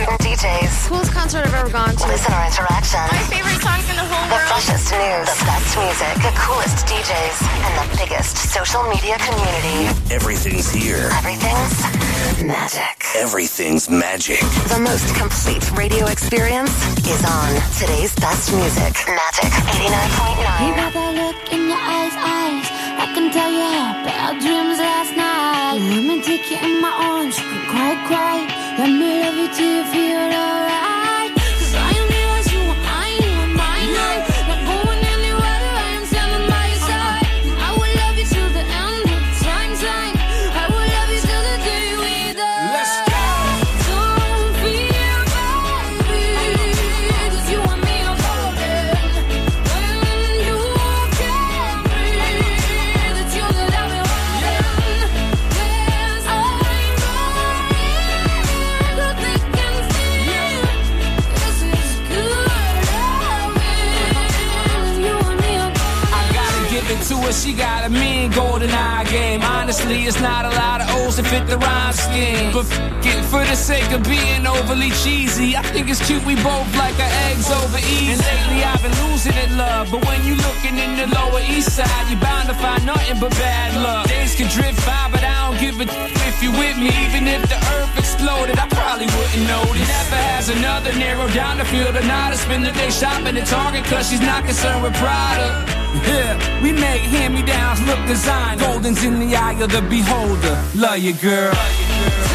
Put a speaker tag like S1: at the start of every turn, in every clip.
S1: Student DJs.
S2: Coolest concert I've ever gone to.
S1: Listener interaction.
S3: My favorite songs in the whole
S1: The
S3: world.
S1: freshest news. The best music. The coolest DJs. And the biggest social media community.
S4: Everything's here.
S1: Everything's magic.
S4: Everything's magic.
S1: The most complete radio experience is on today's best music. Magic 89.9.
S5: You got that look in your eyes, eyes. I can tell you had bad dreams last night. Let me take you in my arms, you can cry, cry. Let me love you till you feel alright.
S6: Got mean golden eye game. Honestly, it's not a lot of O's that fit the rhyme scheme. But f- for the sake of being overly cheesy, I think it's cute we both like our eggs over easy. And lately I've been losing it, love. But when you looking in the lower east side, you're bound to find nothing but bad luck. Days can drift by, but I don't give a if you with me. Even if the earth exploded, I probably wouldn't notice. Never has another narrow down the field or not. I spend the day shopping at Target cause she's not concerned with product. Yeah, we make hand-me-downs look designed. Golden's in the eye of the beholder. Love you, girl.
S5: Don't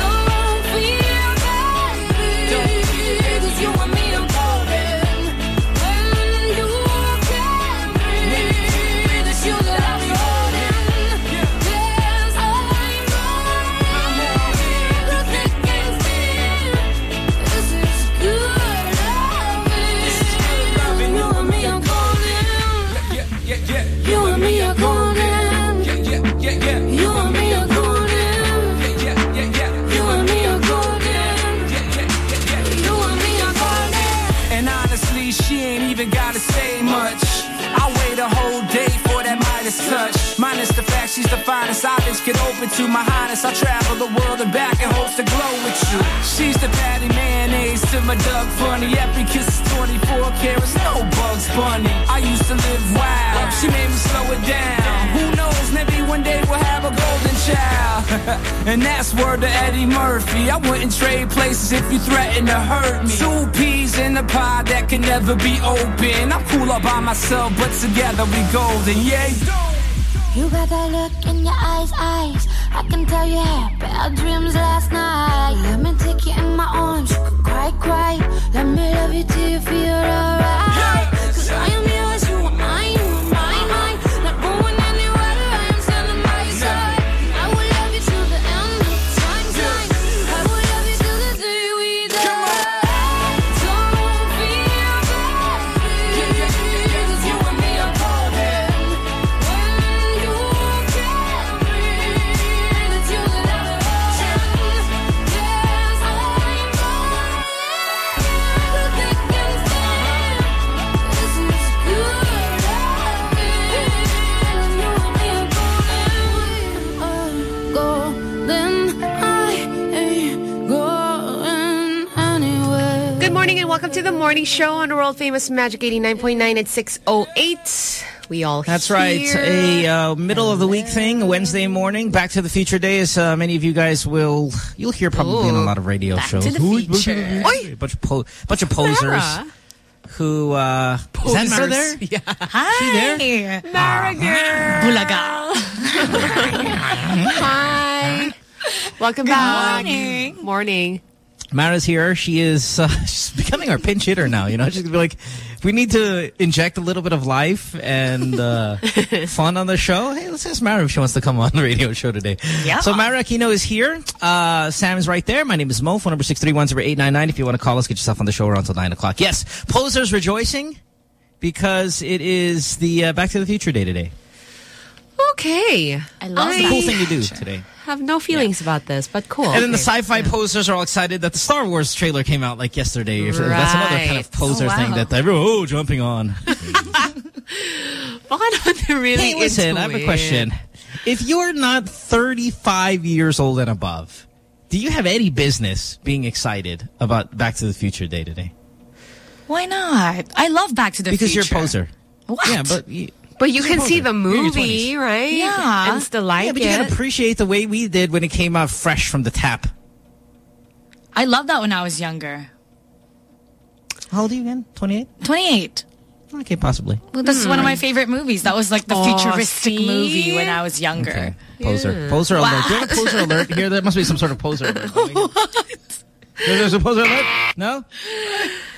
S6: she's the finest I eyelids could open to my highness. I travel the world and back and hopes to glow with you. She's the Patti Mayonnaise to my Doug Funnie. Every kiss is 24 carats, no bugs bunny. I used to live wild. She made me slow it down. Who knows, maybe one day we'll have a golden child. and that's word to Eddie Murphy. I wouldn't trade places if you threaten to hurt me. Two peas in a pie that can never be open. I'm cool all by myself, but together we golden. Yeah,
S5: You got that look in your eyes, eyes. I can tell you had bad dreams last night. Let me take you in my arms, you can cry, cry. Let me love you till you feel alright. Cause I am
S2: welcome to the morning show on the world famous Magic 89.9 at 6.08. We all
S7: That's
S2: here.
S7: right. A uh, middle of the week thing, Wednesday morning. Back to the Future Day, as uh, many of you guys will, you'll hear probably in a lot of radio
S2: Back
S7: shows.
S2: to the future.
S7: Oi! A bunch of, po bunch of posers
S2: Mara.
S7: who, uh, is that Mara there?
S2: Yeah.
S7: She there?
S2: Mara girl. Bulaga. Hi. Welcome back.
S8: morning.
S2: Morning.
S7: Mara's here. She is uh, she's becoming our pinch hitter now. You know, she's gonna be like, we need to inject a little bit of life and uh, fun on the show. Hey, let's ask Mara if she wants to come on the radio show today.
S8: Yeah.
S7: So Mara Aquino is here. Uh, Sam is right there. My name is Mo. Phone number six three one zero eight nine nine. If you want to call us, get yourself on the show. We're on until nine o'clock. Yes, posers rejoicing because it is the uh, Back to the Future day today.
S2: Okay.
S8: I love
S2: I
S8: that.
S7: Cool thing to do today.
S2: have no feelings about this, but cool.
S7: And then the sci-fi posers are all excited that the Star Wars trailer came out like yesterday. Right. That's another kind of poser
S8: Oh, wow.
S7: thing that everyone oh jumping on.
S2: Baka naman really
S7: Hey, listen,
S2: into
S7: I have a question. If you're not 35 years old and above, do you have any business being excited about Back to the Future Day today?
S8: Why not? I love Back to the
S7: Because
S8: Future.
S7: Because you're a poser.
S8: What?
S7: Yeah, but you,
S2: But you can see the
S7: older. You're in your
S2: movie, right?
S8: Yeah.
S2: And still like
S7: yeah, but
S2: it.
S7: you can appreciate the way we did when it came out fresh from the tap.
S8: I love that when I was younger.
S7: How old are you again? 28?
S8: 28.
S7: Okay, possibly.
S8: Well, this is one of my hmm. favorite movies. That was like the
S2: Oh,
S8: futuristic
S2: see?
S8: movie when I was younger.
S7: Okay. Poser. Poser alert. Do you have a poser alert here? There must be some sort of poser alert. what? There's a poser alert? No?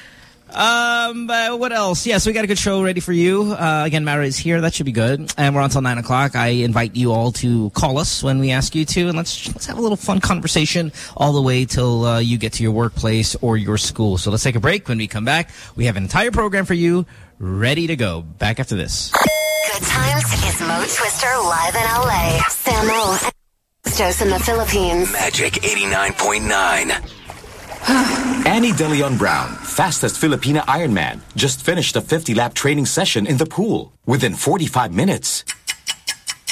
S7: Um, uh, what else? Yes, we got a good show ready for you. Uh, again, Mara is here. That should be good. And we're on until 9 o'clock. I invite you all to call us when we ask you to. And let's, let's have a little fun conversation all the way till uh, you get to your workplace or your school. So let's take a break. When we come back, we have an entire program for you ready to go. Back after this.
S1: Good times is Mo Twister live in LA. Samo and Jose in the Philippines.
S4: Magic 89.9.
S9: Ani De Leon Brown, fastest Filipina Ironman, just finished a 50-lap training session in the pool within 45 minutes.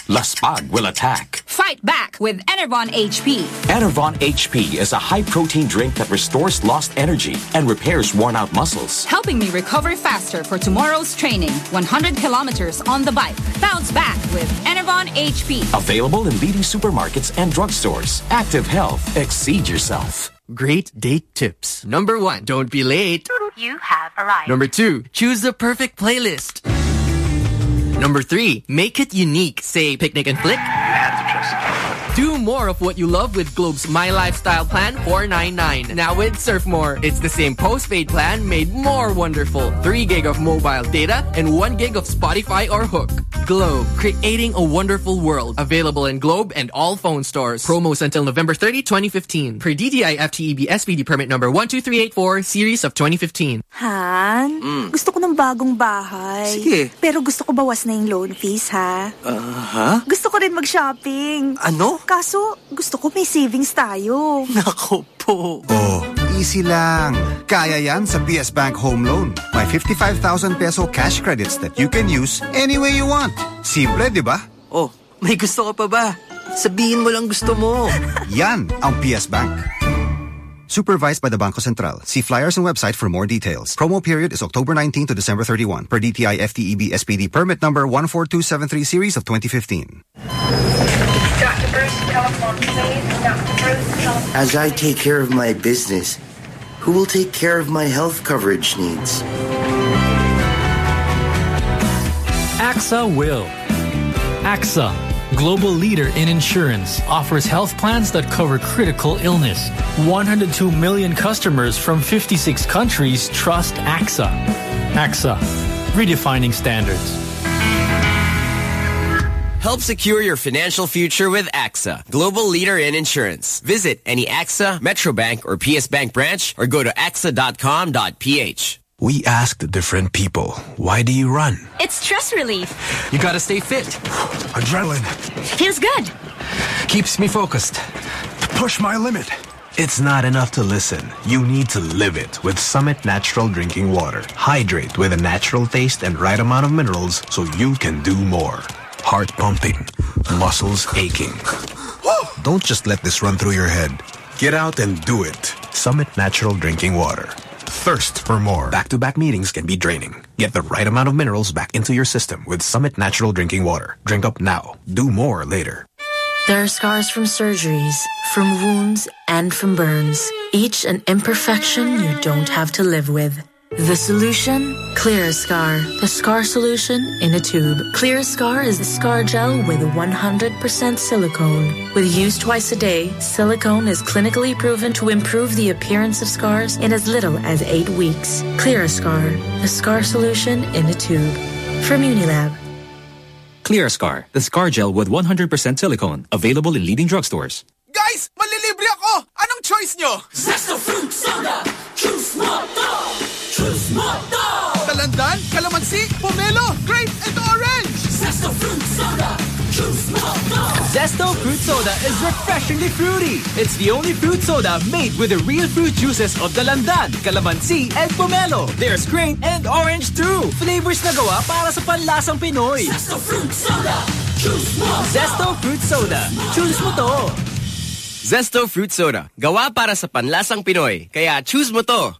S9: Laspag will attack.
S10: Fight back with Enervon HP.
S9: Enervon HP is a high-protein drink that restores lost energy and repairs worn-out muscles.
S10: Helping me recover faster for tomorrow's training. 100 kilometers on the bike. Bounce back with Enervon HP.
S9: Available in leading supermarkets and drugstores. Active Health. Exceed yourself.
S11: Great date tips. Number one, don't be late.
S1: You have arrived.
S11: Number two, choose the perfect playlist. Number three, make it unique. Say picnic and flick. Do more of what you love with Globe's My Lifestyle Plan 499. Now with Surf More, it's the same postpaid plan made more wonderful. 3 gig of mobile data and 1 gig of Spotify or HOOQ. Globe, creating a wonderful world. Available in Globe and all phone stores. Promos until November 30, 2015. Per DTI FTEB SPD permit number 12384, series of 2015.
S12: Han, mm. gusto ko ng bagong bahay.
S11: Sige.
S12: Pero gusto ko bawas na yung loan fees, ha?
S11: ha?
S12: Gusto ko rin mag-shopping.
S11: Ano?
S12: Kaso, gusto ko may savings tayo.
S11: Nako po.
S13: Oh, easy lang. Kaya yan sa PS Bank Home Loan. May 55,000 peso cash credits that you can use any way you want. Simple, di ba?
S11: Oh, may gusto ka pa ba? Sabihin mo lang gusto mo.
S13: Yan ang PS Bank. Supervised by the Banco Central. See flyers and website for more details. Promo period is October 19 to December 31 per DTI FTEB SPD permit number 14273 series of 2015.
S14: As I take care of my business, who will take care of my health coverage needs?
S15: AXA will. AXA, global leader in insurance, offers health plans that cover critical illness. 102 million customers from 56 countries trust AXA. AXA, redefining standards.
S16: Help secure your financial future with AXA, global leader in insurance. Visit any AXA, Metrobank, or PS Bank branch or go to axa.com.ph.
S17: We asked different people, why do you run?
S18: It's stress relief.
S17: You gotta stay fit. Adrenaline.
S18: Feels good.
S17: Keeps me focused. Push my limit. It's not enough to listen. You need to live it with Summit Natural Drinking Water. Hydrate with a natural taste and right amount of minerals so you can do more. Heart pumping. Muscles aching. Don't just let this run through your head. Get out and do it. Summit Natural Drinking Water. Thirst for more. Back-to-back meetings can be draining. Get the right amount of minerals back into your system with Summit Natural Drinking Water. Drink up now. Do more later.
S19: There are scars from surgeries, from wounds, and from burns. Each an imperfection you don't have to live with. The solution? Clear Scar. The scar solution in a tube. Clear Scar is a scar gel with 100% silicone. With use twice a day, silicone is clinically proven to improve the appearance of scars in as little as eight weeks. Clear Scar. The scar solution in a tube. From Unilab.
S20: Clear Scar, the scar gel with 100% silicone. Available in leading drugstores.
S21: Guys, malilibre ako! Anong choice nyo?
S22: Zesto Fruit Soda! Choose Moto! Choose Moto!
S21: Dalandan, calamansi, pomelo, grape, and orange!
S22: Zesto Fruit Soda! Choose Motto!
S23: Zesto Fruit Soda is refreshingly fruity. It's the only fruit soda made with the real fruit juices of Dalandan, Calamansi, and Pomelo. There's grape and orange too. Flavors na gawa para sa panlasang Pinoy.
S24: Zesto Fruit Soda. Choose mo.
S23: Zesto Fruit Soda. Choose mo to.
S16: Zesto Fruit Soda. Gawa para sa panlasang Pinoy. Kaya choose mo to.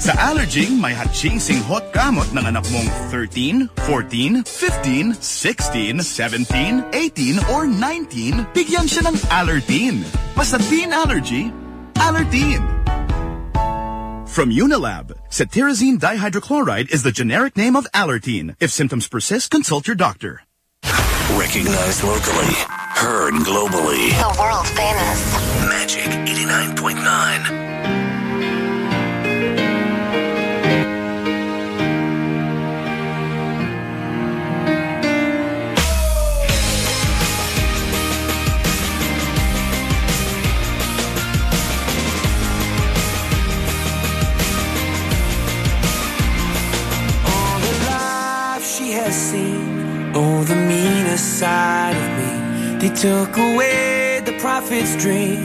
S21: Sa Allerging, may hot-chasing hot gamot ng anak mong 13, 14, 15, 16, 17, 18, or 19, bigyan siya ng Allertine. Basta teen allergy, Allertine. From Unilab, cetirizine dihydrochloride is the generic name of Allertine. If symptoms persist, consult your doctor.
S4: Recognized locally, heard globally.
S1: The world famous.
S4: Magic 89.9.
S11: has seen. Oh, the meanest side of me. They took away the prophet's dream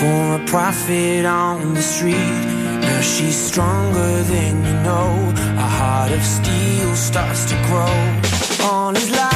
S11: for a prophet on the street. Now she's stronger than you know. A heart of steel starts to grow. All his life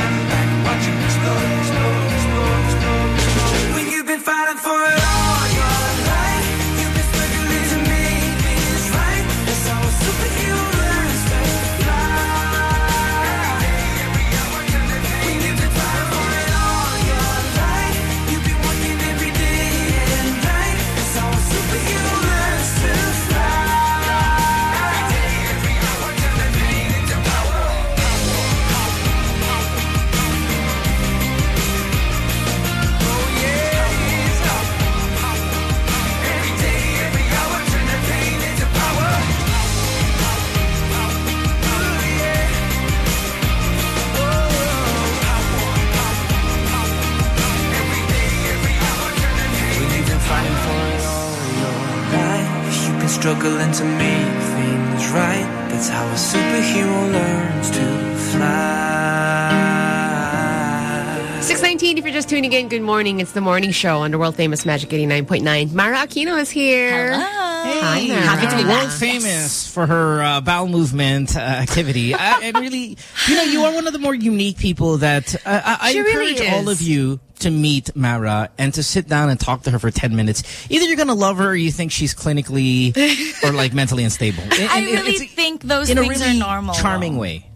S2: tuning in, good morning. It's the morning show on the world famous Magic 89.9. Mara Aquino is here. Hello. Hi, Mara.
S7: Happy to be world famous for her uh, bowel movement uh, activity. I, and really, you know, you are one of the more unique people that uh, I, I
S2: She really
S7: encourage all of you to meet Mara and to sit down and talk to her for 10 minutes. Either you're going to love her or you think she's clinically or like mentally unstable. And-
S8: I
S7: and
S8: really think those
S7: in a
S8: things
S7: really
S8: are normal.
S7: charming way.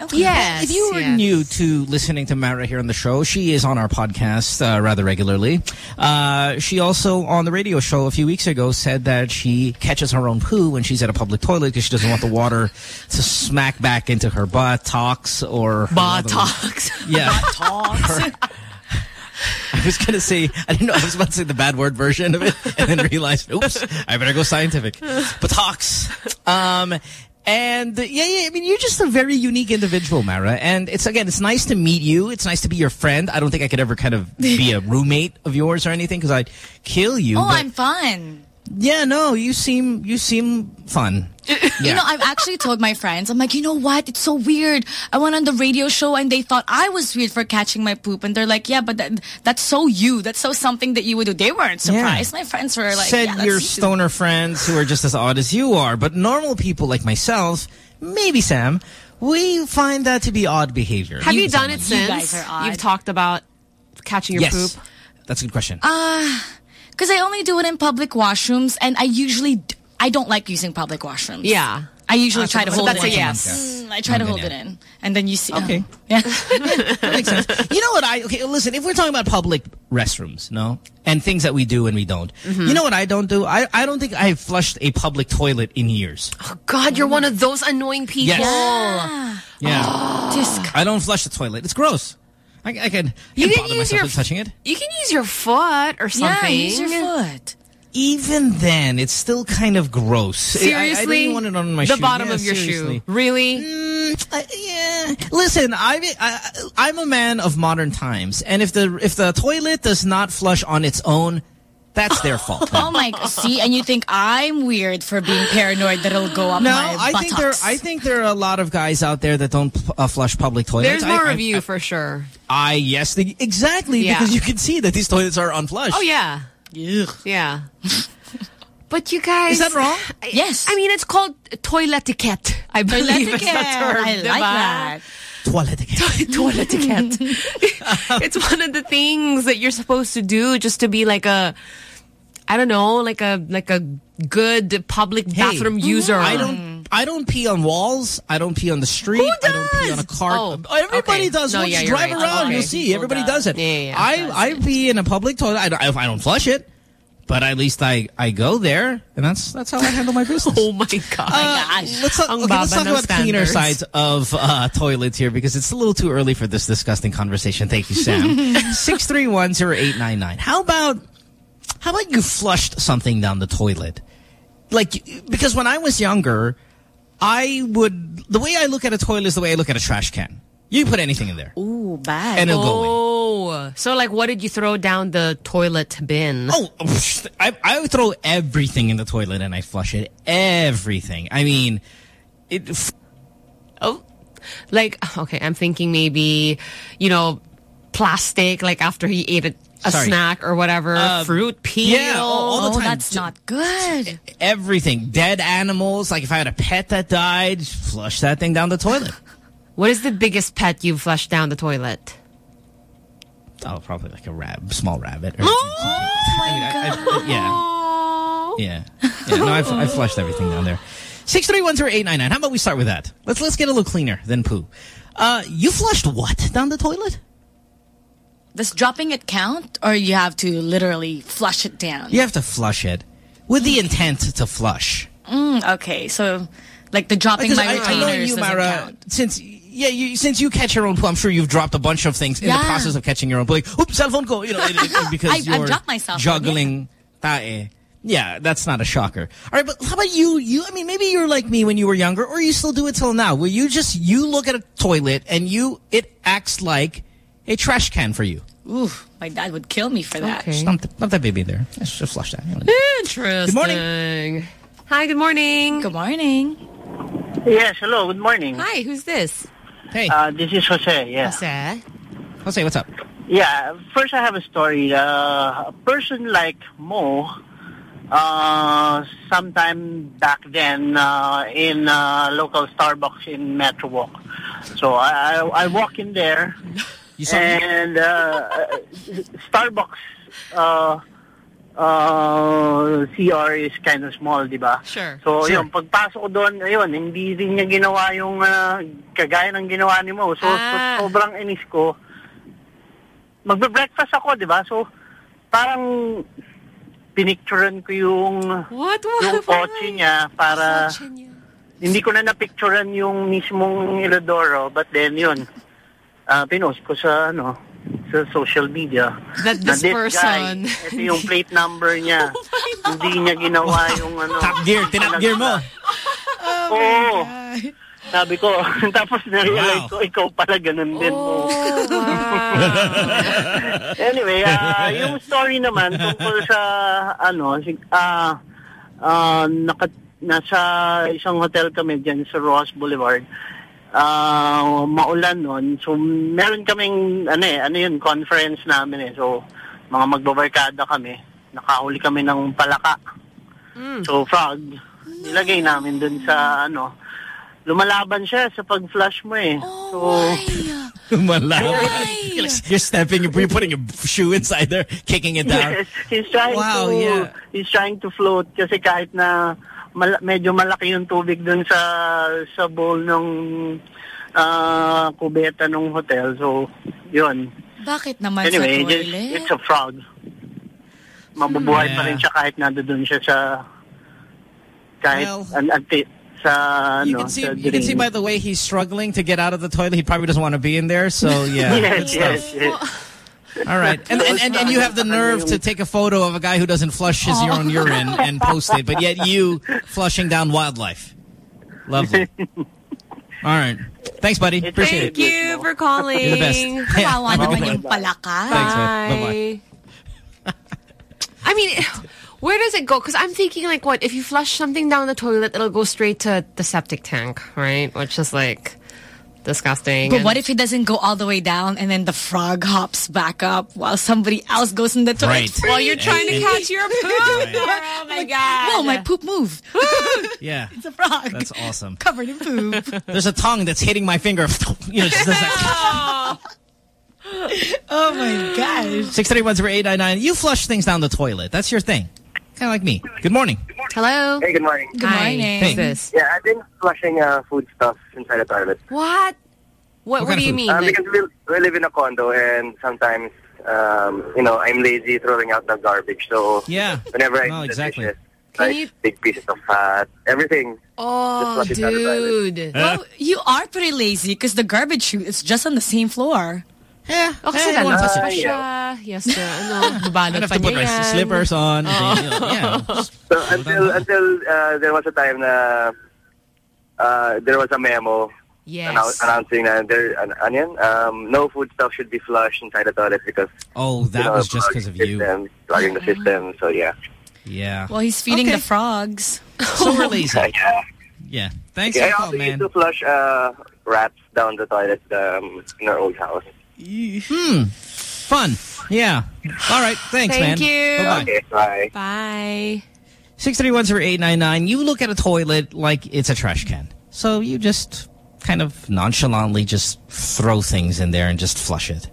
S8: Okay.
S2: Yes,
S7: If you were
S2: yes.
S7: new to listening to Mara here on the show, she is on our podcast uh, rather regularly. Uh, she also, on the radio show a few weeks ago, said that she catches her own poo when she's at a public toilet because she doesn't want the water to smack back into her buttocks or her
S2: Buttocks.
S7: Yeah.
S8: Talks.
S7: I was going to say, I didn't know, I was about to say the bad word version of it and then realized, oops, I better go scientific. Buttocks. Um, and uh, yeah, yeah, I mean, you're just a very unique individual, Mara. And it's, again, it's nice to meet you. It's nice to be your friend. I don't think I could ever kind of be a roommate of yours or anything because I'd kill you.
S8: Oh, I'm fun.
S7: Yeah, no, you seem, you seem fun.
S8: You know, I've actually told my friends, I'm like, you know what? It's so weird. I went on the radio show and they thought I was weird for catching my poop. And they're like, yeah, but that, that's so you. That's so something that you would do. They weren't surprised. My friends were like,
S7: said
S8: yeah,
S7: your
S8: you.
S7: stoner friends who are just as odd as you are, but normal people like myself, maybe Sam, we find that to be odd behavior.
S2: Have you, done it
S8: You guys
S2: since?
S8: are odd.
S2: You've talked about catching your
S7: yes.
S2: poop.
S7: That's a good question.
S8: Uh, because I only do it in public washrooms and I usually, d- I don't like using public washrooms.
S2: Yeah.
S8: I usually
S7: so
S8: try to
S7: so
S8: hold
S2: that's
S8: it
S2: a
S8: in.
S2: yes.
S8: Mm, I try to
S7: Okay,
S8: hold it in. And then you see.
S7: Okay.
S8: oh, yeah.
S7: that makes sense. You know what I, okay, listen, if we're talking about public restrooms, no? And things that we do and we don't.
S2: Mm-hmm.
S7: You know what I don't do? I, I don't think I've flushed a public toilet in years.
S2: Oh, God, you're one of those annoying people.
S8: Yeah.
S7: Yeah.
S8: Disc.
S7: I don't flush the toilet. It's gross. I, I can, I
S2: You
S7: can
S2: use your
S7: touching it.
S2: You can use your foot or something.
S8: Yeah, use your foot.
S7: Even then, it's still kind of gross. I- I- I,
S2: Seriously?
S7: want it on my
S2: the
S7: shoe.
S2: bottom
S7: Yeah,
S2: of your
S7: seriously.
S2: shoe. Really?
S7: Mm, uh, yeah. Listen, I, I, I'm a man of modern times, and if the if the toilet does not flush on its own, that's their fault.
S8: Oh my god! See, and you think I'm weird for being paranoid that it'll go up
S7: No,
S8: my
S7: I think there. I think there are a lot of guys out there that don't uh, flush public toilets.
S2: There's
S7: I-
S2: more
S7: I-
S2: of you for sure.
S7: I yes, the, exactly
S2: Yeah.
S7: because you can see that these toilets are unflushed.
S2: Oh yeah. Yeah. But you guys,
S7: Is that wrong?
S8: Yes.
S2: I mean, it's called toilet etiquette. I believe
S8: Toilet
S2: is the
S8: etiquette.
S2: term.
S8: I like that.
S7: Toilet etiquette.
S2: toilet etiquette. it's one of the things that you're supposed to do just to be like a, I don't know, like a like a good public
S7: Hey,
S2: bathroom mm-hmm. user.
S7: I don't. I don't pee on walls. I don't pee on the street.
S2: Who
S7: I don't pee on a
S2: car.
S7: Oh,
S2: oh,
S7: everybody
S2: okay.
S7: does.
S2: No,
S7: Once
S2: yeah,
S7: you drive
S2: right.
S7: around,
S2: Okay.
S7: you'll see. Everybody
S8: does.
S7: does it.
S2: Yeah, yeah, yeah.
S7: I
S8: Does
S7: I
S8: it.
S7: pee in a public toilet. I don't, I don't flush it, but at least I I go there, and that's that's how I handle my business.
S2: Oh my god.
S7: Uh, let's talk,
S2: Ang
S7: okay, let's talk
S2: ng
S7: about cleaner sides of uh, toilets here because it's a little too early for this disgusting conversation. Thank you, Sam. Six three one zero eight nine nine. How about how about you flushed something down the toilet? Like because when I was younger, I would the way I look at a toilet is the way I look at a trash can. You put anything in there,
S8: Ooh, bad.
S7: and it'll go away.
S2: Oh, so like, what did you throw down the toilet bin?
S7: Oh, I, I would throw everything in the toilet and I flush it. Everything. I mean, it.
S2: Oh, like okay, I'm thinking maybe, you know, plastic. Like after he ate a, a
S7: Sorry.
S2: snack or whatever,
S7: Uh,
S2: fruit peel.
S7: yeah, all- all the
S8: oh,
S7: time.
S8: that's not good.
S7: everything. Dead animals. Like if I had a pet that died, flush that thing down the toilet.
S2: What is the biggest pet you've flushed down the toilet?
S7: Oh, probably like a rab, small rabbit. Or
S8: Oh my
S7: I mean, I- I-
S8: god.
S7: yeah, yeah, yeah. No, I've, I've flushed everything down there. Six three one zero eight nine nine. How about we start with that? Let's let's get a little cleaner than poo. Uh, you flushed what down the toilet?
S8: Does dropping it count, or you have to literally flush it down?
S7: You have to flush it with the intent to flush.
S8: Mm, okay, so like the dropping
S7: Because
S8: my
S7: I, I know you,
S8: doesn't
S7: Mara.
S8: count.
S7: Since yeah, you, since you catch your own poo, I'm sure you've dropped a bunch of things in the process of catching your own poo. Like, oops, cell phone go. You know, it- it- because
S8: I've- I've
S7: you're
S8: dropped my cell phone,
S7: juggling tae. Yeah, that's not a shocker. All right, but how about you? You, I mean, maybe you're like me when you were younger, or you still do it till now. Where you just you look at a toilet and you it acts like a trash can for you.
S8: Ooh, my dad would kill me for that.
S7: Just dump, dump that baby there. Let's just flush that.
S2: Interesting.
S7: Good morning.
S2: Hi, good morning.
S8: Good morning.
S25: Yes, hello, good morning.
S2: Hi, who's this?
S7: Hey.
S25: Uh, this is Jose, yeah.
S2: Jose.
S7: Jose, what's up?
S25: Yeah, first I have a story. Uh, a person like Mo, uh, sometime back then uh, in uh, local Starbucks in Metro Walk. So I, I, I walk in there, and uh, Starbucks uh, uh, CR is kind of small, di ba?
S2: Sure.
S25: So,
S2: Sure.
S25: yun, pagpasok ko doon, ayun, hindi rin niya ginawa yung ah, kagaya ng ginawa ni Mo. So, so, sobrang inis ko. Magbe-breakfast ako, di ba? So, parang pinicturean ko yung
S2: What?
S25: yung kotse niya para hindi ko na napicturean yung mismong Ilodoro but then yun ah pinost ko sa ano sa social media
S2: That
S25: na
S2: this
S25: guy,
S2: person- Oh
S25: ito yung plate number niya hindi niya ginawa yung ano
S7: Top gear, tinap gear mo.
S25: Oo. Sabi ko, tapos na-realize ko, ikaw pala ganun din mo. anyway, ah, yung story naman tungkol sa, ano, ah, ah, naka, nasa isang hotel kami dyan sa Ross Boulevard. Ah, maulan nun. So, meron kaming, ano eh, ano yun, conference namin eh. So, mga magbabarkada kami. Nakahuli kami ng palaka. So, frog, nilagay namin dun sa, ano, lumalaban siya sa pag-flush mo eh. so,
S7: Malaman. You're stepping, you're putting a shoe inside there, kicking it down.
S25: Yes, he's trying
S7: Wow,
S25: to
S7: yeah.
S25: he's trying to float kasi kahit na mal- medyo malaki yung tubig dun sa sa bowl ng ah, kubeta ng hotel. So, yun.
S8: Bakit naman
S25: anyway,
S8: sa
S25: just,
S8: toilet?
S25: it's a frog. Mabubuhay pa
S7: Yeah.
S25: rin siya kahit nandoon siya sa kahit
S7: Well,
S25: an, anti- sa
S7: You
S25: ano
S7: can see,
S25: sa
S7: you can see by the way he's struggling to get out of the toilet. He probably doesn't want to be in there. So yeah,
S25: yes,
S7: good
S25: yes, yes.
S7: All right, and, and and and you have the nerve to take a photo of a guy who doesn't flush his oh. own urine and post it, but yet you flushing down wildlife. Lovely. All right, thanks, buddy. Appreciate it.
S2: Thank you for calling.
S7: You're the best. Yeah,
S8: Kawawa
S7: have a good
S8: naman
S7: one.
S8: yung palaka.
S7: Thanks, man. Bye-bye.
S2: I mean, where does it go? Because I'm thinking, like, what if you flush something down the toilet, it'll go straight to the septic tank, right? Which is like disgusting.
S8: But
S2: and-
S8: what if it doesn't go all the way down and then the frog hops back up while somebody else goes in the toilet?
S7: Right.
S2: While you're trying to
S7: And-
S2: catch your poop. Oh my god!
S8: Whoa, my poop moved.
S7: Yeah,
S8: it's a frog.
S7: that's awesome.
S8: Covered in poop.
S7: There's a tongue that's hitting my finger. You know, just does that.
S8: Oh. oh my gosh.
S7: Six three one zero eight nine nine. You flush things down the toilet. That's your thing. Kind of like me. Good morning.
S2: Hello.
S26: Hey, good morning.
S2: Good morning.
S7: Hey.
S2: This?
S26: Yeah, I've been flushing uh, food stuff inside the toilet.
S2: What? What? What, do you mean?
S26: Uh,
S2: Like-
S26: because we, we live in a condo and sometimes, um, you know, I'm lazy throwing out the garbage. So
S7: Yeah.
S26: whenever I
S7: No,
S26: do
S7: exactly.
S26: dishes,
S2: Can
S26: like
S2: you-
S26: big pieces of fat, everything.
S2: oh,
S26: Just flush it down the toilet.
S2: dude.
S8: Well, you are pretty lazy because the garbage chute is just on the same floor.
S7: Yeah.
S2: Kasi
S7: Eh,
S2: lalabas
S26: uh,
S2: pa
S26: yeah.
S2: siya. Yes, na, ano,
S7: I
S2: babalot
S7: have
S2: pa
S7: to put
S2: niya
S7: my
S2: yan.
S7: slippers on.
S2: Oh.
S7: Then, you know, yeah.
S26: So until until uh, there was a time na uh, there was a memo
S2: Yes.
S26: annou- announcing that there, an, ano yan? um, no food stuff should be flushed inside the toilet because
S7: Oh, that
S26: you know,
S7: was just because of you.
S26: system, clogging the system. So yeah.
S7: Yeah.
S8: Well, he's feeding
S7: Okay.
S8: the frogs.
S7: So we're lazy.
S26: yeah.
S7: Yeah. Thanks
S26: Okay,
S7: for
S26: I
S7: the call,
S26: also
S7: man.
S26: used to flush uh, rats down the toilet um, in our old house.
S7: Hmm. Fun. Yeah. All right. Thanks, man.
S2: Thank you.
S7: Bye-bye.
S26: Okay, bye.
S2: Bye.
S7: Six three one zero eight nine nine. You look at a toilet like it's a trash can. So you just kind of nonchalantly just throw things in there and just flush it.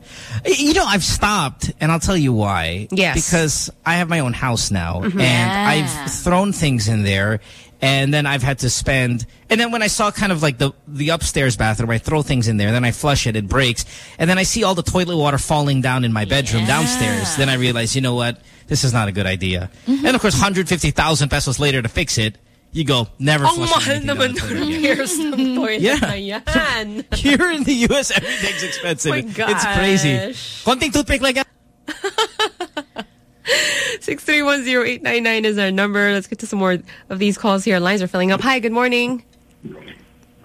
S7: You know, I've stopped, and I'll tell you why.
S2: Yes.
S7: Because I have my own house now, and
S8: Yeah.
S7: I've thrown things in there, and then I've had to spend. And then when I saw kind of like the the upstairs bathroom, I throw things in there, then I flush it, it breaks, and then I see all the toilet water falling down in my bedroom downstairs. Then I realize, you know what? This is not a good idea. And of course, 150,000 pesos later to fix it, you go, never flush
S2: mahal
S7: anything down
S2: naman
S7: the toilet
S2: ng
S7: again.
S2: repairs ng toilet
S7: Yeah. Here in the U.S., everything's expensive.
S2: My
S7: It's crazy. Konting toothpick like that.
S2: 6310899 is our number. Let's get to some more of these calls here. Lines are filling up. Hi, good morning.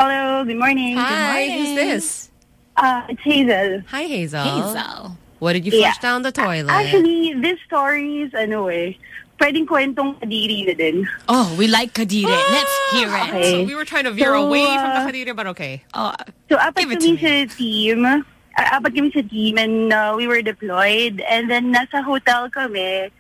S27: Hello, good morning.
S2: Hi, who's this?
S27: Uh, it's Hazel.
S2: Hi, Hazel.
S8: Hazel.
S2: What did you flush
S27: Yeah.
S2: down the toilet?
S27: Actually, this story is, ano eh,
S28: pwedeng kwentong kadiri na din.
S8: Oh, we like Kadire. Let's hear it.
S28: Okay.
S2: So we were trying to veer
S28: So,
S2: away from the
S28: uh,
S2: Kadiri, but okay.
S8: Oh,
S28: So, apat kami sa team. Uh, apat kami sa team and uh, we were deployed. And then, nasa hotel kami.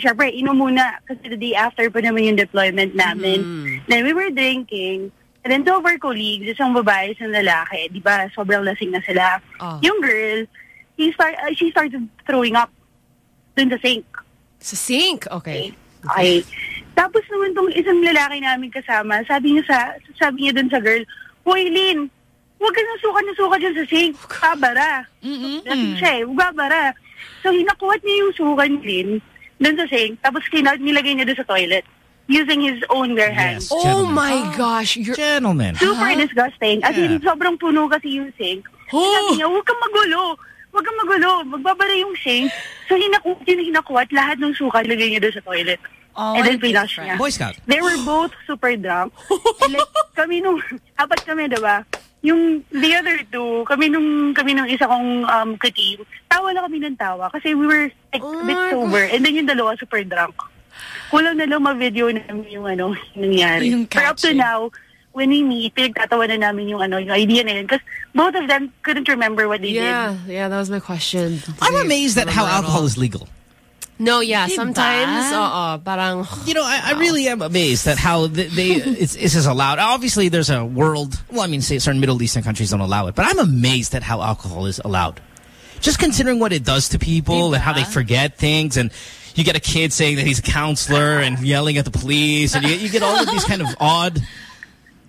S28: Siyempre, inom muna kasi the day after pa naman yung deployment namin. Then, we were drinking. And then, two of our colleagues, isang babae, isang lalaki, di ba, sobrang lasing na sila.
S2: Oh.
S28: Yung girl, he start, uh, she started throwing up dun sa sink.
S2: Sa sink? Okay.
S28: Okay. Tapos naman tong isang lalaki namin kasama, sabi niya sa sabi niya dun sa girl, "Hoy, Lynn, huwag ka nang suka na suka dyan sa sink. Babara." Mm siya eh, "Huwag babara." So, hinakuhat niya yung suka ni Lynn dun sa sink, tapos kina- nilagay niya dun sa toilet using his own bare hands.
S2: Oh my gosh. You're...
S7: Gentlemen.
S28: Super disgusting. As in,
S7: Yeah.
S28: sobrang puno kasi yung sink. Sabi niya, huwag kang magulo. Huwag kang magulo. Magbabara yung sink. So, hinakuha, hinakuha at lahat ng suka lagay niya doon sa toilet.
S8: Oh,
S28: And then,
S8: what a
S28: flush
S8: good
S28: niya.
S7: Boy Scout.
S28: They were both super drunk. And like, kami nung, apat kami, diba? Yung the other two, kami nung, kami nung isa kong um, ka-team, tawa lang kami ng tawa kasi we were like, a bit sober. And then yung dalawa super drunk. Kulang na lang ma-video namin yung ano, yung nangyari.
S8: Yung
S28: But up to now, when we meet, pinagtatawa na namin yung ano, yung idea na yun. Because both of them couldn't remember what they
S2: Yeah,
S28: did.
S2: yeah, that was my question.
S7: I'm amazed at how alcohol is legal.
S2: No, yeah,
S8: Diba?
S2: sometimes, uh, parang...
S7: You know, I, I really am amazed at how th- they it's, this is allowed. Obviously, there's a world. Well, I mean, say certain Middle Eastern countries don't allow it, but I'm amazed at how alcohol is allowed. Just considering what it does to people and how they forget things, and you get a kid saying that he's a counselor and yelling at the police, and you, you get all of these kind of odd,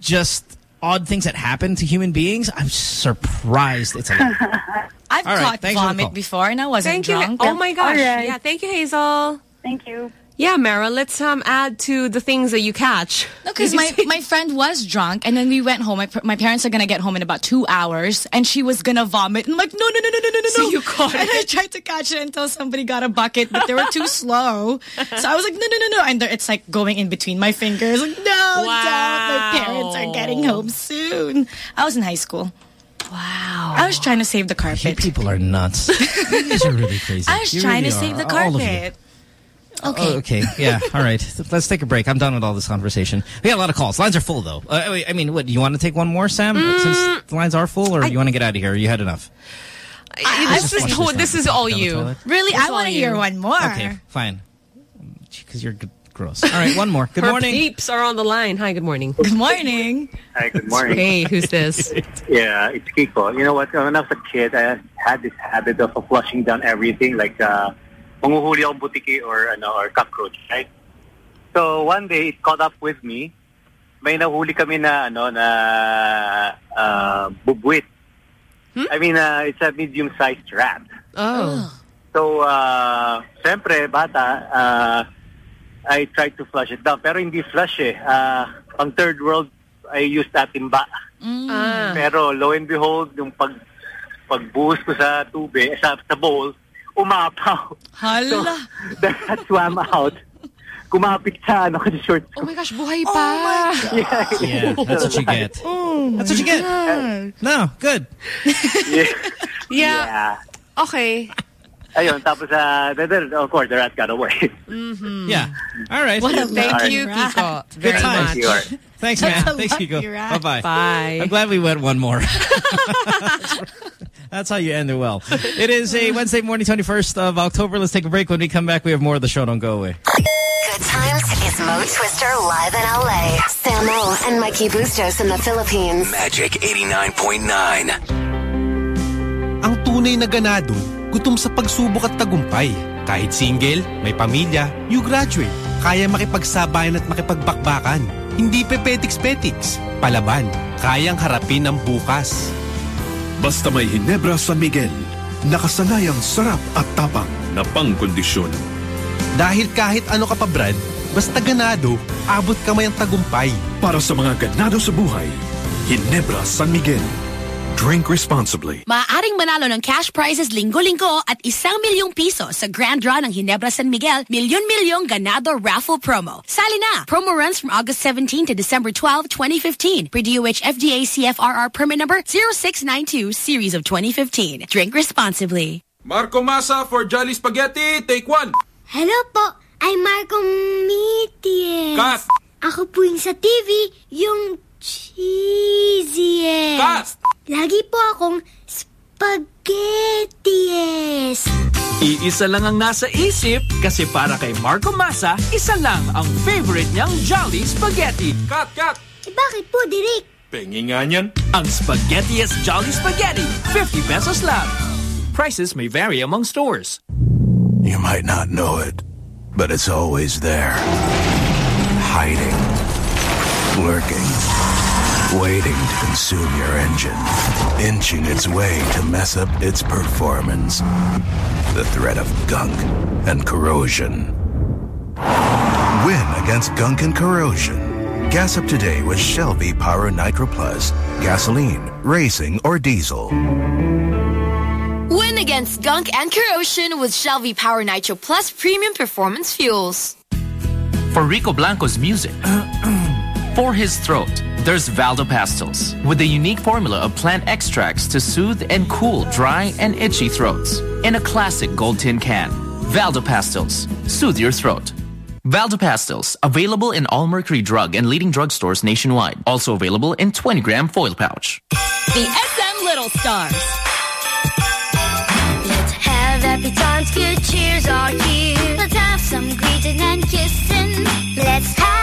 S7: just odd things that happen to human beings. I'm surprised it's allowed.
S8: I've
S7: All right,
S8: caught
S7: thanks for the call.
S8: vomit before and I wasn't
S2: Thank you.
S8: drunk.
S2: Oh my gosh.
S28: All right.
S2: Yeah, thank you, Hazel.
S28: Thank you.
S2: Yeah, Mara, let's um add to the things that you catch.
S8: No, because my, my friend was drunk, and then we went home. My, my parents are going to get home in about two hours, and she was going to vomit. And I'm like, no, no, no, no, no, no, no.
S2: So you caught
S8: And I tried to catch it until somebody got a bucket, but they were too slow. So I was like, no, no, no, no. And it's like going in between my fingers. Like, no, don't. My parents are getting home soon. I was in high school.
S2: Wow.
S8: I was trying to save the
S7: You
S8: carpet.
S7: people are nuts. you guys are really crazy.
S8: I was
S7: You
S8: trying
S7: really
S8: to save
S7: are.
S8: the
S7: All of you.
S8: carpet. Okay.
S7: Oh, okay. Yeah. All right. Let's take a break. I'm done with all this conversation. We got a lot of calls. Lines are full, though. Uh, I mean, what? Do you want to take one more, Sam? Since the lines are full, or you want to get out of here? You had enough?
S2: I- this, is,
S7: this
S2: this is all you.
S8: Really?
S2: It's
S8: I want to hear one more.
S7: Okay. Fine. Because you're g- gross. All right. One more. Good
S2: Her
S7: morning.
S2: peeps are on the line. Hi, good morning.
S8: Good morning.
S29: Hi, good morning.
S2: Hey, who's this?
S29: Yeah, it's Kiko. You know what? When I was a kid, I had this habit of flushing down everything, like uh, manguhuli akong butiki or ano or cockroach, right? So one day it caught up with me. May nahuli kami na ano na uh, bubwit. I mean, uh, it's a medium-sized rat.
S2: Oh.
S29: So, uh, siyempre, bata, uh, I tried to flush it down. Pero hindi flush eh. Uh, pang third world, I used atimba.
S2: Ah.
S29: Pero lo and behold, yung pag pagbuhos ko sa tubig, sa, sa bowl, umapaw.
S8: Hala.
S29: That swam out. Kumapit sa ano, sa short.
S2: Oh my gosh, buhay pa.
S7: Yeah, that's what you get. Oh That's what you get. No, good.
S29: yeah.
S2: Yeah. Okay.
S29: Ayun, tapos uh, then, then, of course, the rat got away.
S2: Mm-hmm.
S7: Yeah. All right.
S8: What a
S2: Thank
S8: lucky
S2: you. Kiko.
S7: Good
S2: Very
S7: times.
S2: much.
S29: You are.
S7: Thanks,
S8: That's
S7: man.
S8: a
S7: Thanks,
S8: lucky
S7: Kiko. Bye-bye.
S2: Bye.
S7: I'm glad we went one more. That's how you end it well. It is a Wednesday morning, 21st of October. Let's take a break. When we come back, we have more of the show. Don't go away.
S1: Good times is Mo Twister live in LA. Samo and Mikey Bustos in the Philippines.
S4: Magic 89.9.
S30: Ang tunay na ganado, gutom sa pagsubok at tagumpay. Kahit single, may pamilya, you graduate. Kaya makipagsabayan at makipagbakbakan. Hindi pepetiks-petiks. Palaban. Kayang harapin ang bukas.
S21: Basta may Hinebra San Miguel, nakasanayang sarap at tapang na pangkondisyon.
S30: Dahil kahit ano ka pa Brad, basta ganado, abot kamay ang tagumpay.
S21: Para sa mga ganado sa buhay, Hinebra San Miguel. Drink responsibly.
S31: Maaaring manalo ng cash prizes linggo-linggo at isang milyong piso sa grand draw ng Hinebra San Miguel Milyon-Milyong Ganado Raffle Promo. Sali na! Promo runs from August 17 to December 12, 2015. Per DOH FDA CFRR permit number 0692 series of 2015. Drink responsibly.
S6: Marco Masa for Jolly Spaghetti, take one.
S5: Hello po. I'm Marco Mitias.
S6: Cut!
S5: Ako po yung sa TV, yung cheesiest. Eh.
S6: Cut!
S5: Lagi po akong spaghettiest.
S23: Iisa lang ang nasa isip kasi para kay Marco Masa, isa lang ang favorite niyang Jolly Spaghetti.
S6: Cut! Cut!
S5: Eh, bakit po, Direk?
S6: Pengi nga niyan.
S23: Ang Spaghettiest Jolly Spaghetti, 50 pesos lang. Prices may vary among stores.
S17: You might not know it, but it's always there. Hiding. Lurking. Waiting to consume your engine. Inching its way to mess up its performance. The threat of gunk and corrosion. Win against gunk and corrosion. Gas up today with Shell V-Power Nitro Plus. Gasoline, racing, or diesel.
S31: Win against gunk and corrosion with Shell V-Power Nitro Plus Premium Performance Fuels.
S32: For Rico Blanco's music, for his throat, there's Valda Pastilles with a unique formula of plant extracts to soothe and cool dry and itchy throats. In a classic gold tin can, Valda Pastilles, soothe your throat. Valda Pastilles, available in all Mercury Drug and leading drugstores nationwide. Also available in 20 gram foil pouch.
S33: The SM Little Stars.
S5: Let's have happy times, good cheers are here. Let's have some greeting and kissing. Let's have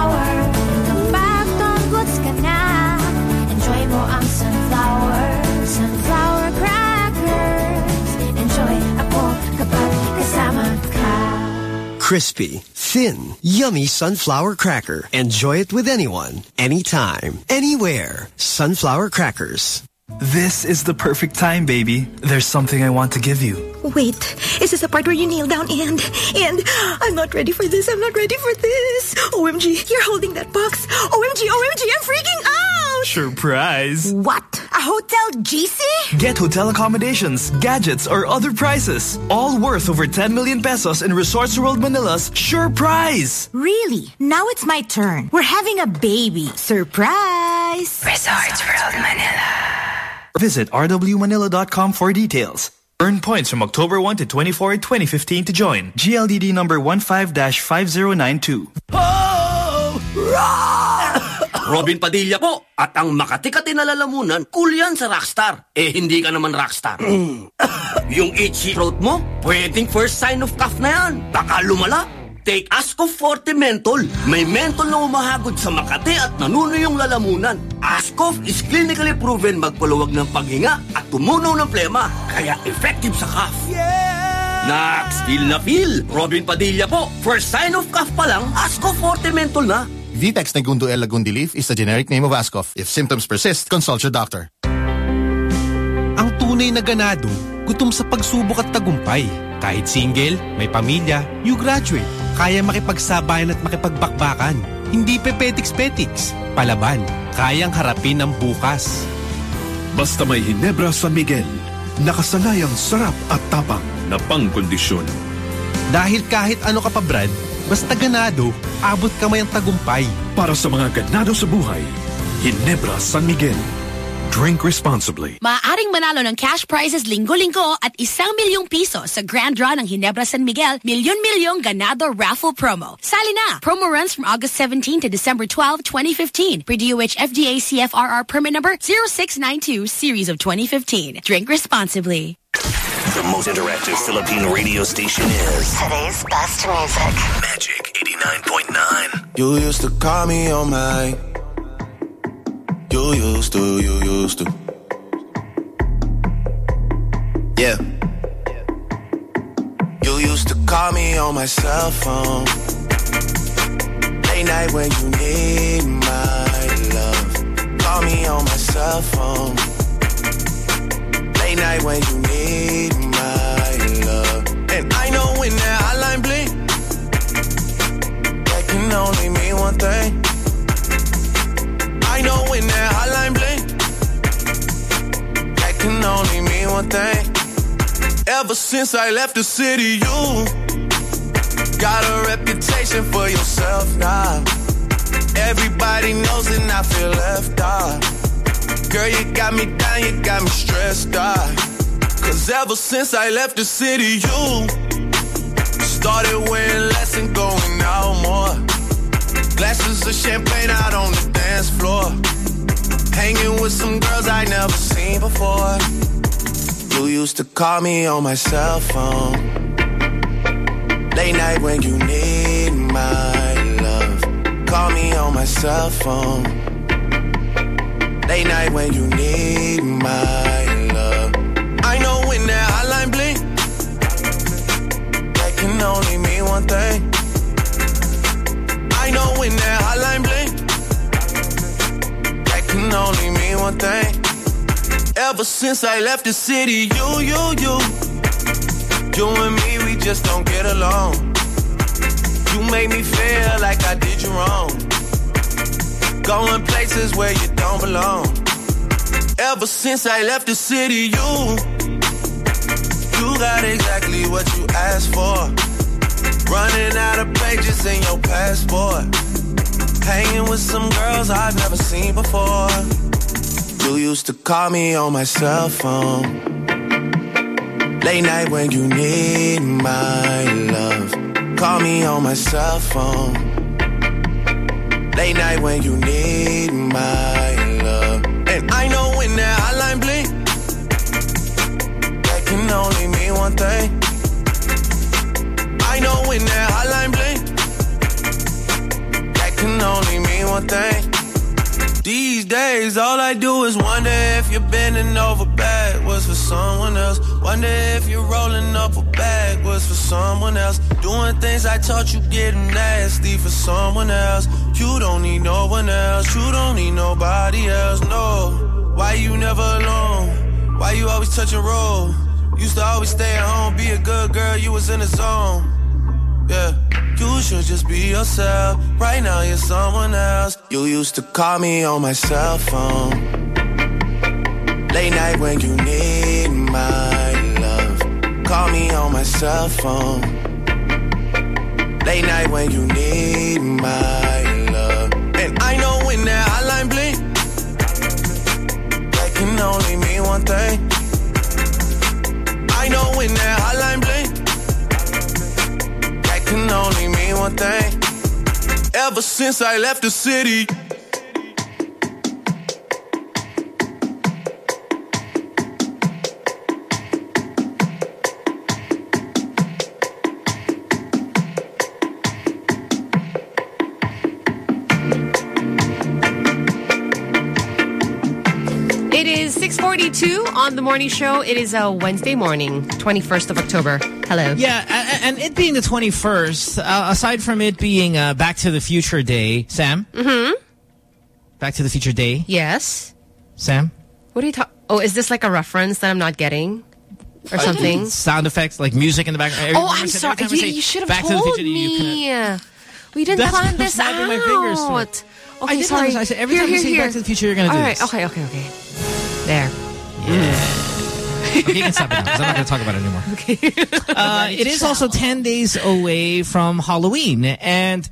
S34: Crispy, thin, yummy sunflower cracker. Enjoy it with anyone, anytime, anywhere. Sunflower crackers.
S35: This is the perfect time, baby. There's something I want to give you.
S12: Wait, is this the part where you kneel down and and I'm not ready for this. I'm not ready for this. OMG, you're holding that box. OMG, OMG, I'm freaking out.
S35: Surprise!
S12: What? A hotel GC?
S35: Get hotel accommodations, gadgets, or other prizes. All worth over 10 million pesos in Resorts World Manila's Sure Prize.
S12: Really? Now it's my turn. We're having a baby. Surprise! Resorts World Manila.
S35: Visit rwmanila.com for details. Earn points from October 1 to 24, 2015 to join. GLDD number 15-5092.
S36: Robin Padilla po. At ang Makati-Kati na lalamunan, cool yan sa Rockstar. Eh, hindi ka naman Rockstar. yung itchy throat mo, pwedeng first sign of cough na yan. Baka lumala. Take Ascof Forte Menthol. May menthol na umahagod sa Makati at nanuno yung lalamunan. Ascof is clinically proven magpaluwag ng paghinga at tumunaw ng plema. Kaya effective sa cough. Nax, feel na feel. Robin Padilla po. First sign of cough pa lang, Ascof Forte Menthol na.
S37: Vitex Negundo L. Lagundi Leaf is the generic name of Ascof. If symptoms persist, consult your doctor.
S38: Ang tunay na ganado, gutom sa pagsubok at tagumpay. Kahit single, may pamilya, you graduate. Kaya makipagsabayan at makipagbakbakan. Hindi pepetiks-petiks. Palaban, kayang harapin ang bukas.
S21: Basta may Ginebra San Miguel, nakasanayang sarap at tapang na pangkondisyon.
S38: Dahil kahit ano ka pa Brad, basta ganado, abot kamay ang tagumpay.
S21: Para sa mga ganado sa buhay, Ginebra San Miguel. Drink responsibly.
S31: Maaaring manalo ng cash prizes linggo-linggo at isang milyong piso sa Grand Draw ng Ginebra San Miguel Milyon-Milyong Ganado Raffle Promo. Sali na! Promo runs from August 17 to December 12, 2015. Per DOH FDA CFRR permit number 0692 series of 2015. Drink responsibly.
S4: The most interactive Philippine radio station is
S1: Today's best music.
S4: Magic 89.9.
S39: You used to call me on my. You used to, you used to. Yeah. You used to call me on my cell phone. Late Late night when you need my love. Call me on my cell phone. Late night when you need my love. And I know when that hotline bling, that can only mean one thing. I know when that hotline bling, that can only mean one thing. Ever since I left the city, you got a reputation for yourself now. Everybody knows and I feel left out. Girl, you got me down, you got me stressed out. Cause ever since I left the city, you started wearing less and going out more. Glasses of champagne out on the dance floor. Hanging with some girls I never seen before. You used to call me on my cell phone. Late night when you need my love. Call me on my cell phone. Late night when you need my love. I know when that hotline bling, that can only mean one thing. I know when that hotline bling, that can only mean one thing. Ever since I left the city, you, you, you, you and me, we just don't get along. You make me feel like I did you wrong. Going places where you don't belong. Ever since I left the city, you, you got exactly what you asked for. Running out of pages in your passport. Hanging with some girls I've never seen before. You used to call me on my cell phone. Late night when you need my love. Call me on my cell phone. Late night when you need my love. And I know when that hotline bling, that can only mean one thing. I know when that hotline bling, that can only mean one thing. These days, all I do is wonder if you're bending over backwards for someone else. Wonder if you're rolling up a Backwoods for someone else. Doing things I taught you getting nasty for someone else. You don't need no one else. You don't need nobody else. No. Why you never alone? Why you always touch and roll? Used to always stay at home, be a good girl. You was in the zone. Yeah. You should just be yourself. Right now you're someone else. You used to call me on my cell phone. Late night when you need my love. Call me on my cell phone. Late night when you need my one thing. I know when that hotline bling can only mean one thing. Ever since I left the city.
S2: 42 on The Morning Show. It is a Wednesday morning, 21st of October. Hello.
S7: Yeah, and it being the 21st, uh, aside from it being uh, Back to the Future Day, Sam?
S2: Mm-hmm.
S7: Back to the Future Day?
S2: Yes.
S7: Sam?
S2: What are you talking... Oh, is this like a reference that I'm not getting? Or uh, something?
S7: sound effects, like music in the background.
S2: Oh, I'm sorry. You, you should have
S7: told to Future,
S2: me. we didn't plan this out. Okay,
S7: I didn't
S2: sorry.
S7: I said, every
S2: here,
S7: time
S2: here, you
S7: say
S2: here.
S7: Back to the Future, you're going to do
S2: All right,
S7: this.
S2: okay, okay, okay. There.
S7: Okay, you can stop it now because I'm not going to talk about it anymore.
S2: Okay.
S7: Uh, it is also 10 days away from Halloween. And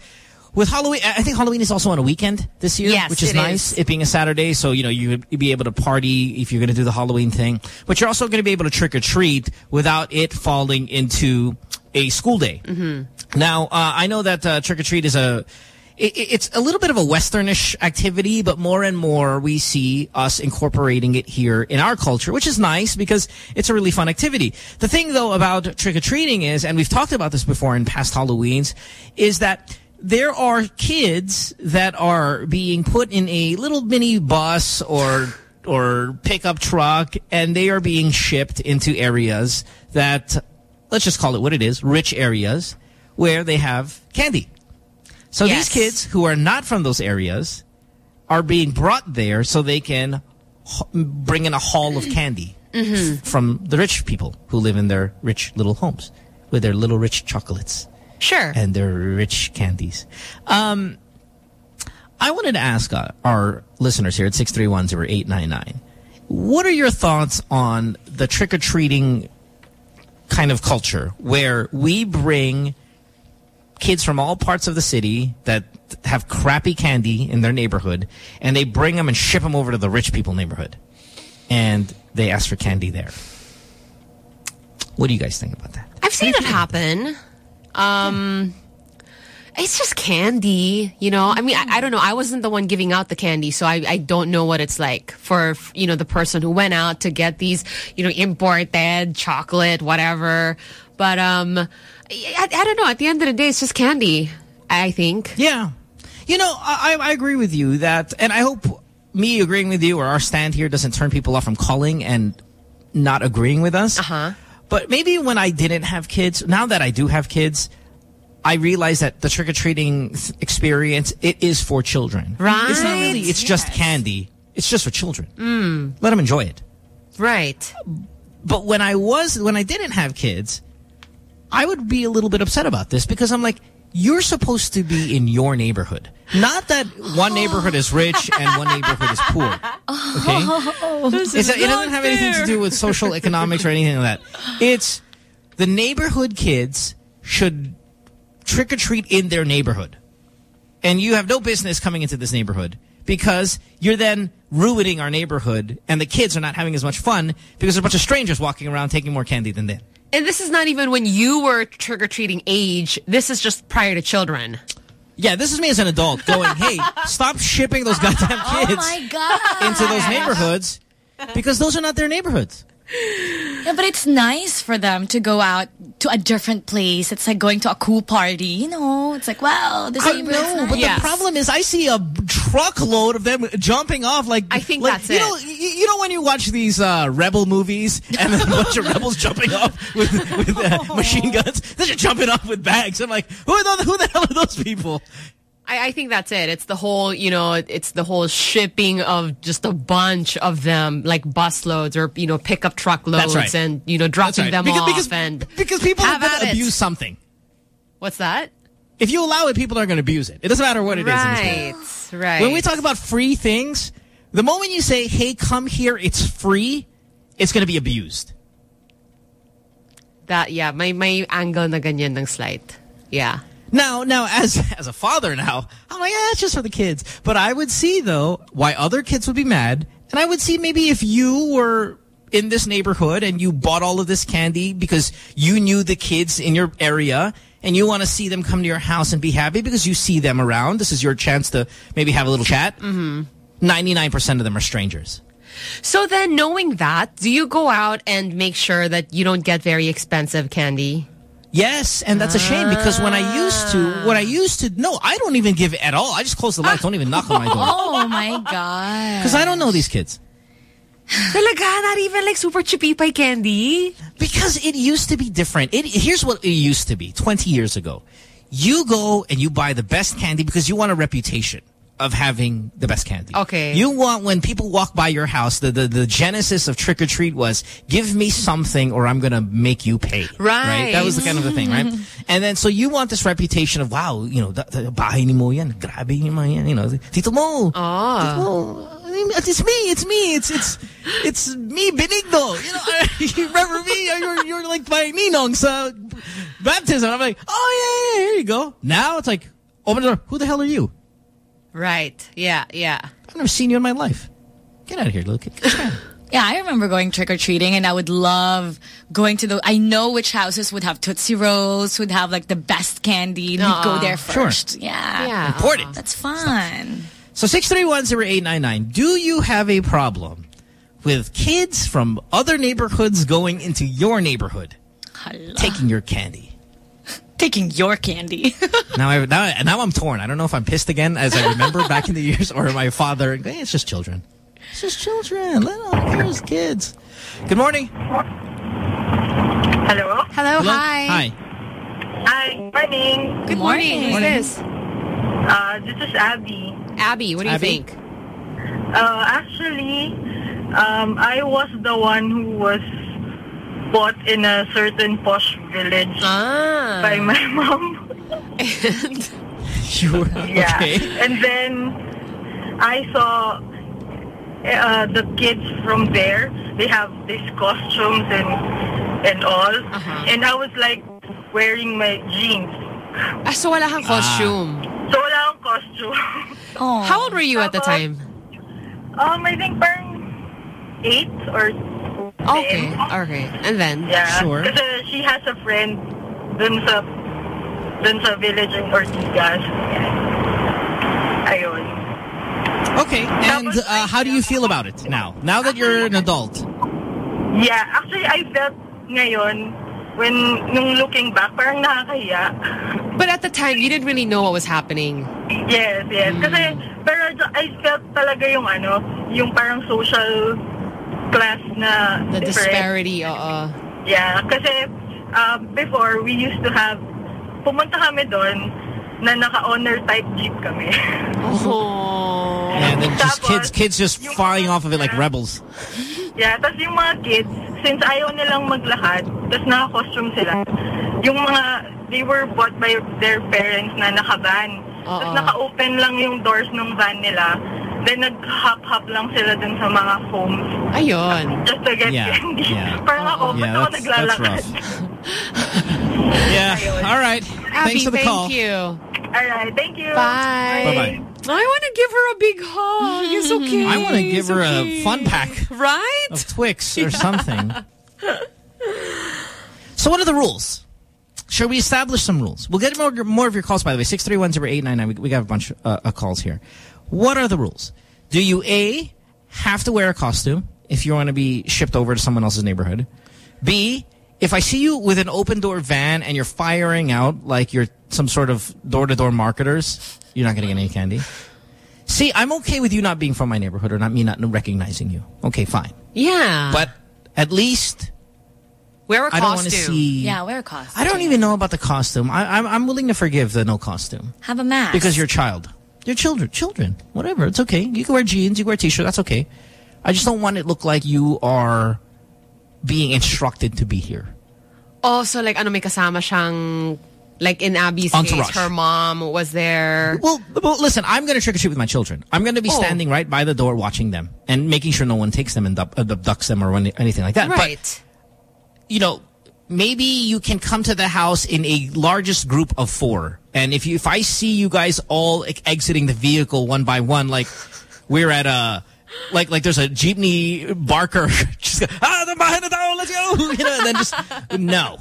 S7: with Halloween, I think Halloween is also on a weekend this year,
S2: Yes,
S7: which is
S2: it
S7: nice.
S2: is.
S7: It being a Saturday, so, you know, you would be able to party if you're going to do the Halloween thing. But you're also going to be able to trick or treat without it falling into a school day.
S2: Mm-hmm.
S7: Now, uh, I know that uh, trick or treat is a it, it's a little bit of a westernish activity, but more and more we see us incorporating it here in our culture, which is nice because it's a really fun activity. The thing though about trick or treating is, and we've talked about this before in past Halloweens, is that there are kids that are being put in a little mini bus or or pickup truck and they are being shipped into areas that let's just call it what it is, rich areas where they have candy. So
S2: Yes.
S7: these kids who are not from those areas are being brought there so they can bring in a haul of candy
S2: Mhm.
S7: from the rich people who live in their rich little homes with their little rich chocolates.
S2: Sure.
S7: And their rich candies. Um, I wanted to ask uh, our listeners here at 6310899, what are your thoughts on the trick-or-treating kind of culture where we bring kids from all parts of the city that have crappy candy in their neighborhood and they bring them and ship them over to the rich people neighborhood and they ask for candy there. What do you guys think about that?
S2: I've seen it happen. Um, it's just candy, you know. I mean, I, I don't know. I wasn't the one giving out the candy, so I, I don't know what it's like for you know the person who went out to get these, you know, imported chocolate, whatever. But um, I, I don't know. At the end of the day, it's just candy. I think.
S7: Yeah. You know, I, I agree with you that, and I hope me agreeing with you or our stand here doesn't turn people off from calling and not agreeing with us.
S2: Uh-huh.
S7: But maybe when I didn't have kids, now that I do have kids, I realize that the trick-or-treating experience, it is for children.
S2: Right.
S7: It's not really, it's just candy. It's just for children.
S2: Mm,
S7: Let them enjoy it.
S2: right.
S7: But when I was, when I didn't have kids, I would be a little bit upset about this because I'm like, you're supposed to be in your neighborhood. Not that one neighborhood is rich and one neighborhood is poor. Okay?
S2: Oh.
S7: It's
S2: is
S7: a- it doesn't have anything to do with social economics or anything like that. It's the neighborhood kids should trick or treat in their neighborhood. And you have no business coming into this neighborhood because you're then ruining our neighborhood and the kids are not having as much fun because there's a bunch of strangers walking around taking more candy than them.
S2: And this is not even when you were trick or treating age. This is just prior to children.
S7: Yeah, this is me as an adult going, hey, stop shipping those goddamn
S40: Oh
S7: kids
S40: my
S7: into those neighborhoods because those are not their neighborhoods.
S40: Yeah, but it's nice for them to go out to a different place. It's like going to a cool party, you know? It's like, wow, this
S7: I
S40: neighborhood's
S7: know, but
S40: nice.
S7: the problem is I see a truckload of them jumping off like I think
S2: that's
S7: you
S2: it.
S7: Know, you, you know when you watch these uh, rebel movies and then a bunch of rebels jumping off with, with uh, machine guns? They're just jumping off with bags. I'm like, who, are the, who the hell are those people?
S2: I, I think that's it. It's the whole, you know, it's the whole shipping of just a bunch of them, like busloads or, you know, pickup truck loads
S7: right.
S2: and, you know, dropping
S7: right.
S2: them
S7: Because-
S2: off
S7: because-
S2: and
S7: Because people
S2: have
S7: are going to abuse something.
S2: What's that?
S7: If you allow it, people are going to abuse it. It doesn't matter what it is. this world.
S2: Right, right.
S7: When we talk about free things, the moment you say, hey, come here, it's free, it's going to be abused.
S2: That, yeah, may, may angle na ganyan ng slide. Yeah.
S7: Now, now, as as a father now, I'm like, yeah, it's just for the kids. But I would see, though, why other kids would be mad. And I would see maybe if you were in this neighborhood and you bought all of this candy because you knew the kids in your area and you want to see them come to your house and be happy because you see them around. This is your chance to maybe have a little chat.
S2: Mm-hmm.
S7: 99% of them are strangers.
S2: So then knowing that, do you go out and make sure that you don't get very expensive candy?
S7: Yes, and that's a shame because when I used to, when I used to, no, I don't even give it at all. I just close the lights. Don't even knock on my door.
S40: Oh my god.
S7: Because I don't know these kids.
S2: Talaga, not even like super chipipay candy?
S7: Because it used to be different. It, here's what it used to be 20 years ago. You go and you buy the best candy because you want a reputation of having the best candy.
S2: Okay.
S7: You want, when people walk by your house, the, the, the genesis of trick-or-treat was, give me something or I'm going to make you pay.
S2: Right.
S7: That was the kind of the thing, right? and then, so you want this reputation of, wow, you know, bahay ni mo yan, grabe ni mo yan, you know, Tito Mo.
S2: Ah.
S7: Mo, it's me, it's me, it's it's it's me, Benigno. You know, you remember me? You're you're like my ninong's uh, baptism. I'm like, oh yeah, yeah, yeah, here you go. Now it's like, open the door. Who the hell are you?
S2: Right. Yeah, yeah.
S7: I've never seen you in my life. Get out of here, little kid.
S40: Yeah, I remember going trick-or-treating and I would love going to the... I know which houses would have Tootsie Rolls, would have like the best candy. and We'd go
S2: Aw.
S40: there
S7: Sure.
S40: first. Yeah.
S2: Yeah.
S7: Important.
S40: That's fun.
S7: So 6310899, do you have a problem with kids from other neighborhoods going into your neighborhood, taking your candy?
S40: Taking your candy.
S7: Now, I, now, now I'm torn. I don't know if I'm pissed again, as I remember back in the years, or my father. Hey, it's just children. It's just children. Let them. Here's kids. Good morning.
S2: Hello. Hello. Hi.
S7: Hi.
S41: Hi, morning.
S2: Good morning. Who's
S7: Morning.
S2: this?
S41: Uh, this is Abby.
S2: Abby, what do you
S41: Abby?
S2: think?
S41: Uh, actually, um, I was the one who was bought in a certain posh village
S2: Ah.
S41: by my mom.
S7: You were
S41: Yeah.
S7: okay.
S41: And then I saw uh, the kids from there. They have these costumes and and all.
S2: Uh-huh.
S41: And I was like wearing my jeans.
S2: Ah, so wala kang costume.
S41: So wala akong costume.
S2: How old were you at the time?
S41: Um, I think parang eight or
S2: Okay, okay. And then?
S41: Yeah.
S2: Sure.
S41: Kasi she has a friend dun sa dun sa village in Ortigas. Ayun.
S7: Okay, and uh, how do you feel about it now? Now that you're an adult.
S41: Yeah, actually I felt ngayon when nung looking back parang nakakahiya.
S2: But at the time, you didn't really know what was happening.
S41: Yes, yes. Kasi pero I felt talaga yung ano, yung parang social class na
S2: The
S41: different.
S2: disparity, oo.
S41: Yeah, kasi uh, before we used to have pumunta kami doon na naka-owner type jeep kami.
S2: Oh.
S7: And then just kids kids just flying off of it like rebels.
S41: Yeah, tapos yung mga kids, since ayaw nilang maglakad, tapos naka-costume sila, yung mga, they were bought by their parents na naka-van. Tapos naka-open lang yung doors ng van nila. Then nag-hop-hop lang sila dun sa mga foams.
S2: Ayun.
S41: Just to get
S7: Yeah,
S41: candy.
S7: yeah.
S41: Parang ako,
S7: Yeah,
S41: ba't ako
S7: that's- that's
S41: naglalakad?
S7: Yeah. All right.
S2: Abby,
S7: Thanks for the
S2: thank
S7: call.
S2: you.
S41: Alright, thank you.
S2: Bye.
S7: Bye-bye.
S2: I want to give her a big hug. It's okay.
S7: I want to give
S2: It's
S7: her
S2: okay.
S7: a fun pack
S2: Right?
S7: of Twix or something. So what are the rules? Should we establish some rules? We'll get more, more of your calls, by the way. 631-0899. We, we got a bunch uh, of calls here. What are the rules? Do you, A, have to wear a costume if you want to be shipped over to someone else's neighborhood? B, if I see you with an open-door van and you're firing out like you're some sort of door-to-door marketers, you're not going to get any candy. See, I'm okay with you not being from my neighborhood or not me not recognizing you. Okay, fine.
S2: Yeah.
S7: But at least
S2: Wear a
S7: I don't want to see.
S8: Yeah, wear a costume.
S7: I don't even know about the costume. I, I'm I'm willing to forgive the no costume
S8: Have a mask.
S7: because you're a child. You're children, children, whatever. It's okay. You can wear jeans, you can wear a t-shirt. That's okay. I just don't want it look like you are being instructed to be here.
S2: Oh, so like ano may kasama siyang like in Abby's
S7: Entourage.
S2: case, her mom was there.
S7: Well, well, listen, I'm going to trick or treat with my children. I'm going to be
S2: Oh.
S7: standing right by the door watching them and making sure no one takes them and abducts uh, them or anything like that.
S2: Right.
S7: But, you know, maybe you can come to the house in a largest group of four. And if you, if I see you guys all like, exiting the vehicle one by one, like we're at a, like, like there's a jeepney barker, just go, ah, the bahay na tao, let's go, you know, and then just, no.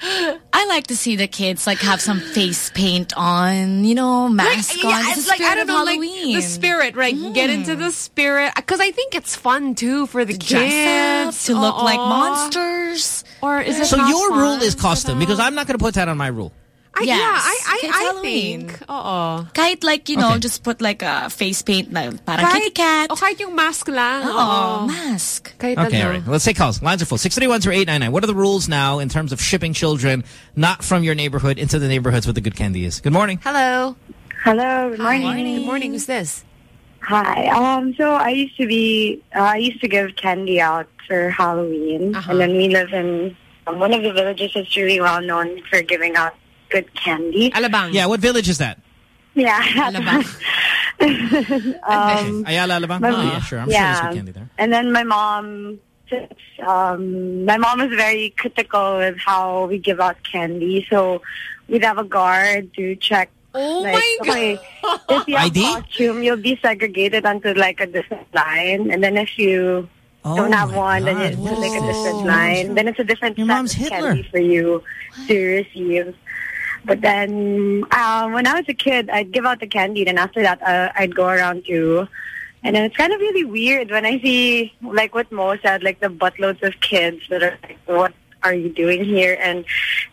S8: I like to see the kids like have some face paint on, you know, mask
S2: yeah,
S8: on. It's
S2: it's
S8: the
S2: like I don't
S8: of
S2: know, like
S8: Halloween.
S2: the spirit, right? Get into the spirit because I think it's fun too for the
S8: dress up,
S2: kids
S8: to look like monsters.
S2: Or is it
S7: So your
S2: fun
S7: rule is
S2: for
S7: costume because I'm not going to put that on my rule.
S2: I,
S8: Yes.
S2: Yeah, I I,
S8: It's
S2: I
S8: Halloween.
S2: think. Oo.
S8: Kahit like, you know,
S7: Okay.
S8: just put like a face paint na parang
S2: Kahit,
S8: kitty cat.
S2: o kahit yung mask lang.
S8: Oo,
S2: Oo.
S8: mask.
S2: Kahit
S7: Okay, all right. Let's take calls. Lines are full. 631-0899. What are the rules now in terms of shipping children not from your neighborhood into the neighborhoods where the good candy is? Good morning.
S2: Hello.
S42: Hello, good
S2: Hi.
S42: morning.
S2: Good morning. Who's this?
S42: Hi. Um, so I used to be, uh, I used to give candy out for Halloween,
S2: Uh-huh.
S42: and then we live in um, one of the villages that's really well known for giving out good candy.
S2: Alabang.
S7: Yeah, what village is that?
S42: Yeah.
S2: Alabang.
S42: um,
S7: Ayala, Alabang?
S42: my-
S7: Oh, yeah, sure. I'm sure there's good candy there.
S42: And then my mom, since, um, my mom is very critical with how we give out candy, so we'd have a guard to check.
S2: Oh
S42: like,
S2: my
S42: okay, if you have
S7: ID?
S42: costume, you'll be segregated onto like a different line, and then if you
S7: Oh
S42: don't have
S7: my
S42: one, then
S7: God.
S42: it's like a different line. Then it's a different
S7: Your
S42: set
S7: mom's
S42: of
S7: Hitler.
S42: candy for you to receive. But then uh, when I was a kid, I'd give out the candy. Then after that, uh, I'd go around too. And then it's kind of really weird when I see, like what Mo said, like the buttloads of kids that are like, what are you doing here? And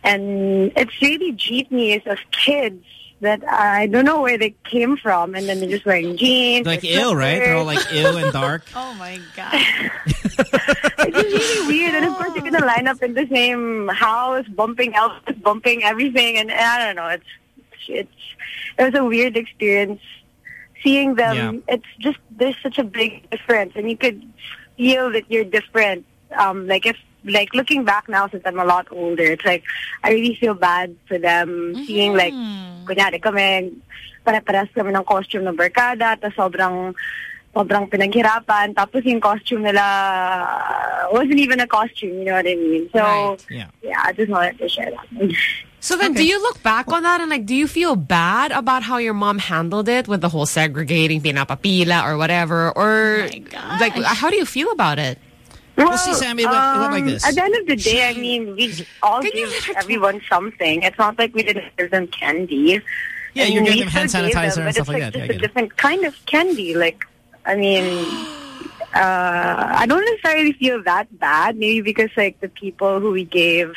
S42: and it's really jeepneys of kids that I don't know where they came from. And then they're just wearing jeans.
S7: Like ill, right? They're all like ill and dark.
S8: Oh my God.
S42: It's just really weird. And of course, you're going to line up in the same house, bumping elbows, bumping everything. And, and I don't know. It's, it's
S27: It's it was a weird experience seeing them.
S43: Yeah.
S27: It's just there's such a big difference, and you could feel that you're different. Um, like if like looking back now, since I'm a lot older, it's like I really feel bad for them seeing like kunyari kami pare-pares kami ng costume ng barkada, tapos sobrang sobrang pinaghirapan. Tapos yung costume nila uh, wasn't even a costume, you know what I mean? So,
S2: Right.
S7: Yeah.
S27: yeah, I just wanted to share that.
S2: So then, do you look back on that and like, do you feel bad about how your mom handled it with the whole segregating, being a pinapapila or whatever, or like, how do you feel about it?
S27: Well,
S7: see, Sammy, it went- it went like
S27: um,
S7: this.
S27: At the end of the day, I mean, we all give everyone something. It's not like we didn't give them candy.
S7: Yeah,
S27: I
S7: you're
S27: mean,
S7: giving them hand sanitizer
S27: them,
S7: and stuff like
S27: like
S7: that. Yeah, I
S27: Just a different kind of candy. Like, I mean, uh, I don't necessarily feel that bad. Maybe because like the people who we gave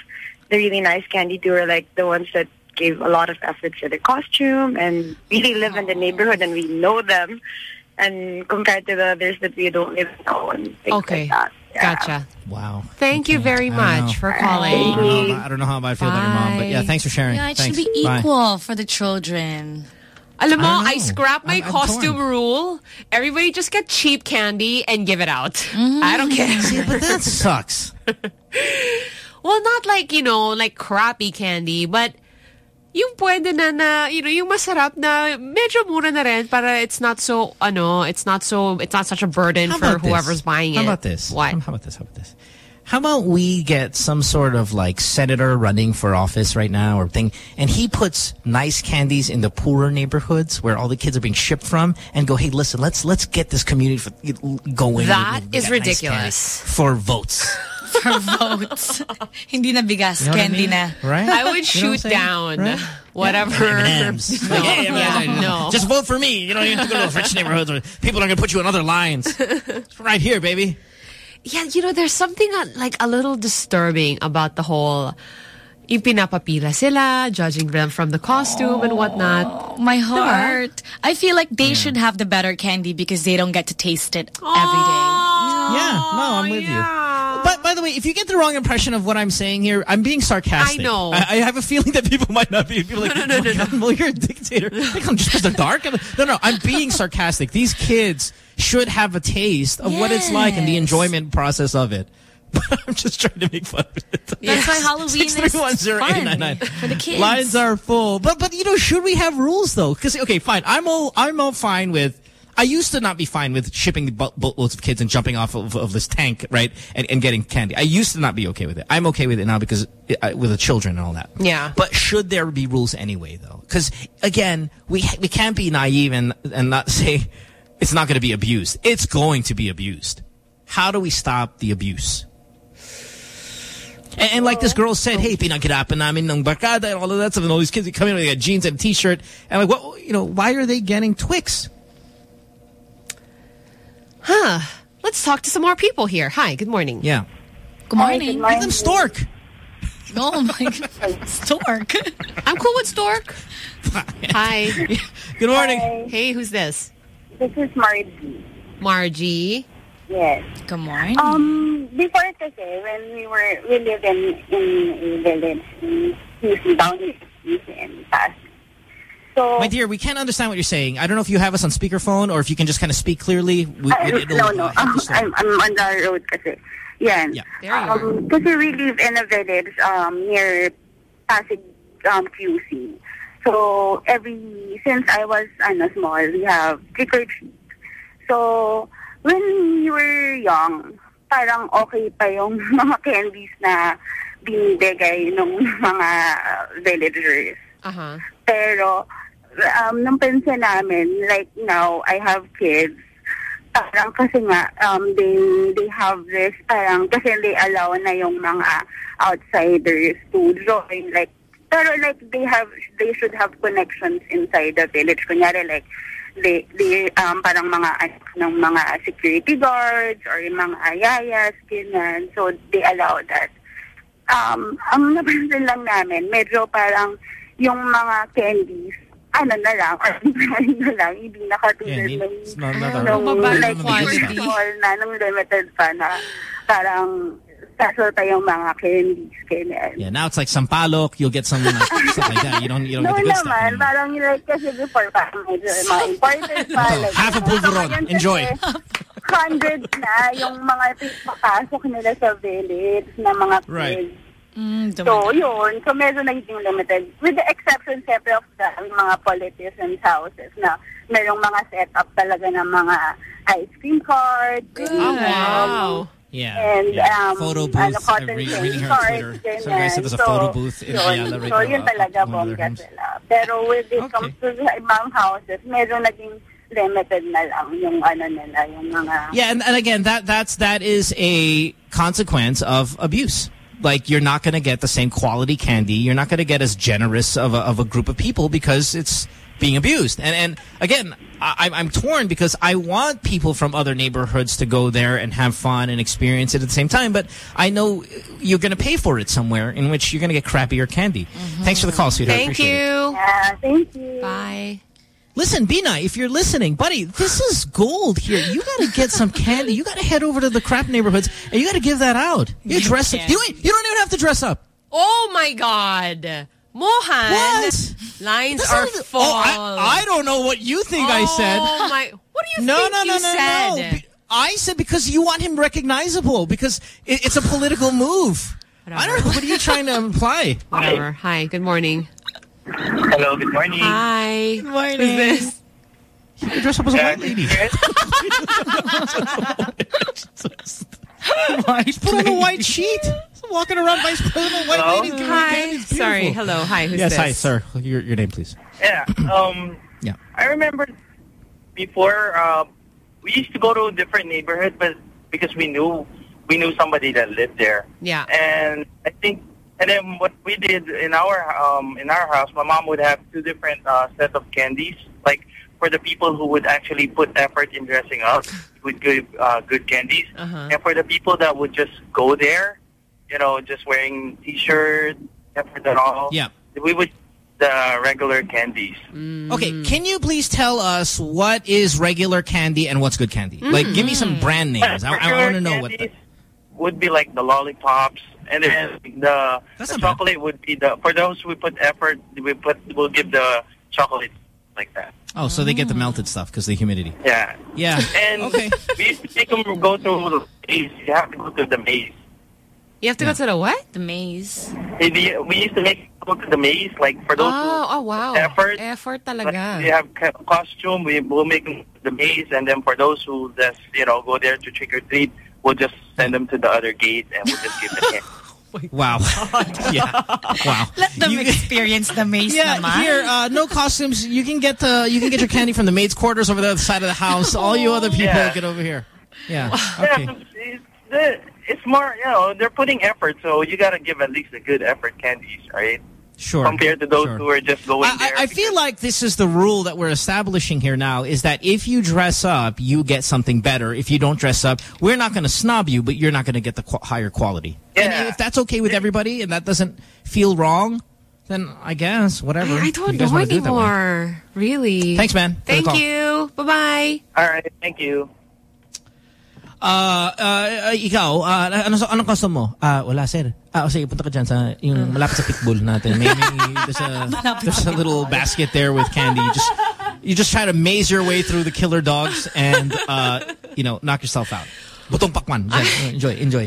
S27: the really nice candy to are like the ones that gave a lot of effort to the costume and really live in the neighborhood and we know them. And compared to the others that we don't even know and things
S2: Okay.
S27: like that. Yeah.
S2: Gotcha.
S7: Wow.
S2: Thank you very
S7: I don't know.
S2: much for
S7: I
S2: calling.
S7: don't, know, I don't know how I feel about your mom, but yeah, thanks for sharing.
S40: Yeah, it
S7: thanks.
S40: should be
S7: Bye.
S40: equal for the children.
S2: Alam mo,
S7: I don't
S2: I,
S7: know.
S2: scrap my
S7: I'm- I'm
S2: costume
S7: torn.
S2: rule. Everybody just get cheap candy and give it out. Mm-hmm. I don't care.
S7: See, but that sucks.
S2: well, not like, you know, like crappy candy, but yung pwede na na, you know, yung masarap na medyo mura na rin para it's not so, ano, it's not so, it's not such a burden for
S7: this?
S2: whoever's buying it.
S7: How about this?
S2: What?
S7: How about this? How about this? How about we get some sort of like senator running for office right now or thing, and he puts nice candies in the poorer neighborhoods where all the kids are being shipped from, and go, hey, listen, let's let's get this community for, going.
S2: That is
S7: got nice
S2: ridiculous.
S7: for votes.
S40: For votes. Hindi na bigas,
S7: You know what I
S40: candy
S7: mean?
S40: na.
S7: Right?
S2: I would
S7: You know
S2: shoot down
S7: Right?
S2: whatever.
S7: M&Ms.
S2: No,
S7: Like, hey,
S2: yeah, no.
S7: Just vote for me. You don't even have to go to those rich neighborhoods where people are going to put you in other lines. It's right here, baby.
S2: Yeah, you know, there's something uh, like a little disturbing about the whole yung pinapapila sila, judging them from the costume and whatnot.
S40: My heart. I feel like they should have the better candy because they don't get to taste it every day.
S7: Yeah, no, I'm with you. But by the way, if you get the wrong impression of what I'm saying here, I'm being sarcastic.
S2: I know.
S7: I, I have a feeling that people might not be. People are like,
S2: No, no,
S7: oh my
S2: no,
S7: God, Mo, you're a dictator. Like, I'm just because they're dark. No, no, I'm being sarcastic. These kids should have a taste of what it's like and the enjoyment process of it. But I'm just trying to make fun of it.
S40: That's why Halloween is
S7: 6310899.
S40: fun for the kids.
S7: Lines are full. But but you know, should we have rules though? Because okay, fine. I'm all I'm all fine with. I used to not be fine with shipping bo- boatloads of kids and jumping off of, of this tank, right, and, and getting candy. I used to not be okay with it. I'm okay with it now because uh, with the children and all that.
S2: Yeah.
S7: But should there be rules anyway, though? Because again, we we can't be naive and and not say it's not going to be abused. It's going to be abused. How do we stop the abuse? And, and like this girl said, hey, pinaghirapan namin ng barkada and all of that stuff. And all these kids come in with a jeans and a t-shirt. And like, what, you know, why are they getting Twix?
S2: Huh. Let's talk to some more people here. Hi, good morning.
S7: Yeah.
S40: Good morning.
S27: good
S7: Give them Stork.
S40: Oh my god. Stork.
S2: I'm cool with Stork. Hi.
S7: Good morning.
S2: Hey, who's this?
S27: This is Margie.
S2: Margie.
S27: Yes.
S40: Good morning.
S27: Um, before kasi, when we were, we lived in, in a village in Houston, down in Houston and Pasig. So,
S7: My dear, we can't understand what you're saying. I don't know if you have us on speakerphone or if you can just kind of speak clearly. We,
S27: I-
S7: it'll-
S27: no, no,
S7: help
S27: um. I'm, I'm on the road kasi. Yan.
S7: Yeah.
S2: There you are.
S27: Um, kasi we live in a village um, near Pasig um, QC. So, every, since I was ano, small, we have trick or treat. So, when we were young, parang okay pa yung mga candies na binibigay ng mga villagers.
S2: Uh-huh.
S27: Pero, um, nung pensa namin, like now, I have kids, parang kasi nga, um, they, they have this, parang kasi they allow na yung mga outsiders to join, like, pero like they have, they should have connections inside the village. Kunyari like, they, they, um, parang mga, ng mga security guards or yung mga ayayas, ganyan. So, they allow that um, ang napansin lang namin, medyo parang yung mga candies, ano na lang, ordinary na lang, hindi nakatulad ng, nung, small na, nung limited pa na, parang pa candies.
S7: Yeah, now it's like sampalok. You'll get some like, stuff like that. You don't, you don't
S27: no
S7: get the good stuff.
S27: naman, parang like kasi before parang medyo mga imported pa.
S7: Oh,
S27: like,
S7: half a
S27: polvoron.
S7: Enjoy.
S27: Hundreds na yung mga pinapasok nila sa village na mga kids.
S7: Right.
S27: So, yun. So, medyo naging limited. With the exception, siyempre, of the mga politicians' houses na merong mga setup talaga ng mga ice cream cards.
S2: Oh,
S27: and,
S2: wow.
S7: Yeah.
S27: And,
S7: yeah.
S27: um,
S7: photo booth.
S27: ano,
S7: I'm re- reading her on
S27: cards,
S7: Twitter. So guys said there's a
S27: ganyan.
S7: photo booth in
S27: yun.
S7: Ayala right
S27: So,
S7: now.
S27: yun talaga,
S7: One of their
S27: bongga sila. Pero with it comes to the ibang houses, medyo naging limited na lang yung ano nila, yung mga...
S7: Yeah, and, and again, that that's that is a consequence of abuse. Like you're not going to get the same quality candy. You're not going to get as generous of a, of a group of people because it's being abused. And and again, I, I'm torn because I want people from other neighborhoods to go there and have fun and experience it at the same time. But I know you're going to pay for it somewhere in which you're going to get crappier candy. Thanks for the call, sweetheart.
S2: Thank
S7: Appreciate it.
S2: you.
S27: Yeah, thank you.
S2: Bye.
S7: Listen, Binay, if you're listening, buddy, this is gold here. You got to get some candy. You got to head over to the crap neighborhoods and you got to give that out. You dress up. You, you don't even have to dress up.
S2: Oh my God. Mohan.
S7: What?
S2: Lines are
S7: even- oh,
S2: full.
S7: Oh, I, I don't know what you think I said.
S2: Oh my. What do you
S7: no,
S2: think
S7: no,
S2: you
S7: no, no,
S2: said?
S7: no. Be- I said because you want him recognizable because it, it's a political move. I don't know. What are you trying to imply?
S2: Whatever. Hi. Good morning.
S43: Hello, good morning.
S2: Hi.
S40: Good morning.
S2: Who's this?
S7: You dress up as a white lady. He's put on a white sheet. He's walking around vice president, white
S43: Hello?
S7: lady.
S2: Hi. Sorry. Hello. Hi. Who's
S7: yes,
S2: this?
S7: hi, sir. Your, your name, please.
S43: Yeah. Um.
S7: Yeah.
S43: I remember before uh, we used to go to different neighborhoods, but because we knew we knew somebody that lived there,
S2: Yeah.
S43: and I think, and then what we did in our um in our house, my mom would have two different uh, set of candies, like for the people who would actually put effort in dressing up, would give uh, good candies,
S2: Uh-huh.
S43: and for the people that would just go there, you know, just wearing t-shirt, effort at all,
S7: Yeah.
S43: we would the regular candies.
S7: Okay, can you please tell us what is regular candy and what's good candy? Like, give me some brand names. I, I want to know what. The,
S43: would be like the lollipops, and then the, the chocolate would be the for those who put effort. We put we'll give the chocolate like that.
S7: oh, so they get the mm. melted stuff because the humidity.
S43: Yeah,
S7: Yeah.
S43: and we used to make them go through the maze. You have to go through the maze.
S2: You have to go to the what?
S40: The maze.
S43: Maybe we used to make them go to the maze, like for those
S2: Oh, oh wow.
S43: who effort.
S2: Effort
S43: Like,
S2: talaga.
S43: they have costume. We will make the maze, and then for those who just you know go there to trick or treat, we'll just send them to the other gate, and we'll just give them candy.
S7: Wow. yeah. Wow.
S40: Let them experience the maze
S7: Yeah,
S40: naman.
S7: here, uh, no costumes. You can get the you can get your candy from the maid's quarters over the other side of the house. All you other people
S43: Yeah.
S7: get over here. Yeah. Okay.
S43: Yeah, it's, the- it's more, you know, they're putting effort, so you got to give at least a good effort candies, right?
S7: Sure.
S43: Compared to those
S7: Sure.
S43: who are just going
S7: I,
S43: there.
S7: I, I feel like this is the rule that we're establishing here now is that if you dress up, you get something better. If you don't dress up, we're not going to snob you, but you're not going to get the qu higher quality. And if that's okay with everybody and that doesn't feel wrong, then I guess, whatever.
S2: I don't
S7: You guys
S2: know
S7: wanna do it
S2: anymore. Really.
S7: Thanks, man.
S2: Thank you. Bye-bye.
S43: All right. Thank you.
S7: Uh, uh, ikaw, uh, ano, ano custom mo? Ah, wala, sir. Ah, o sige, punta ka dyan sa, yung malapit sa pitbull natin. May, may, there's a, there's a little basket there with candy. You just, you just try to maze your way through the killer dogs and, uh, you know, knock yourself out. Butong pakwan. Dyan. Enjoy, enjoy.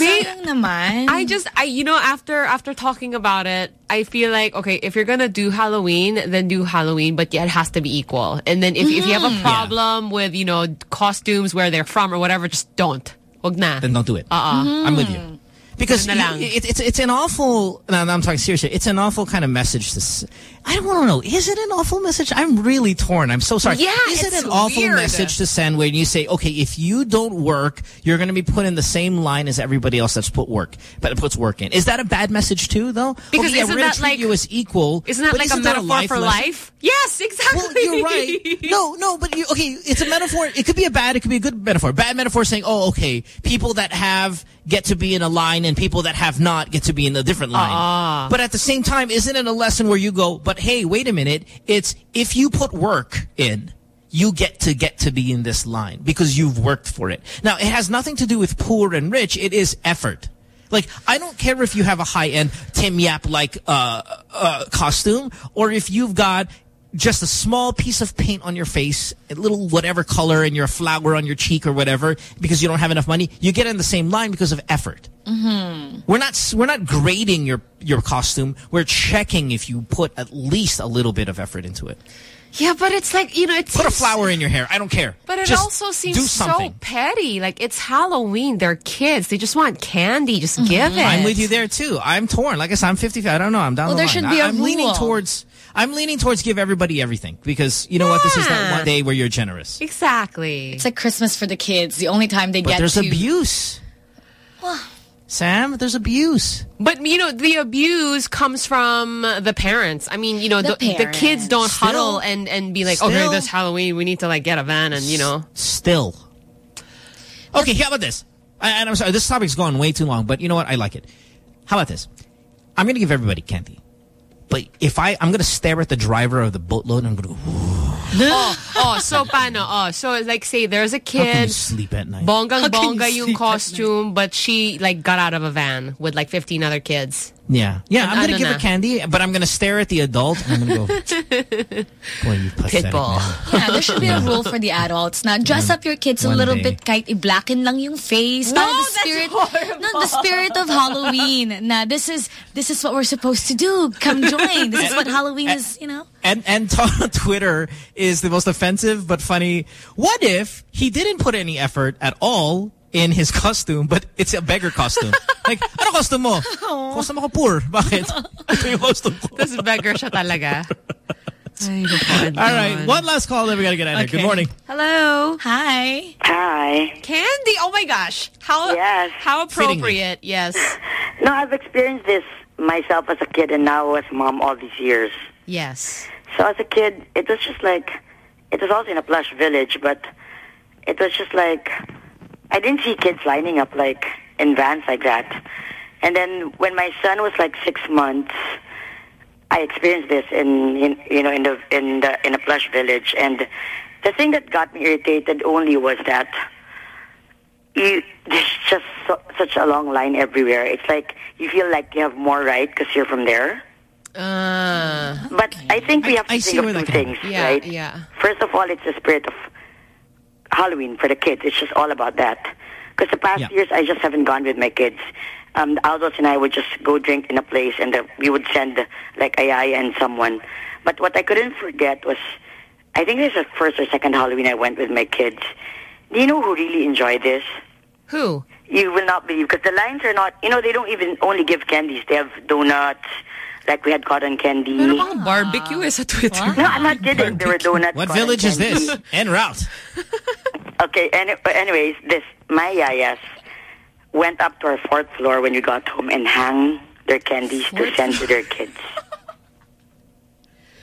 S40: Sayang naman.
S2: I just, I you know, after after talking about it, I feel like okay, if you're gonna do Halloween, then do Halloween, but yeah, it has to be equal. And then if if you have a
S7: Mhm.
S2: problem with you know costumes where they're from or whatever, just don't. Wag na.
S7: Then don't do it.
S2: Uh-uh.
S7: I'm with you. Because it, it's it's an awful. No, no, I'm talking seriously. It's an awful kind of message. To, s- I don't want to know. Is it an awful message? I'm really torn. I'm so sorry.
S2: Yeah,
S7: is it an awful
S2: weird.
S7: message to send when you say, okay, if you don't work, you're going to be put in the same line as everybody else that's put work, but it puts work in. Is that a bad message too, though?
S2: Because
S7: okay, yeah,
S2: isn't that like-
S7: you as equal?
S2: Isn't that like a
S7: isn't that
S2: metaphor for
S7: lesson?
S2: life? Yes, exactly.
S7: Well, you're right. No, no, but you, okay, it's a metaphor. It could be a bad, it could be a good metaphor. Bad metaphor saying, oh, okay, people that have get to be in a line and people that have not get to be in a different line.
S2: Ah.
S7: But at the same time, isn't it a lesson where you go, but hey, wait a minute, it's if you put work in, you get to get to be in this line because you've worked for it. Now, it has nothing to do with poor and rich. It is effort. Like, I don't care if you have a high-end Tim Yap-like uh, uh, costume or if you've got just a small piece of paint on your face, a little whatever color and your flower on your cheek or whatever because you don't have enough money. You get in the same line because of effort.
S40: Mm-hmm.
S7: We're not we're not grading your your costume. We're checking if you put at least a little bit of effort into it.
S2: Yeah, but it's like, you know, it's
S7: Put a flower in your hair. I don't care.
S2: But it
S7: Just
S2: also seems so petty. Like, it's Halloween. They're kids. They just want candy. Just
S40: Mm-hmm.
S2: give it.
S7: I'm with you there too. I'm torn. Like I said, I'm 55. I don't know. I'm down
S2: Well,
S7: the
S2: there
S7: line.
S2: should be a
S7: I, am leaning towards. I'm leaning towards give everybody everything because you know what? This is that one day where you're generous.
S2: Exactly.
S40: It's like Christmas for the kids. The only time they
S7: But
S40: get
S7: there's
S40: to...
S7: abuse. Sam, there's abuse.
S2: But, you know, the abuse comes from the parents. I mean, you know,
S40: The
S2: the, the, kids don't
S7: Still-
S2: huddle and, and be like, okay, this Halloween, we need to, like, get a van and, you know.
S7: Still. Okay, how about this? I, and I'm sorry, this topic's gone way too long, but you know what? I like it. How about this? I'm going to give everybody candy. But if I, I'm going to stare at the driver of the boatload and I'm going to go,
S2: oh, oh, so paano? Oh, so like say there's a
S7: how can you
S2: kid,
S7: sleep at night?
S2: bonggang
S40: How you
S2: bonga yung costume, but she like got out of a van with like 15 other kids.
S7: Yeah. Yeah, I'm going to give
S2: na?
S7: her candy, but I'm going to stare at the adult and I'm going to go, boy, you pathetic
S2: Pitbull.
S40: Yeah, there should be a rule for the adults. Now, dress up your kids a little
S7: day.
S40: bit kahit i-blacken lang yung face.
S2: No,
S40: the spirit,
S2: horrible.
S40: No, the spirit of Halloween. Na this is this is what we're supposed to do. Come join. This is what Halloween is, you know.
S7: And and on Twitter is the most offensive but funny. What if he didn't put any effort at all in his costume, but it's a beggar costume? like, ano costume mo? Costume ako poor. Bakit? Ito yung costume ko.
S2: This beggar siya talaga. Ay,
S7: All right, one last call, then we gotta get out of here. Good morning.
S2: Hello.
S40: Hi.
S44: Hi.
S2: Candy. Oh my gosh. How
S44: Yes.
S2: how appropriate. Yes.
S44: No, I've experienced this myself as a kid and now as mom all these years.
S2: Yes.
S44: So as a kid, it was just like, it was also in a plush village, but it was just like, I didn't see kids lining up like in vans like that. And then when my son was like six months, I experienced this in, in you know in the in the in a plush village, and the thing that got me irritated only was that you there's just so, such a long line everywhere. It's like you feel like you have more right because you're from there.
S2: Uh,
S44: But I think we have to
S7: I see
S44: think
S7: where
S44: of two things,
S2: yeah,
S44: right?
S2: yeah.
S44: First of all, it's the spirit of Halloween for the kids. It's just all about that. Because the past
S7: Yeah.
S44: years, I just haven't gone with my kids. Um, Aldos and I would just go drink in a place, and the, we would send like Ayaya and someone. But what I couldn't forget was, I think this is the first or second Halloween I went with my kids. Do you know who really enjoyed this?
S2: Who?
S44: You will not believe because the lines are not. You know, they don't even only give candies. They have donuts. Like we had cotton candy.
S2: Meron pang barbecue sa Twitter.
S44: No, I'm not kidding. There were donuts.
S7: What
S44: cotton
S7: village is this? En route.
S44: Okay, any, anyways, this my yayas went up to our fourth floor when we got home and hung their candies to send to their kids.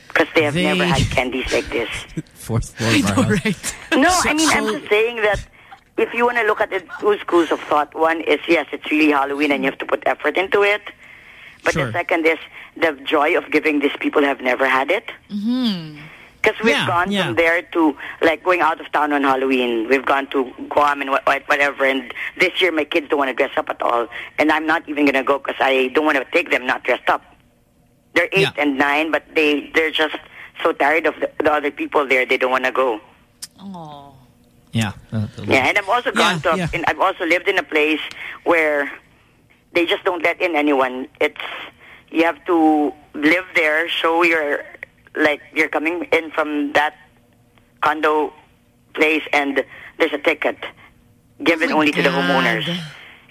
S44: Because they have
S7: They-
S44: never had candies like this.
S7: Fourth floor of our house.
S44: No,
S7: So-
S44: I mean, I'm just saying that if you want to look at it, two schools of thought. One is, yes, it's really Halloween and you have to put effort into it. But
S7: Sure.
S44: the second is the joy of giving these people have never had it.
S40: Mm-hmm.
S44: Because we've
S7: Yeah,
S44: gone
S7: yeah.
S44: from there to like going out of town on Halloween. We've gone to Guam and what, what- whatever. And this year, my kids don't want to dress up at all, and I'm not even going to go because I don't want to take them not dressed up. They're eight
S7: Yeah.
S44: and nine, but they they're just so tired of the, the other people there. They don't want to go.
S40: Oh.
S7: Yeah. Uh,
S44: Yeah, and I've also gone
S7: Yeah,
S44: to.
S7: yeah.
S44: And I've also lived in a place where they just don't let in anyone. It's you have to live there, show your like you're coming in from that condo place, and there's a ticket given
S2: Oh my
S44: only to the homeowners.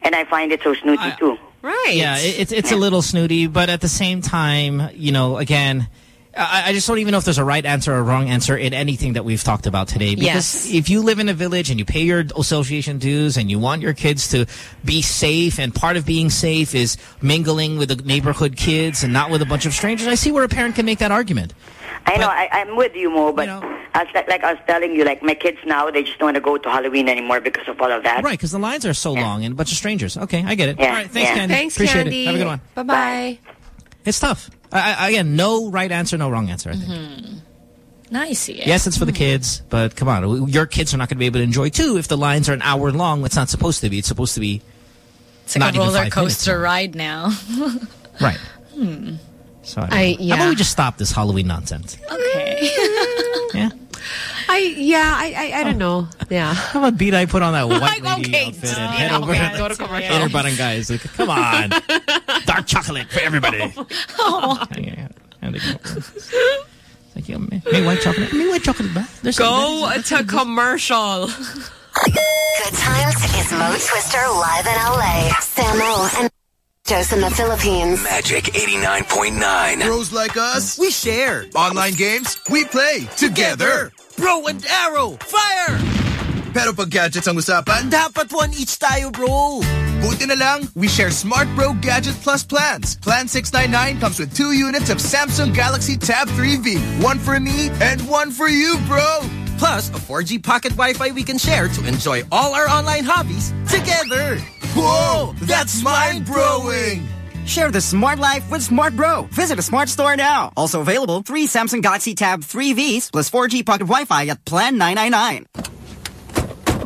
S44: And I find it so snooty
S7: I-
S44: too.
S2: Right.
S7: Yeah, it, it's it's a little snooty, but at the same time, you know, again, I, I just don't even know if there's a right answer or a wrong answer in anything that we've talked about today. Because
S2: Yes.
S7: if you live in a village and you pay your association dues and you want your kids to be safe, and part of being safe is mingling with the neighborhood kids and not with a bunch of strangers, I see where a parent can make that argument.
S44: I know, I, I'm with you, Mo, but I was, like, like I was telling you, like my kids now, they just don't want to go to Halloween anymore because of all of that.
S7: Right, because the lines are so long and a bunch of strangers. Okay, I get it.
S44: Yeah,
S7: All right, thanks,
S44: yeah.
S7: Candy.
S2: Thanks,
S7: Appreciate
S2: Candy.
S7: it. Have a good one.
S2: Bye-bye.
S7: It's tough. I, I, again, no right answer, no wrong answer, I think.
S8: I see it.
S7: Yes, it's for the kids, but come on, your kids are not going to be able to enjoy too if the lines are an hour long. It's not supposed to be. It's supposed to be
S8: It's like
S7: not
S8: a
S7: even
S8: roller coaster ride now.
S7: Right.
S8: hmm.
S7: So I,
S2: I- yeah.
S7: How about we just stop this Halloween nonsense?
S8: Okay.
S2: I yeah, I I, I don't know. Yeah.
S7: How about Beat I put on that white lady
S2: okay,
S7: outfit and
S2: you
S7: head
S2: know,
S7: over
S2: okay, go to commercial.
S7: Inner Barangay. It's like, come on. Dark chocolate for everybody.
S8: Oh.
S7: Yeah, and they like, yeah, may, may white chocolate. May white chocolate ba? There's
S2: Go to commercial.
S1: Good times is Mo Twister live in LA. Samo and Jose in the Philippines.
S4: Magic 89.9.
S21: Bros like us, we share. Online games, we play together.
S23: Bro and arrow, fire!
S21: Pero pag gadgets ang usapan,
S23: Dapat one each tayo, bro.
S21: buti na lang, we share Smart Bro Gadget Plus plans. Plan 699 comes with two units of Samsung Galaxy Tab 3V. One for me and one for you, bro.
S23: Plus, a 4G pocket Wi-Fi we can share to enjoy all our online hobbies together.
S21: Whoa, that's mind broing.
S45: Share the smart life with Smart Bro. Visit a smart store now. Also available, three Samsung Galaxy Tab 3Vs plus 4G pocket Wi-Fi at Plan 999.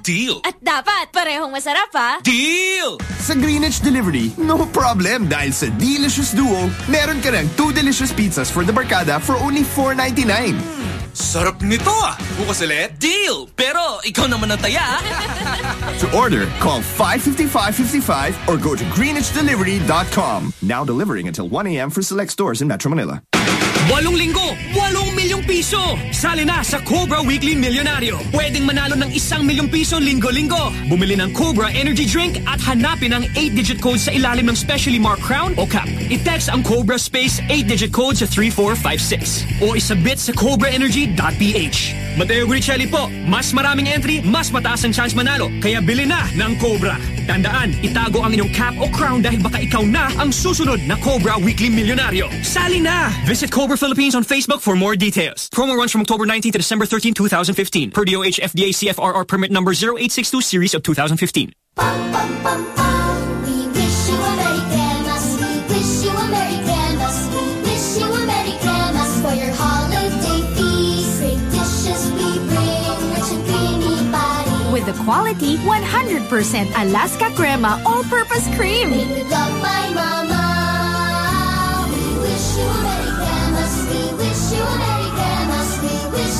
S23: Deal!
S5: At dapat parehong masarap ha?
S23: Deal!
S21: Sa Greenwich Delivery, no problem dahil sa Delicious Duo, meron ka ng two delicious pizzas for the barkada for only $4.99.
S46: Hmm, sarap nito ah. Bukas ulit.
S23: Deal! Pero ikaw naman ang taya. Ah.
S21: To order, call 555-55 or go to greenwichdelivery.com. Now delivering until 1 a.m. for select stores in Metro Manila.
S47: Walong linggo, walong milyong piso. Sali na sa Cobra Weekly Millionario. Pwedeng manalo ng isang milyong piso linggo-linggo. Bumili ng Cobra Energy Drink at hanapin ang 8-digit code sa ilalim ng specially marked crown o cap. I-text ang Cobra Space 8-digit code sa 3456 o isabit sa cobraenergy.ph. Mateo Guricelli po, mas maraming entry, mas mataas ang chance manalo. Kaya bili na ng Cobra. Tandaan, itago ang inyong cap o crown dahil baka ikaw na ang susunod na Cobra Weekly Millionario. Sali na! Visit Cobra Philippines on Facebook for more details. Promo runs from October 19 to December 13, 2015. Per DOH FDA CFRR permit number 0862 series of 2015.
S48: We wish you a Merry Christmas. We wish you a Merry Christmas. We wish you a Merry Christmas for your holiday feast. Great dishes we bring, rich and creamy body.
S19: With the quality 100% Alaska Crema all-purpose cream.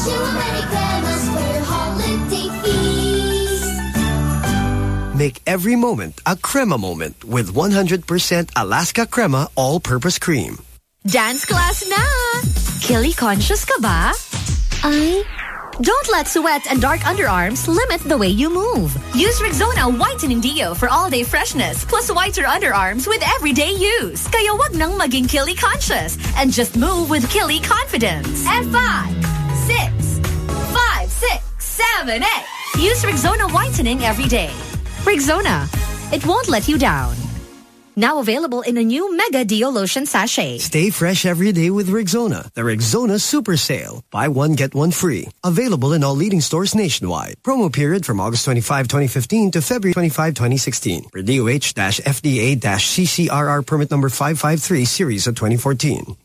S48: Wish you a Merry Christmas for your holiday feast.
S34: Make every moment a crema moment with 100% Alaska Crema all-purpose cream.
S19: Dance class na! Killy conscious ka ba? Ay? Don't let sweat and dark underarms limit the way you move. Use Rexona Whitening Deo for all-day freshness plus whiter underarms with everyday use. Kaya wag nang maging Killy conscious and just move with Killy confidence. And five, six, five, six, seven, eight. Use Rexona Whitening every day. Rexona, It won't let you down. Now available in a new Mega Deo Lotion Sachet.
S34: Stay fresh every day with Rexona, The Rexona Super Sale. Buy one, get one free. Available in all leading stores nationwide. Promo period from August 25, 2015 to February 25, 2016. For DOH-FDA-CCRR permit number 553 series of 2014.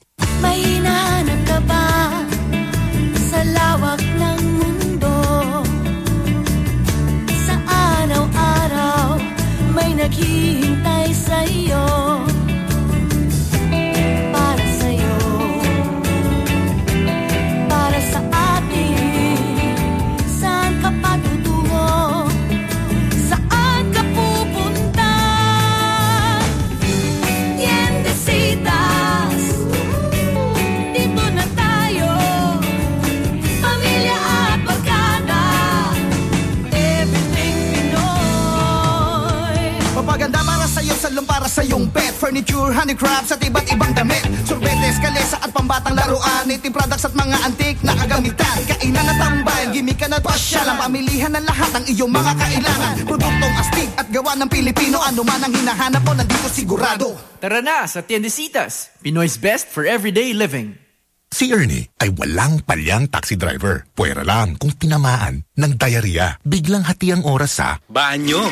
S49: Furniture, handicrafts at iba't ibang damit Sorbetes, kalesa at pambatang laruan Native products at mga antik na kagamitan Kainan at tambayan, gimikan at pasyalan Pamilihan ng lahat ng iyong mga kailangan Produktong astig at gawa ng Pilipino Ano man ang hinahanap mo, nandito sigurado
S50: Tara na sa Tiendesitas, Pinoy's best for everyday living.
S51: Si Ernie ay walang palyang taxi driver. Pwera lang kung tinamaan ng diarrhea. Biglang hati ang oras sa
S52: Banyo.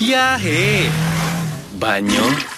S52: Biyahe. Banyo.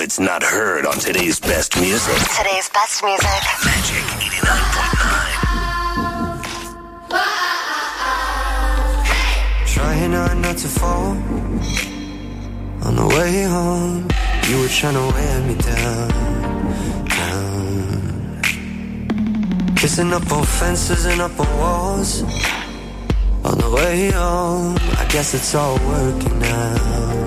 S4: if it's not heard on today's best music.
S1: Today's best music.
S4: Magic 89.9.
S53: Trying hard not to fall. On the way home, you were trying to wear me down, down. Kissing up on fences and up on walls. On the way home, I guess it's all working now,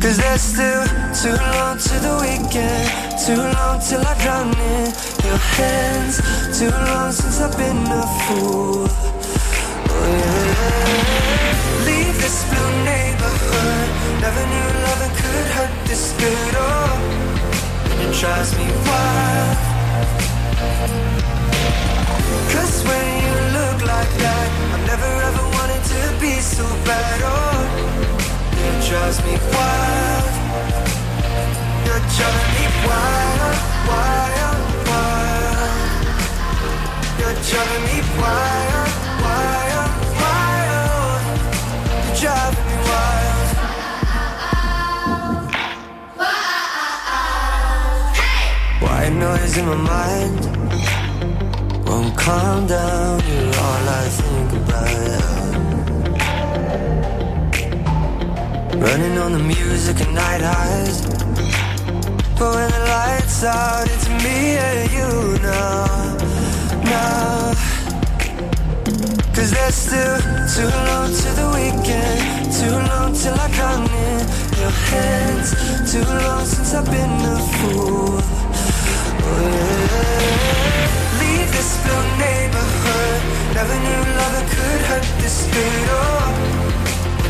S53: Cause there's still too long to the weekend, too long till I drown in your hands, too long since I've been a fool. Oh yeah. Leave this blue neighborhood. Never knew loving could hurt this good. Oh, and it drives me wild. Cause when you look like that, I never ever wanted to be so bad. Oh, it drives me wild. You're driving me wild, wild, wild. You're driving me wild, wild, wild. You're driving me wild. White noise in my mind won't calm down. You're all I think about. Running on the music and night highs. But when the lights out, it's me and you now, now. Cause there's still too long to the weekend, too long till I come in your hands, too long since I've been a fool. Oh, yeah. Leave this blue neighborhood, never knew love could hurt this good. Oh,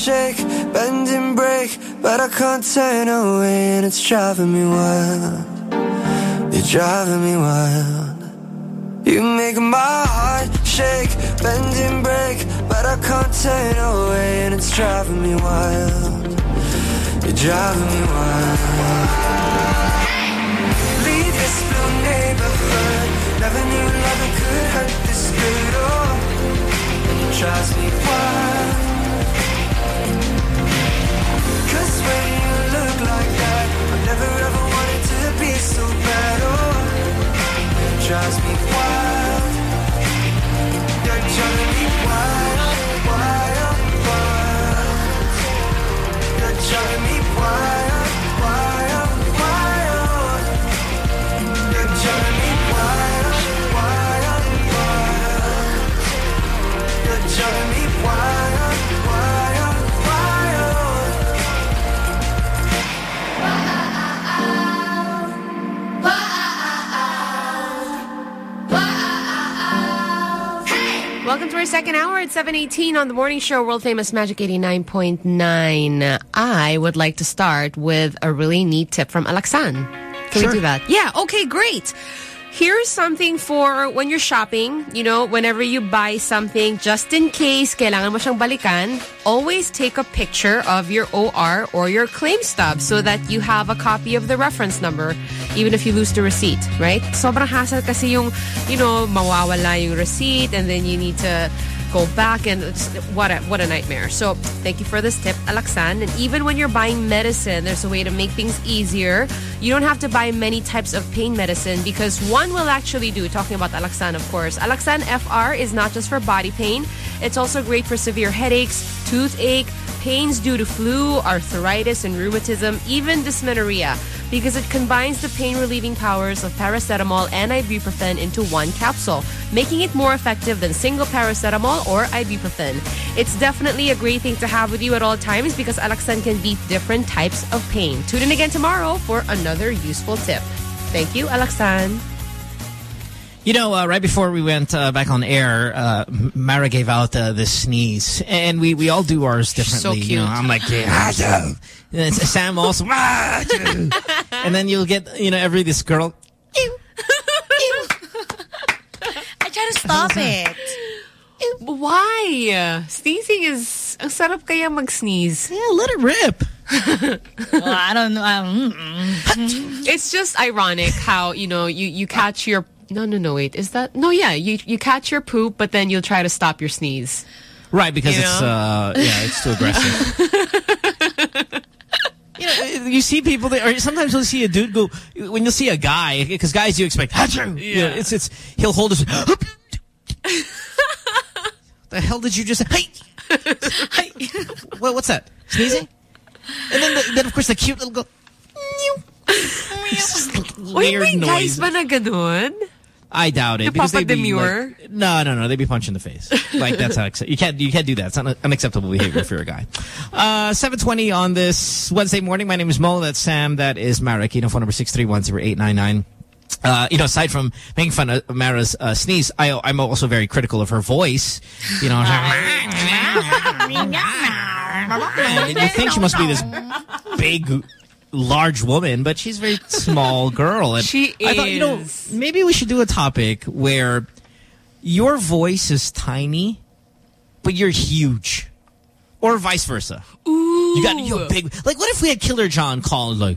S53: Shake, bend and break, but I can't turn away, and it's driving me wild. You're driving me wild. You make my heart shake, bend and break, but I can't turn away, and it's driving me wild. You're driving me wild. Leave this blue neighborhood. Never knew loving could hurt this good. Oh, drives me wild. Drives me wild. You're driving me wild, wild, wild. You're driving me wild,
S2: our second hour at 7.18 on the morning show, world famous Magic 89.9. I would like to start with a really neat tip from Alaxan. Can
S7: Sure.
S2: we do that? Yeah, okay, great. Here's something for when you're shopping, you know, whenever you buy something, just in case kailangan mo siyang balikan, always take a picture of your OR or your claim stub so that you have a copy of the reference number, even if you lose the receipt, right? Sobrang hassle kasi yung, you know, mawawala yung receipt and then you need to go back and what a what a nightmare. So thank you for this tip, Alaxan. And even when you're buying medicine, there's a way to make things easier. You don't have to buy many types of pain medicine because one will actually do. Talking about Alaxan, of course. Alaxan FR is not just for body pain. It's also great for severe headaches, toothache, pains due to flu, arthritis, and rheumatism, even dysmenorrhea, because it combines the pain relieving powers of paracetamol and ibuprofen into one capsule, making it more effective than single paracetamol or ibuprofen. It's definitely a great thing to have with you at all times because Alaxan can beat different types of pain. Tune in again tomorrow for another useful tip. Thank you, Alaxan.
S7: You know, uh, right before we went uh, back on air, uh, Mara gave out uh, this sneeze, and we, we all do ours differently. You know. I'm like, yeah, and then Sam also, "Ah, and then you'll get, you know, every this girl.
S40: I try to stop it.
S2: Why? Sneezing is... Ang sarap kaya mag-sneeze.
S7: Yeah, let it rip.
S40: Well, I don't know. Mm,
S2: It's just ironic how, you know, you, you catch your... No, no, no, wait. Is that... No, yeah. You, you catch your poop, but then you'll try to stop your sneeze.
S7: Right, because
S2: You
S7: it's,
S2: know?
S7: uh, yeah, it's too aggressive. you know, you see people that, or sometimes you'll see a dude go, when you'll see a guy, because guys you expect, Achoo! You know,
S2: Yeah.
S7: it's, it's, he'll hold his, the hell did you just say? Hey! what, what's that? Sneezing? And then, the, then of course the cute little go,
S2: Uy,
S7: weird
S2: may guys
S7: noise.
S2: ba na ganun?
S7: I doubt it. because they'd be
S2: Napapademure?
S7: like- no, no, no. They'd be punched in the face. Like that's not you can't you can't do that. It's not unacceptable behavior if you're a guy. Uh, 7:20 on this Wednesday morning. My name is Mo. That's Sam. That is Mara. You know, phone number six three one zero eight nine nine. Uh, you know, aside from making fun of Mara's uh, sneeze, I, I'm also very critical of her voice. You know, and you think she must be this big, large woman, but she's a very small girl. And
S2: She
S7: I thought, you know,
S2: is.
S7: maybe we should do a topic where your voice is tiny, but you're huge. Or vice versa.
S2: Ooh.
S7: You got you're big. Like, what if we had Killer John call like,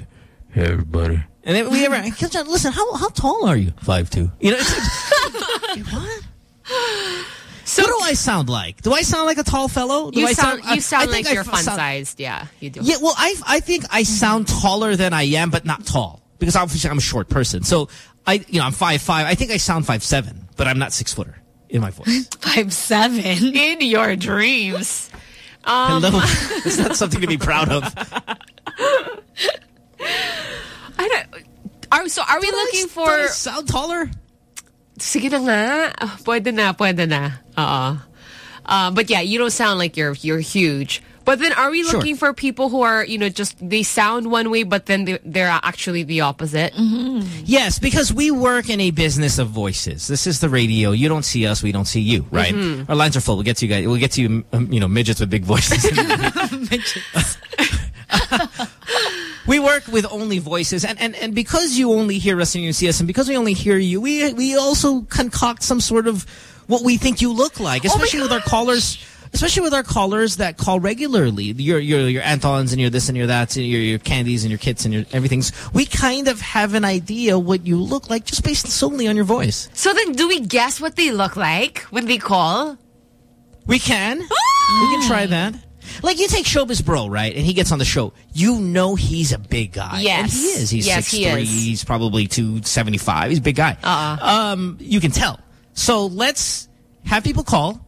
S7: "Hey, everybody," and then we ever Killer John, listen, how how tall are you? Five two. You know, it's, what?
S2: So
S7: what do I sound like? Do I sound like a tall fellow? Do
S2: You
S7: I
S2: sound,
S7: I-
S2: you sound
S7: I think
S2: like
S7: I
S2: you're fun-sized. Yeah, you do.
S7: Yeah, well, I I think I sound taller than I am, but not tall because obviously I'm a short person. So I, you know, I'm five five. I think I sound five seven, but I'm not six footer in my voice.
S40: five seven.
S2: In your dreams. Um,
S7: Hello, it's not something to be proud of.
S2: I don't, are, so are we looking for...
S7: Sound taller?
S2: Sige na nga. Ah, Pwede na, pwede na. Uh, uh, but yeah, you don't sound like you're you're huge. But then are we
S7: Sure.
S2: looking for people who are, you know, just they sound one way, but then they, they're actually the opposite?
S7: Yes, because we work in a business of voices. This is the radio. You don't see us, we don't see you, right?
S2: Mhm.
S7: Our lines are full. We'll get to you guys. We'll get to you, um, you know, midgets with big voices. we work with only voices, and, and and because you only hear us and you see us, and because we only hear you, we we also concoct some sort of what we think you look like, oh especially with our callers. Especially with our callers that call regularly, your your your Antons and your this and your that, and your your candies and your kits and your everything's. We kind of have an idea what you look like just based solely on your voice.
S2: So then do we guess what they look like when they call?
S7: We can. we can try that. Like you take Showbiz Bro, right? And he gets on the show. You know he's a big guy.
S2: Yes.
S7: And he is. He's
S2: Yes, he is.
S7: He's probably 275. He's a big guy.
S2: Uh-uh.
S7: Um, you can tell. So let's have people call.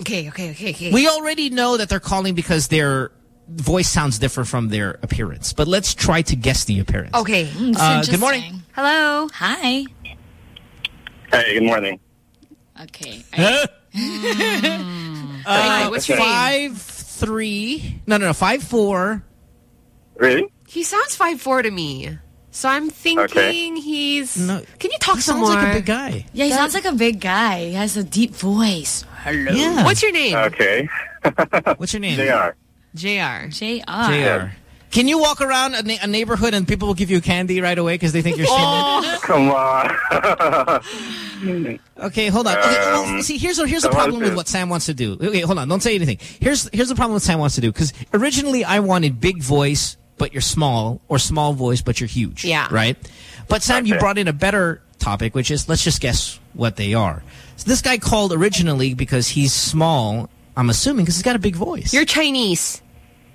S2: Okay, okay, okay, okay.
S7: We already know that they're calling because their voice sounds different from their appearance. But let's try to guess the appearance.
S2: Okay.
S40: Mm,
S7: Uh, good morning.
S2: Hello.
S40: Hi.
S54: Hey, good morning.
S40: Okay.
S7: Huh?
S2: Hi,
S7: Uh,
S2: what's your name?
S7: five three? No, no, no. Five four.
S54: Really?
S2: He sounds five four to me. So I'm thinking he's...
S7: No,
S2: Can you talk
S7: he
S2: some
S7: sounds
S2: more?
S7: like a big guy.
S40: Yeah, he sounds like a big guy. He has a deep voice. Hello.
S7: Yeah.
S2: What's your name?
S54: Okay.
S7: What's your name?
S54: JR.
S2: JR.
S40: JR.
S7: JR. Can you walk around a, na a neighborhood and people will give you candy right away because they think you're skinny?
S54: Come on.
S7: Okay, hold on. Okay, well,
S54: Um,
S7: see, here's a, here's the problem with what Sam wants to do. Okay, hold on. Don't say anything. Here's here's the problem with Sam wants to do because originally I wanted big voice but you're small or small voice but you're huge.
S2: Yeah.
S7: Right. But Sam, you brought in a better topic, which is let's just guess what they are. So this guy called originally because he's small. I'm assuming because he's got a big voice.
S2: You're Chinese.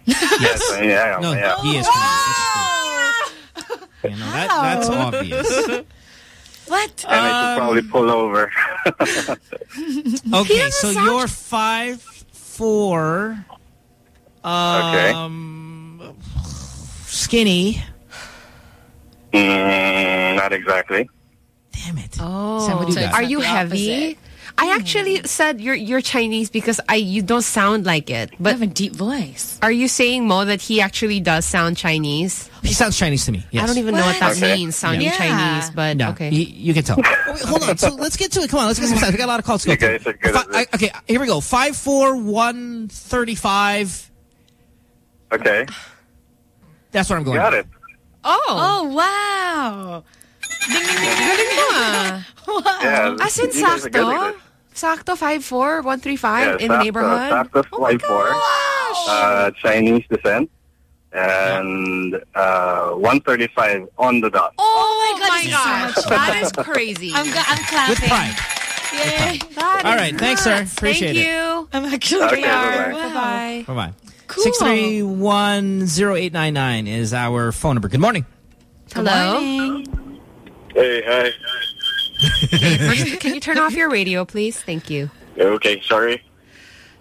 S54: Yes, yeah,
S7: no,
S54: yeah.
S7: he is. Chinese. That's true. You know, that, that's obvious.
S40: What?
S54: And I should probably pull over.
S7: Okay, so you're five four.
S54: Okay.
S7: Um, skinny.
S54: Mm, not exactly.
S2: Damn
S7: it. Oh. do you
S2: So
S7: got?
S2: are you
S40: the
S2: heavy? I actually said you're you're Chinese because I you don't sound like it.
S40: I
S2: But
S40: have a deep voice.
S2: are you saying Mo that he actually does sound Chinese?
S7: He sounds Chinese to me. Yes.
S2: I don't even know what that
S54: Okay.
S2: means, sounding
S40: Yeah.
S2: Chinese. But
S7: No,
S2: okay.
S7: you, you can tell. Wait, hold on. So let's get to it. Come on, let's get some stats. We got a lot of calls to go
S54: You guys are good
S7: Fi-
S54: at this.
S7: I- okay, here we go. Five four one thirty five.
S54: Okay.
S7: That's what I'm going.
S54: Got
S7: with.
S54: it.
S2: oh,
S40: Oh, wow.
S2: galing mo ah.
S54: Yeah.
S2: As in
S54: you guys are good
S2: sakto?
S54: It.
S2: Sakto 5'4", 135
S54: Yeah,
S2: in the neighborhood?
S54: sakto
S2: oh my
S54: 5'4".
S2: gosh.
S54: Uh, Chinese descent. And uh, 135 on the dot.
S2: oh
S40: God,
S2: my
S40: this is so
S2: gosh.
S40: much
S2: that is crazy.
S40: I'm, ga- I'm clapping.
S7: With pride.
S40: Yay.
S2: That
S7: All
S2: is
S7: thanks, sir. Appreciate
S2: Thank
S7: it.
S2: you.
S40: I'm actually
S54: Okay,
S40: wow.
S54: bye-bye.
S2: Bye-bye.
S7: Bye bye.
S40: Cool.
S7: Six three one zero eight nine nine is our phone number. Good morning.
S2: Hello?
S40: Morning.
S54: Hey, hi.
S2: Okay, first, can you turn off your radio, please? Thank you.
S54: Okay, sorry.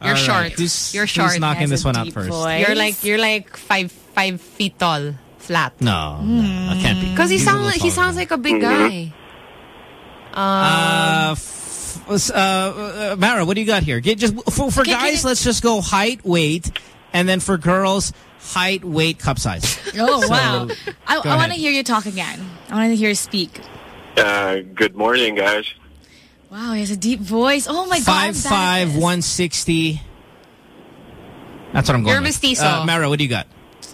S2: You're
S7: All
S2: short.
S7: right. Who's,
S2: You're short.
S7: who's
S2: short.
S7: knocking this one out first?
S40: voice.
S2: You're like you're like five five feet tall, flat.
S7: No, no, I can't be.
S2: Because he sounds like he sounds like a big
S54: Mhm.
S2: guy. Um,
S7: Uh, f- uh, uh, Mara, what do you got here? Get just for, for
S40: Can- can
S7: guys,
S40: you-
S7: let's just go height, weight, and then for girls, height, weight, cup size.
S40: Oh,
S7: So,
S40: wow. I, I want to hear you talk again. I want to hear you speak.
S54: Uh, good morning, guys.
S40: Wow, he has a deep voice. Oh, my
S7: Five
S40: God.
S7: five one sixty. That's what I'm going.
S2: You're
S7: with.
S2: mestizo.
S7: Uh, Mara, what do you got?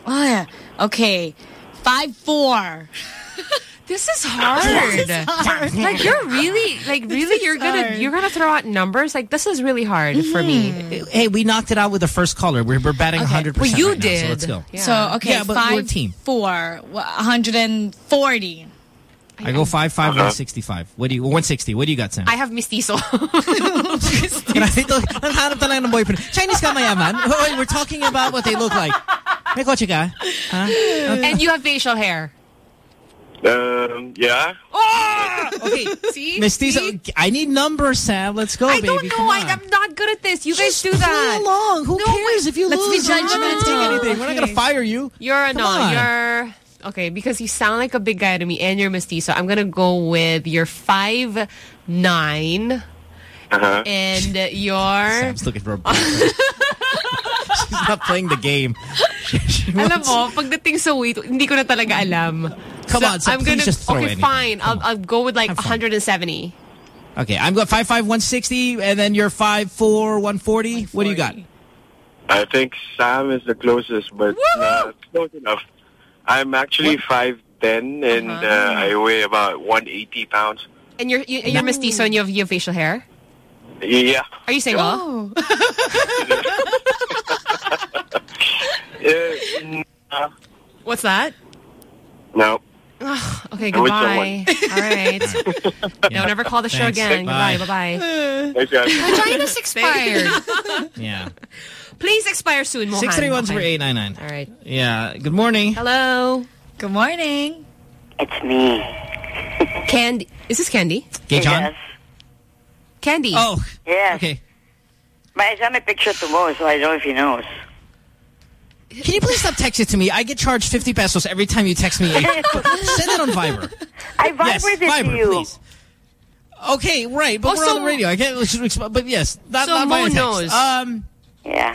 S40: Oh, yeah. Okay. Five four.
S2: this is hard.
S40: hard.
S2: Like you're really like really you're gonna
S40: hard.
S2: you're gonna throw out numbers. Like this is really hard for me.
S7: Hey, we knocked it out with the first caller. We're, we're batting
S40: Okay.
S7: 100.
S2: Well,
S7: percent
S2: you
S7: right now,
S2: did.
S7: so let's go.
S2: Yeah.
S40: So, okay,
S7: Yeah, but
S40: five,
S7: we're a team.
S40: four, wha- 140.
S7: I go five five one sixty five. What do you? One sixty. What do you got, Sam?
S2: I have mestizo.
S7: Ito, ang hanap talaga ng boyfriend. Chinese ka mayaman? We're talking about what they look like. May kotse ka? Ha?
S2: and you have facial hair.
S54: Um, yeah. Oh!
S2: Okay, see?
S7: Mestizo,
S2: See?
S7: I need numbers, Sam. Let's go,
S2: I
S7: baby.
S2: don't know.
S7: Come
S2: I,
S7: on.
S2: I'm not good at this. You guys do
S7: Play
S2: that.
S7: along. Who
S2: No,
S7: cares if you
S40: Let's
S7: lose? We're not gonna
S40: judgmental.
S7: take anything. We're not going to fire you.
S2: You're a
S7: Come
S2: no. You're okay because you sound like a big guy to me, and you're mestizo. I'm gonna go with your five nine,
S54: Uh-huh.
S2: and your.
S7: Sam's looking for a. She's not playing the game. She- she
S2: Alam
S7: wants-
S2: mo, pagdating sa weight, hindi ko na talaga alam.
S7: Come on, so
S2: I'm gonna,
S7: just throw
S2: Okay,
S7: anything.
S2: fine.
S7: Come
S2: I'll, I'll go with like 170.
S7: Okay, I'm going five five one sixty, and then you're five four one forty. What do you got?
S54: I think Sam is the closest, but uh, close enough. I'm actually 5'10", and
S2: Uh-huh.
S54: uh, I weigh about 180 pounds.
S2: And you're, you, you're mestizo and you have, you have facial hair?
S54: Yeah.
S2: Are you single?
S40: Oh.
S54: Uh,
S2: What's that?
S54: no.
S2: Okay,
S54: I'm
S2: goodbye. All right. Don't ever call the show
S7: Thanks.
S2: again.
S7: Bye.
S2: Goodbye. Bye-bye.
S54: Thanks, guys.
S2: Vagina's expired.
S7: Yeah.
S2: Please expire soon, Mohan.
S7: Six three one
S2: Okay.
S7: zero eight nine nine.
S2: All right.
S7: Yeah. Good morning.
S2: Hello.
S40: Good morning.
S55: It's me.
S2: Candy. Is this Candy?
S7: Gay John.
S55: Yes.
S2: Candy.
S7: Oh.
S55: Yes.
S7: Okay.
S55: But I sent a picture to Mo, so I don't know if he knows.
S7: Can you please stop texting to me? I get charged 50 pesos every time you text me. Send it on Viber.
S55: I
S7: Yes,
S55: vibrated
S7: Viber,
S55: to you.
S7: please. Okay, right, but
S2: Oh,
S7: we're
S2: so-
S7: on the radio. I can't. But yes, not,
S2: So
S7: not
S2: Mo
S7: via text.
S2: knows.
S7: Um,
S55: Yeah.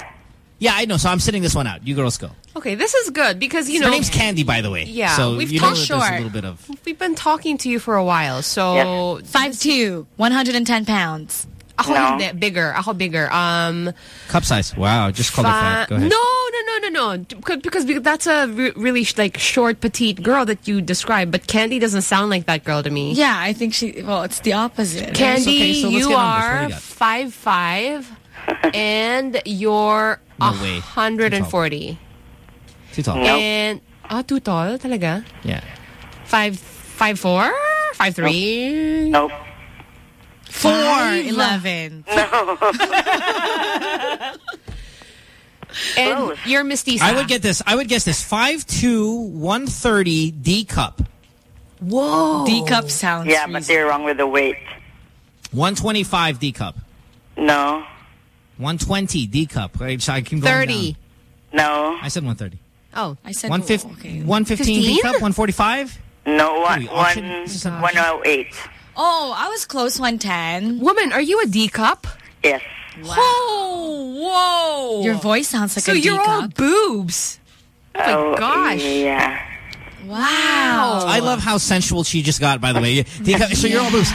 S7: Yeah, I know. So I'm sitting this one out. You girls go.
S2: Okay, this is good because, you know...
S7: Her name's Candy, by the way.
S2: Yeah,
S7: so
S2: we've
S7: you know
S2: talked
S7: that there's a little bit of.
S2: We've been talking to you for a while, so...
S40: Five two, 110 pounds.
S2: Ako
S55: No.
S2: hindi, bigger. Ako bigger. Um,
S7: Cup size. Wow, just call it
S2: fa-
S7: fat. Go ahead.
S2: No, no, no, no, no, because because that's a re really sh- like short, petite girl that you describe. But Candy doesn't sound like that girl to me.
S8: Yeah, I think she. Well, it's the opposite.
S2: Candy,
S7: okay, so
S2: you
S7: get numbers. What do
S2: are
S7: you
S2: five five, and you're
S7: No
S2: hundred and forty.
S7: Too tall.
S2: And ah, too tall, talaga.
S7: Yeah.
S2: Five five four, five three.
S44: Nope.
S8: Four
S2: Five.
S8: eleven.
S2: And you're mestiza.
S7: I would get this. I would guess this. 5'2", 130 D cup.
S2: Whoa.
S8: D cup sounds.
S44: Yeah, but they're wrong with the weight.
S7: 125 D cup.
S44: No.
S7: 120 D cup. Right, so I can go
S2: 30.
S7: down.
S44: No.
S7: I said 130.
S2: Oh,
S8: I said
S7: 150,
S8: okay.
S7: 115 D cup, 145?
S44: No, one, one,
S7: this is an
S44: 108.
S8: Oh, I was close. One ten.
S2: Woman, are you a D cup?
S44: Yes.
S2: Oh, whoa.
S8: Your voice sounds like
S2: so
S8: a D
S2: you're all boobs. Oh my
S44: Oh,
S2: gosh.
S44: Yeah.
S8: Wow.
S7: I love how sensual she just got, by the way. D cup, so you're all boobs.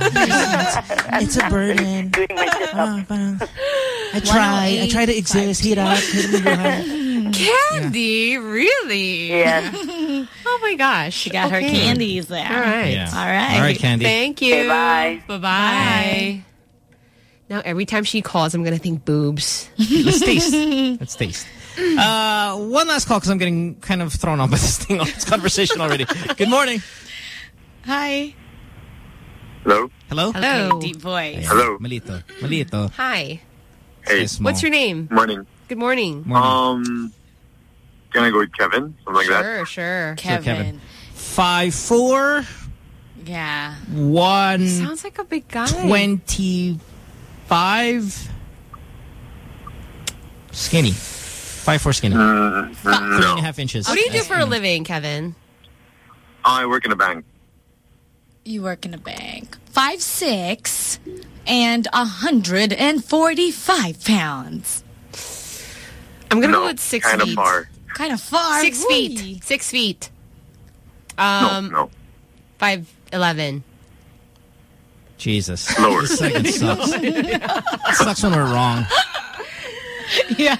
S7: Yeah. It's, it's a burden.
S44: Doing my sit-up.
S7: I try. I try to exist. Heat up.
S2: Candy, really?
S44: Yes.
S2: Oh my gosh.
S8: She got her candies there.
S2: All right.
S7: Yeah.
S8: All right.
S7: All right, Candy.
S2: Thank you.
S44: Okay, bye.
S2: Bye-bye. Now every time she calls, I'm going to think boobs.
S7: Let's taste. Let's taste. Uh, one last call because I'm getting kind of thrown off by this thing, this conversation already. Good morning.
S8: Hi.
S54: Hello?
S7: Hello?
S2: Hello.
S8: Okay, deep voice.
S54: Hello.
S7: Malito. Malito.
S2: Hi.
S54: Hey.
S7: It's small.
S2: What's your name?
S54: Morning.
S2: Good morning.
S7: Morning.
S54: Um, can I go with Kevin? Something like that?
S2: Sure, sure.
S8: Kevin.
S7: Kevin. Five four
S8: Yeah.
S7: one
S2: Sounds like a big guy.
S7: twenty five. Skinny. Five four skinny.
S54: Mm,
S7: Three and
S54: no.
S7: a half inches.
S2: What do you do for a living, Kevin?
S54: I work in a bank.
S8: You work in a bank. Five six and a hundred and forty five pounds.
S2: I'm going to
S54: no,
S2: go with six
S54: kind of
S2: feet.
S54: far.
S8: Kind of far.
S2: Six
S8: Whee.
S2: feet. Six feet. Um,
S54: no.
S2: five eleven.
S7: Jesus.
S54: Lower.
S7: This segment sucks. It sucks when we're wrong.
S8: Yeah.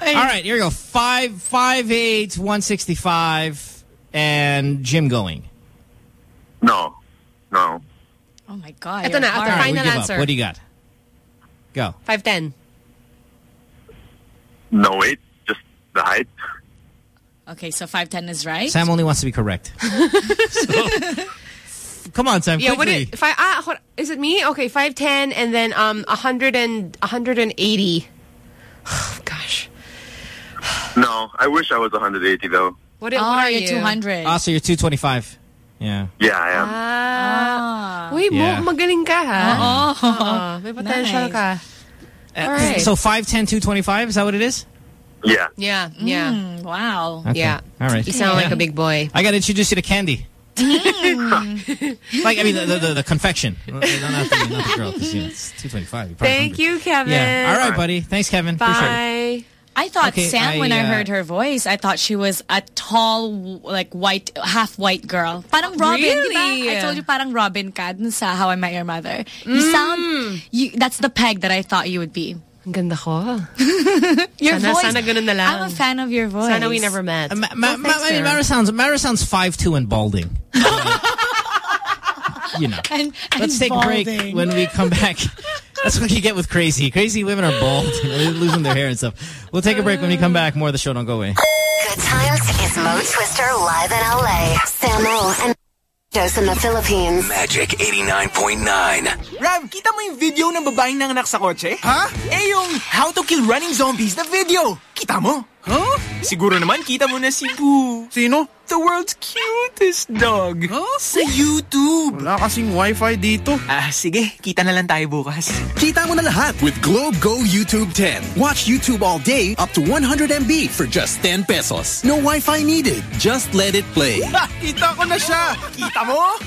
S7: All right, here we go. Five, five, eight, one sixty-five, and Jim going.
S54: No. No.
S8: Oh my god.
S2: Ito
S8: you're
S2: na,
S8: hard.
S2: ito,
S7: All right,
S2: Final answer.
S7: up. What do you got? Go.
S2: Five ten.
S54: No weight. Just the height.
S8: Okay, so five ten is right.
S7: Sam only wants to be correct. So- come on, Sam.
S2: Yeah, what
S7: quickly.
S2: is, five, ah, hold- is it me? Okay, 5'10", and then um, 100 and, 180. Oh, gosh.
S54: No. I wish I was 180 though.
S2: What,
S8: oh,
S2: what are
S8: you're
S2: you?
S8: 200.
S7: Ah, so you're 225. Yeah.
S54: Yeah, I am.
S2: Ah.
S8: Ah.
S2: Uy,
S7: Yeah.
S2: mo, magaling ka, ha?
S8: Oh.
S2: Oo, may potential
S8: Nice.
S2: ka.
S7: Uh,
S2: All right.
S7: So 5'10", 225, is that what it is?
S54: Yeah.
S2: Yeah, yeah,
S8: Mm, wow.
S7: Okay.
S2: yeah.
S7: All right.
S2: You sound like
S7: Yeah.
S2: a big boy.
S7: I got to introduce you to Candy. like, I mean, the, the, the, the confection. Not the, not the girl, because, you know, it's 225. You're
S2: Thank
S7: hungry.
S2: you, Kevin.
S7: Yeah. All right, buddy. Thanks, Kevin. Appreciate it.
S2: Bye.
S8: I thought
S7: Okay,
S8: Sam, when
S7: I,
S8: I
S7: uh,
S8: heard her voice, I thought she was a tall, like white, half white girl. Parang Robin,
S2: Really?
S8: ba? I told you parang Robin ka dun sa How I Met Your Mother. You
S2: Mm.
S8: sound, you, that's the peg that I thought you would be.
S2: Ang ganda ko.
S8: Your
S2: Sana-
S8: voice.
S2: sana ganun na lang.
S8: I'm a fan of your voice.
S2: Sana we never met.
S7: Uh, Ma Ma
S2: Oh,
S7: Ma
S2: thanks,
S7: I mean. Mara sounds, Mara sounds 5'2 and balding. you know.
S8: And,
S7: Let's
S8: and
S7: take a break when we come back. That's what you get with crazy. Crazy women are bald. They're losing their hair and stuff. We'll take a break when we come back. More of the show. Don't go away.
S1: Good times is Mo Twister live in LA. Samo and Jos in the Philippines.
S4: Magic 89.9.
S23: Rav, kita mo yung video ng babaeng nanganak sa kotse? Ha? Eh yung How to Kill Running Zombies na video. Kita mo? Huh? Siguro naman kita mo na si Boo. Sino? The world's cutest dog. Huh? Sa YouTube.
S56: Wala kasing wifi dito.
S23: Ah, sige. Kita na lang tayo bukas.
S21: Kita mo na lahat with Globe Go YouTube 10. Watch YouTube all day up to 100 MB for just 10 pesos. No Wi-Fi needed. Just let it play.
S23: Ha! Kita ko na siya. Kita mo?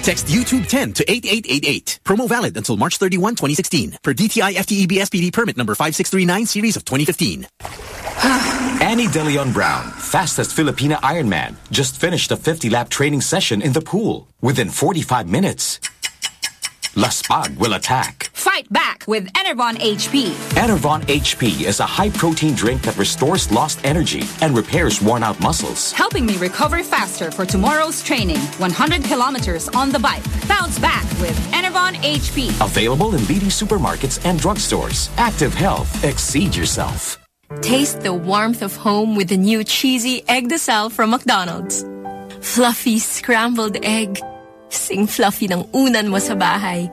S21: Text YouTube 10 to 8888. Promo valid until March 31, 2016. Per DTI FTEB SPD permit number 5639 series of 2015.
S9: Ani De Leon Brown, fastest Filipina Ironman, just finished a 50-lap training session in the pool. Within 45 minutes,
S57: Laspag will attack.
S31: Fight back with Enervon HP.
S57: Enervon HP is a high-protein drink that restores lost energy and repairs worn-out muscles.
S31: Helping me recover faster for tomorrow's training. 100 kilometers on the bike. Bounce back with Enervon HP.
S57: Available in leading supermarkets and drugstores. Active Health. Exceed yourself.
S5: Taste the warmth of home with the new cheesy eggdesal from McDonald's. Fluffy scrambled egg. Sing fluffy ng unan mo sa bahay.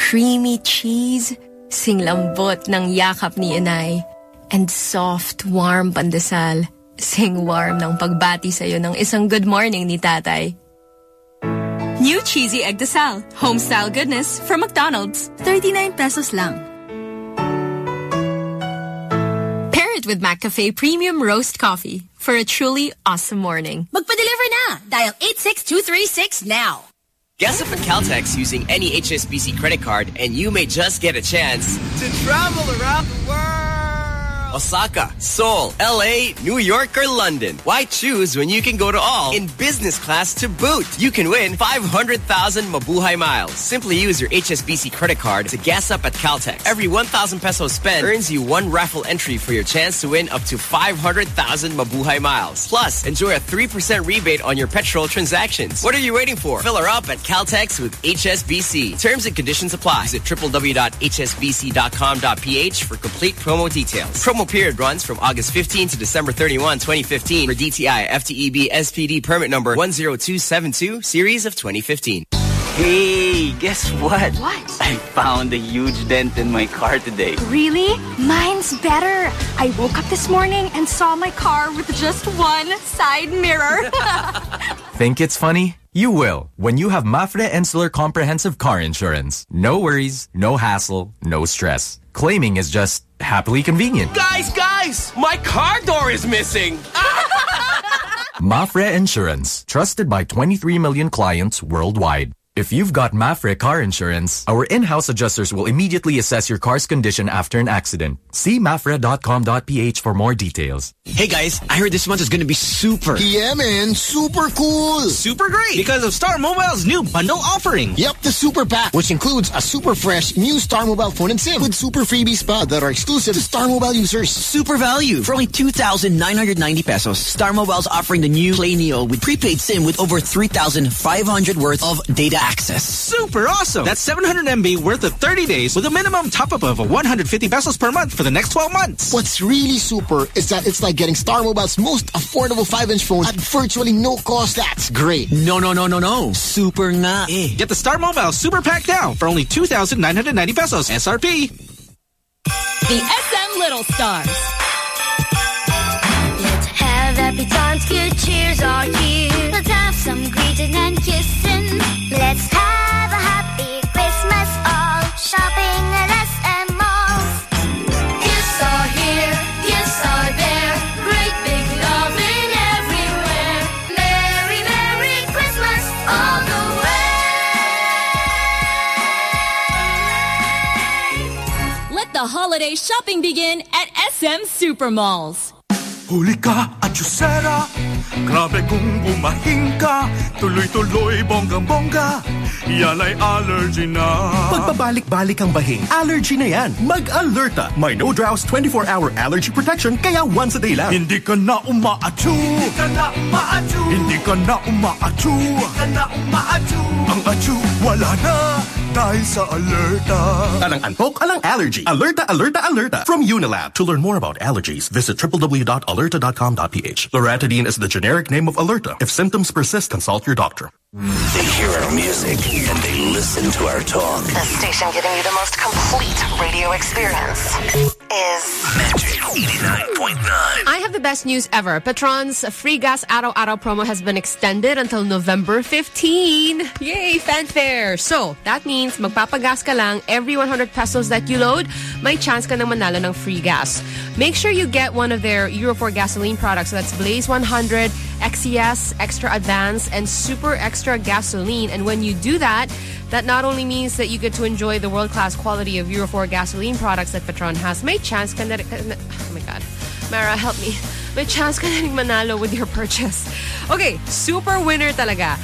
S5: Creamy cheese. Sing lambot ng yakap ni inay. And soft, warm pandesal. Sing warm ng pagbati sa'yo ng isang good morning ni tatay. New cheesy eggdesal. Home style goodness from McDonald's. 39 pesos lang. With McCafe Premium Roast Coffee for a truly awesome morning.
S12: Magpa-deliver na! Dial 86236 now.
S58: Gas up at Caltex using any HSBC credit card and you may just get a chance
S59: To travel around the world!
S58: Osaka, Seoul, LA, New York, or London. Why choose when you can go to all in business class to boot? You can win 500,000 Mabuhay miles. Simply use your HSBC credit card to gas up at Caltex. Every 1,000 pesos spent earns you one raffle entry for your chance to win up to 500,000 Mabuhay miles. Plus, enjoy a 3% rebate on your petrol transactions. What are you waiting for? Fill her up at Caltex with HSBC. Terms and conditions apply. Visit www.hsbc.com.ph for complete promo details. Promo period runs from August 15 to December 31, 2015 for DTI FTEB SPD permit number 10272 series of 2015.
S60: Hey, guess what?
S12: What?
S60: I found a huge dent in my car today.
S12: Really? Mine's better. I woke up this morning and saw my car with just one side mirror.
S9: Think it's funny? You will when you have Mapfre Insular Comprehensive Car Insurance. No worries, no hassle, no stress. Claiming is just happily convenient.
S61: Guys, guys! My car door is missing!
S9: Mapfre Insurance, trusted by 23 million clients worldwide. If you've got Mapfre car insurance, our in-house adjusters will immediately assess your car's condition after an accident. See mafre.com.ph for more details.
S23: Hey guys, I heard this month is going to be super.
S62: Yeah, man. Super cool.
S23: Super great because of Star Mobile's new bundle offering.
S62: Yep, the Super Pack, which includes a super fresh new Star Mobile phone and SIM with super freebies pa that are exclusive to Star Mobile users.
S23: Super value. For only 2,990 pesos, Star Mobile's offering the new Play Neo with prepaid SIM with over 3,500 worth of data access. Super awesome. That's 700 MB worth of 30 days with a minimum top-up of 150 pesos per month for the next 12 months.
S62: What's really super is that it's like getting Star Mobile's most affordable 5-inch phone at virtually no cost. That's great.
S23: No, no, no, no, no. Super nga eh. Get the Star Mobile Super Pack now for only 2,990 pesos SRP.
S31: The SM Little Stars.
S63: Have good cheers are here. Let's have some greeting and kissing. Let's have a happy Christmas all. Shopping at SM malls. Are here, are there. Great big loving everywhere. Merry, Merry Christmas all the way.
S31: Let the holiday shopping begin at SM Supermalls.
S21: Huli ka at Yusera Grabe kung bumahing ka Tuloy-tuloy bonggang-bongga Yan ay allergy na
S64: Pagpabalik-balik ang bahing, allergy na yan. Mag-alerta. May no drows 24-hour allergy protection kaya once a day lang.
S21: Hindi ka na umaatsu Hindi ka na umaatsu Hindi ka na umaatsu Hindi ka na umaatsu Ang atsu wala na dahil sa alerta
S64: Alang antok, alang allergy. Alerta, alerta, alerta. From Unilab. To learn more about allergies, visit www.alerta.com.ph. Loratadine is the generic name of Alerta. If symptoms persist, consult your doctor.
S4: They hear our music and they listen to our talk.
S1: The station giving you the most complete radio experience is
S4: Magic 89.9.
S2: I have the best news ever. Petron's free gas araw-araw promo has been extended until November 15. Yay, fanfare! So, that means magpapagas ka lang every 100 pesos that you load, may chance ka nang manalo ng free gas. Make sure you get one of their Euro 4 gasoline products. So that's Blaze 100, XCS, Extra Advance, and Super Extra Gasoline. And when you do that, that not only means that you get to enjoy the world-class quality of Euro 4 gasoline products that Petron has, may chance ka oh my God. Mara, help me. May chance ka manalo with your purchase. Okay, super winner talaga.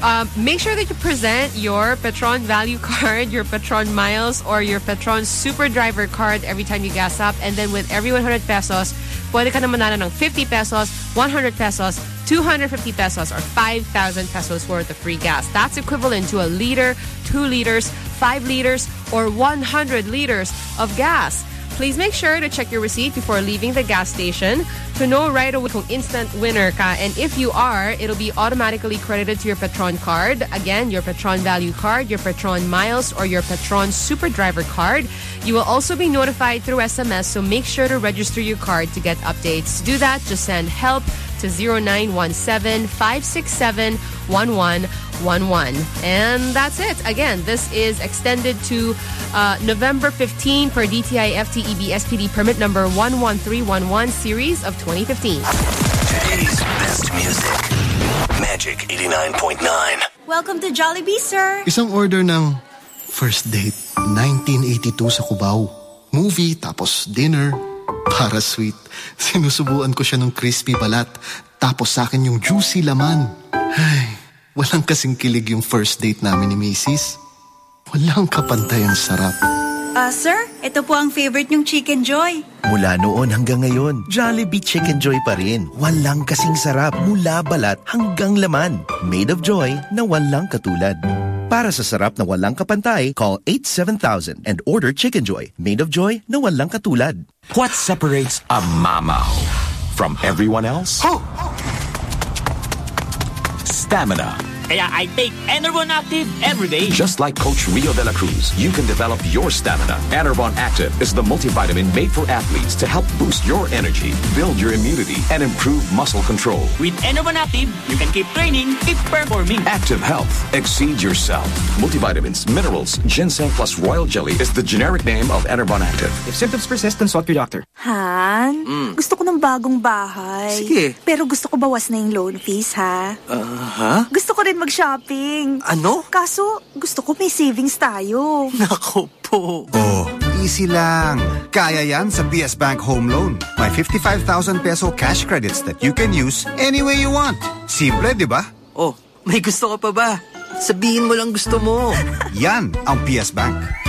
S2: Um, make sure that you present your Petron Value Card, your Petron Miles, or your Petron Super Driver Card every time you gas up. And then with every 100 pesos, pwede ka na manalo ng 50 pesos, 100 pesos, 250 pesos, or 5,000 pesos worth of free gas. That's equivalent to a liter, 2 liters, 5 liters, or 100 liters of gas. Please make sure to check your receipt before leaving the gas station to know right away kung instant winner ka. And if you are, it'll be automatically credited to your Petron card. Again, your Petron Value Card, your Petron Miles, or your Petron Super Driver Card. You will also be notified through SMS, so make sure to register your card to get updates. To do that, just send help to 0917-567-1111. And that's it. Again, this is extended to uh, November 15 per DTI FTEB SPD permit number 11311 series of 2015.
S4: Today's best music. Magic 89.9.
S12: Welcome to Jollibee, sir.
S54: Isang order ng first date, 1982 sa Cubao. Movie, tapos dinner. Para sweet. Sinusubuan ko siya ng crispy balat. Tapos sa akin yung juicy laman. Ay, walang kasing kilig yung first date namin ni Macy's. Walang kapantay ang sarap.
S12: Ah, sir, ito po ang favorite niyong Chicken Joy.
S65: Mula noon hanggang ngayon, Jollibee Chicken Joy pa rin. Walang kasing sarap mula balat hanggang laman. Made of joy na walang katulad. Para sa sarap na walang kapantay, call 87000 and order Chicken Joy. Made of joy na walang katulad.
S9: What separates a mama from everyone else? Stamina.
S66: Kaya I take Enervon Active every day.
S9: Just like Coach Rio de la Cruz, you can develop your stamina. Enervon Active is the multivitamin made for athletes to help boost your energy, build your immunity, and improve muscle control.
S66: With Enervon Active, you can keep training, keep performing.
S9: Active Health. Exceed yourself. Multivitamins, minerals, ginseng plus royal jelly is the generic name of Enervon Active.
S11: If symptoms persist, consult your doctor.
S12: Han,
S11: Mm.
S12: gusto ko ng bagong bahay.
S11: Sige.
S12: Pero gusto ko bawas na yung loan fees, ha?
S11: Uh, ha?
S12: Gusto ko rin mag-shopping.
S11: Ano?
S12: Kaso, gusto ko may savings tayo.
S11: Nako po.
S13: Oh, easy lang. Kaya yan sa PS Bank Home Loan. May 55,000 peso cash credits that you can use any way you want. Simple, di ba?
S11: Oh, may gusto ka pa ba? Sabihin mo lang gusto mo.
S13: Yan ang PS Bank.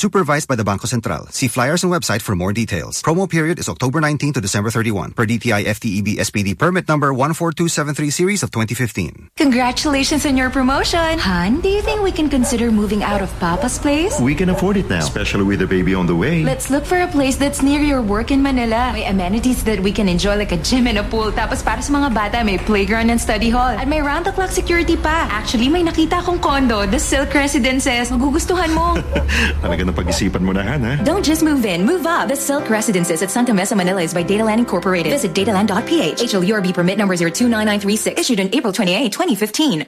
S13: Supervised by the Bangko Sentral. See flyers and website for more details. Promo period is October 19 to December 31 per DTI FTEB SPD permit number 14273 series of 2015.
S67: Congratulations on your promotion. Han, do you think we can consider moving out of Papa's place?
S68: We can afford it now, especially with the baby on the way.
S67: Let's look for a place that's near your work in Manila. May amenities that we can enjoy like a gym and a pool. Tapos para sa mga bata, may playground and study hall. At may round-the-clock security pa. Actually, may nakita akong condo, the Silk Residences. Magugustuhan mo.
S68: Talaga na pag-isipan mo na, Han, ha?
S67: Don't just move in, move up. The Silk Residences at Santa Mesa, Manila is by Dataland Incorporated. Visit dataland.ph. HLURB permit number 029936. Issued in April 28, 2015.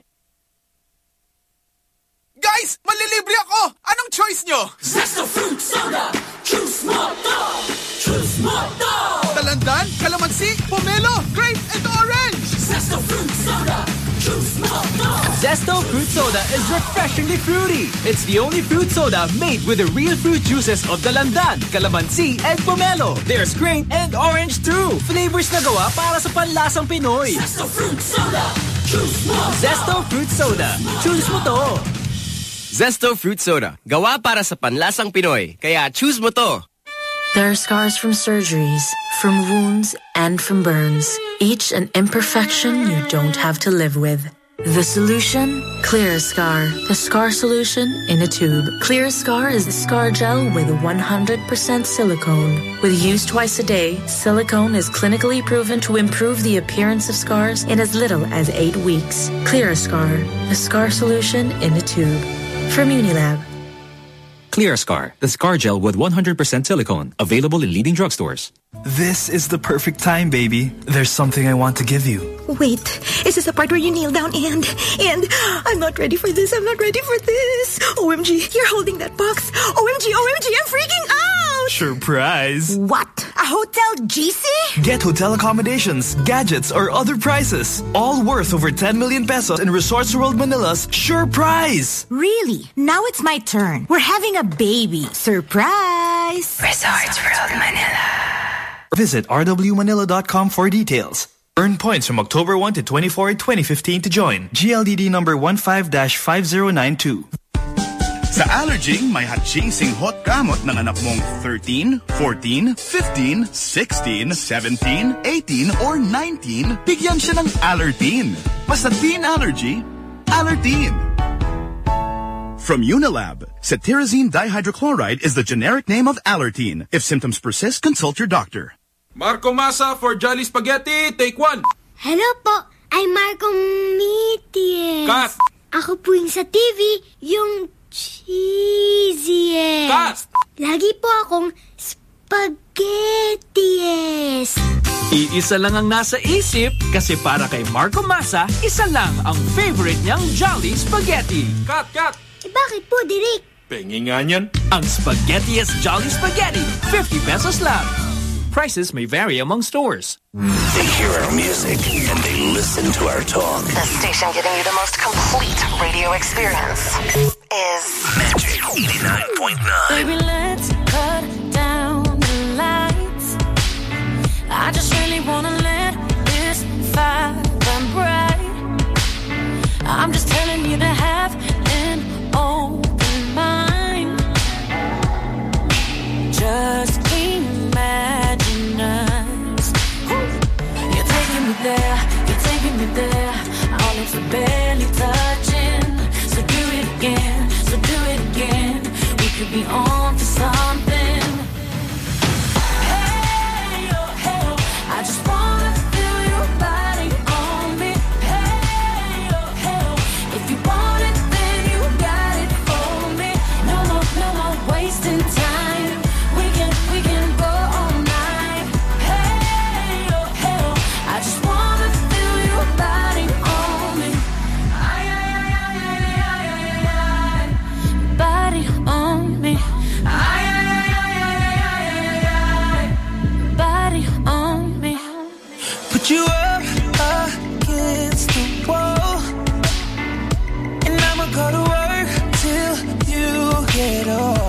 S21: Guys, malilibre ako! Anong choice nyo?
S69: Zesto Fruit Soda! Choose mo! Choose mo!
S21: Dalandan, calamansi, pomelo, grape, and orange!
S69: Zesto Fruit Soda! Choose mo to!
S23: Zesto Fruit Soda is refreshingly fruity. It's the only fruit soda made with the real fruit juices of Dalandan, Calamansi, and Pomelo. There's grape and orange too. Flavors na gawa para sa panlasang Pinoy.
S69: Zesto Fruit Soda! Choose mo!
S23: Zesto Fruit Soda. Choose mo to.
S58: Zesto Fruit Soda. Gawa para sa panlasang Pinoy. Kaya choose mo to.
S19: There are scars from surgeries, from wounds, and from burns. Each an imperfection you don't have to live with. The solution? Clear Scar. The scar solution in a tube. Clear Scar is the scar gel with 100% silicone. With use twice a day, silicone is clinically proven to improve the appearance of scars in as little as eight weeks. Clear Scar. The scar solution in a tube. From Unilab.
S70: Clear Scar, the scar gel with 100% silicone, available in leading drugstores.
S62: This is the perfect time, baby. There's something I want to give you.
S12: Wait, is this the part where you kneel down and, and, I'm not ready for this, I'm not ready for this. OMG, you're holding that box. OMG, OMG, I'm freaking out.
S62: Surprise!
S12: What? A hotel GC?
S62: Get hotel accommodations, gadgets, or other prizes. All worth over 10 million pesos in Resorts World Manila's Sure Prize.
S12: Really? Now it's my turn. We're having a baby. Surprise!
S19: Resorts World Manila.
S62: Visit rwmanila.com for details. Earn points from October 1 to 24, 2015 to join. GLDD number 15-5092.
S21: Sa Allerging, may hot-chasing hot gamot ng anak mong 13, 14, 15, 16, 17, 18, or 19, bigyan siya ng Allertine. Basta teen allergy, Allertine. From Unilab, cetirizine dihydrochloride is the generic name of Allertine. If symptoms persist, consult your doctor.
S6: Marco Masa for Jolly Spaghetti, take one.
S63: Hello po, I'm Marco Mitias.
S6: Cut!
S63: Ako po yung sa TV, yung cheesiest.
S6: Cut!
S63: Lagi po akong spaghettiest.
S23: Iisa lang ang nasa isip kasi para kay Marco Masa, isa lang ang favorite niyang Jolly Spaghetti.
S6: Cut, cut!
S63: Eh bakit po, Direk?
S6: Pengi nga niyan.
S23: Ang Spaghettiest Jolly Spaghetti, 50 pesos lang. Prices may vary among stores.
S4: They hear our music and they listen to our talk.
S1: The station giving you the most complete radio experience is
S4: Magic 89.9.
S5: Baby, let's cut down the lights. I just really wanna let this fire burn bright. I'm just telling you to have an open mind. Just imagine us. You're taking me there, you're taking me there. All lips are barely could be on go
S11: to work till you get off.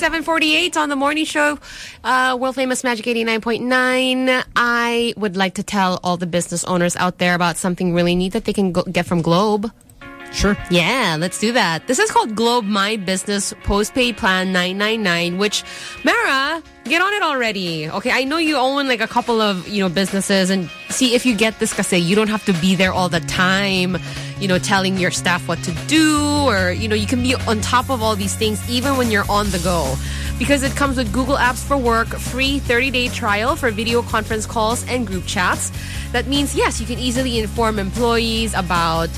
S2: 748 on the morning show. Uh, world famous Magic 89.9. I would like to tell all the business owners out there about something really neat that they can get from Globe.
S7: Sure.
S2: Yeah, let's do that. This is called Globe My Business Postpaid Plan 999, which, Mara, get on it already. Okay, I know you own like a couple of, you know, businesses and see if you get this kasi you don't have to be there all the time, you know, telling your staff what to do or, you know, you can be on top of all these things even when you're on the go. Because it comes with Google Apps for Work, free 30-day trial for video conference calls and group chats. That means, yes, you can easily inform employees about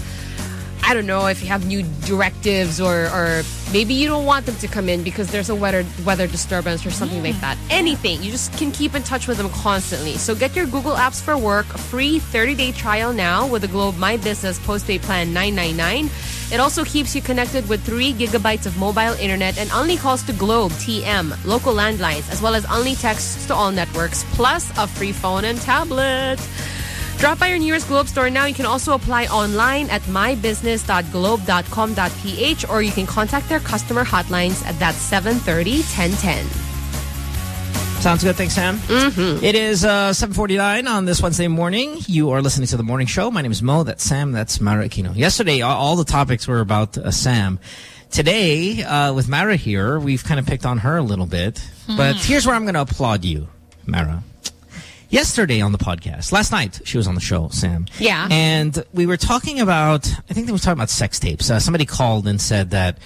S2: I don't know if you have new directives or, or maybe you don't want them to come in because there's a weather weather disturbance or something like that. Anything. You just can keep in touch with them constantly. So get your Google Apps for Work free 30-day trial now with the Globe My Business postpaid plan 999. It also keeps you connected with 3 gigabytes of mobile internet and only calls to Globe, TM, local landlines, as well as only texts to all networks, plus a free phone and tablet. Drop by your nearest Globe store now. You can also apply online at mybusiness.globe.com.ph or you can contact their customer hotlines at that 730-1010.
S7: Sounds good. Thanks, Sam.
S2: Mm-hmm.
S7: It is uh, 7.49 on this Wednesday morning. You are listening to The Morning Show. My name is Mo. That's Sam. That's Mara Aquino. Yesterday, all, all the topics were about uh, Sam. Today, uh, with Mara here, we've kind of picked on her a little bit. But here's where I'm going to applaud you, Mara. Yesterday on the podcast, last night, she was on the show, Sam.
S2: Yeah.
S7: And we were talking about, I think they were talking about sex tapes. Uh, somebody called and said that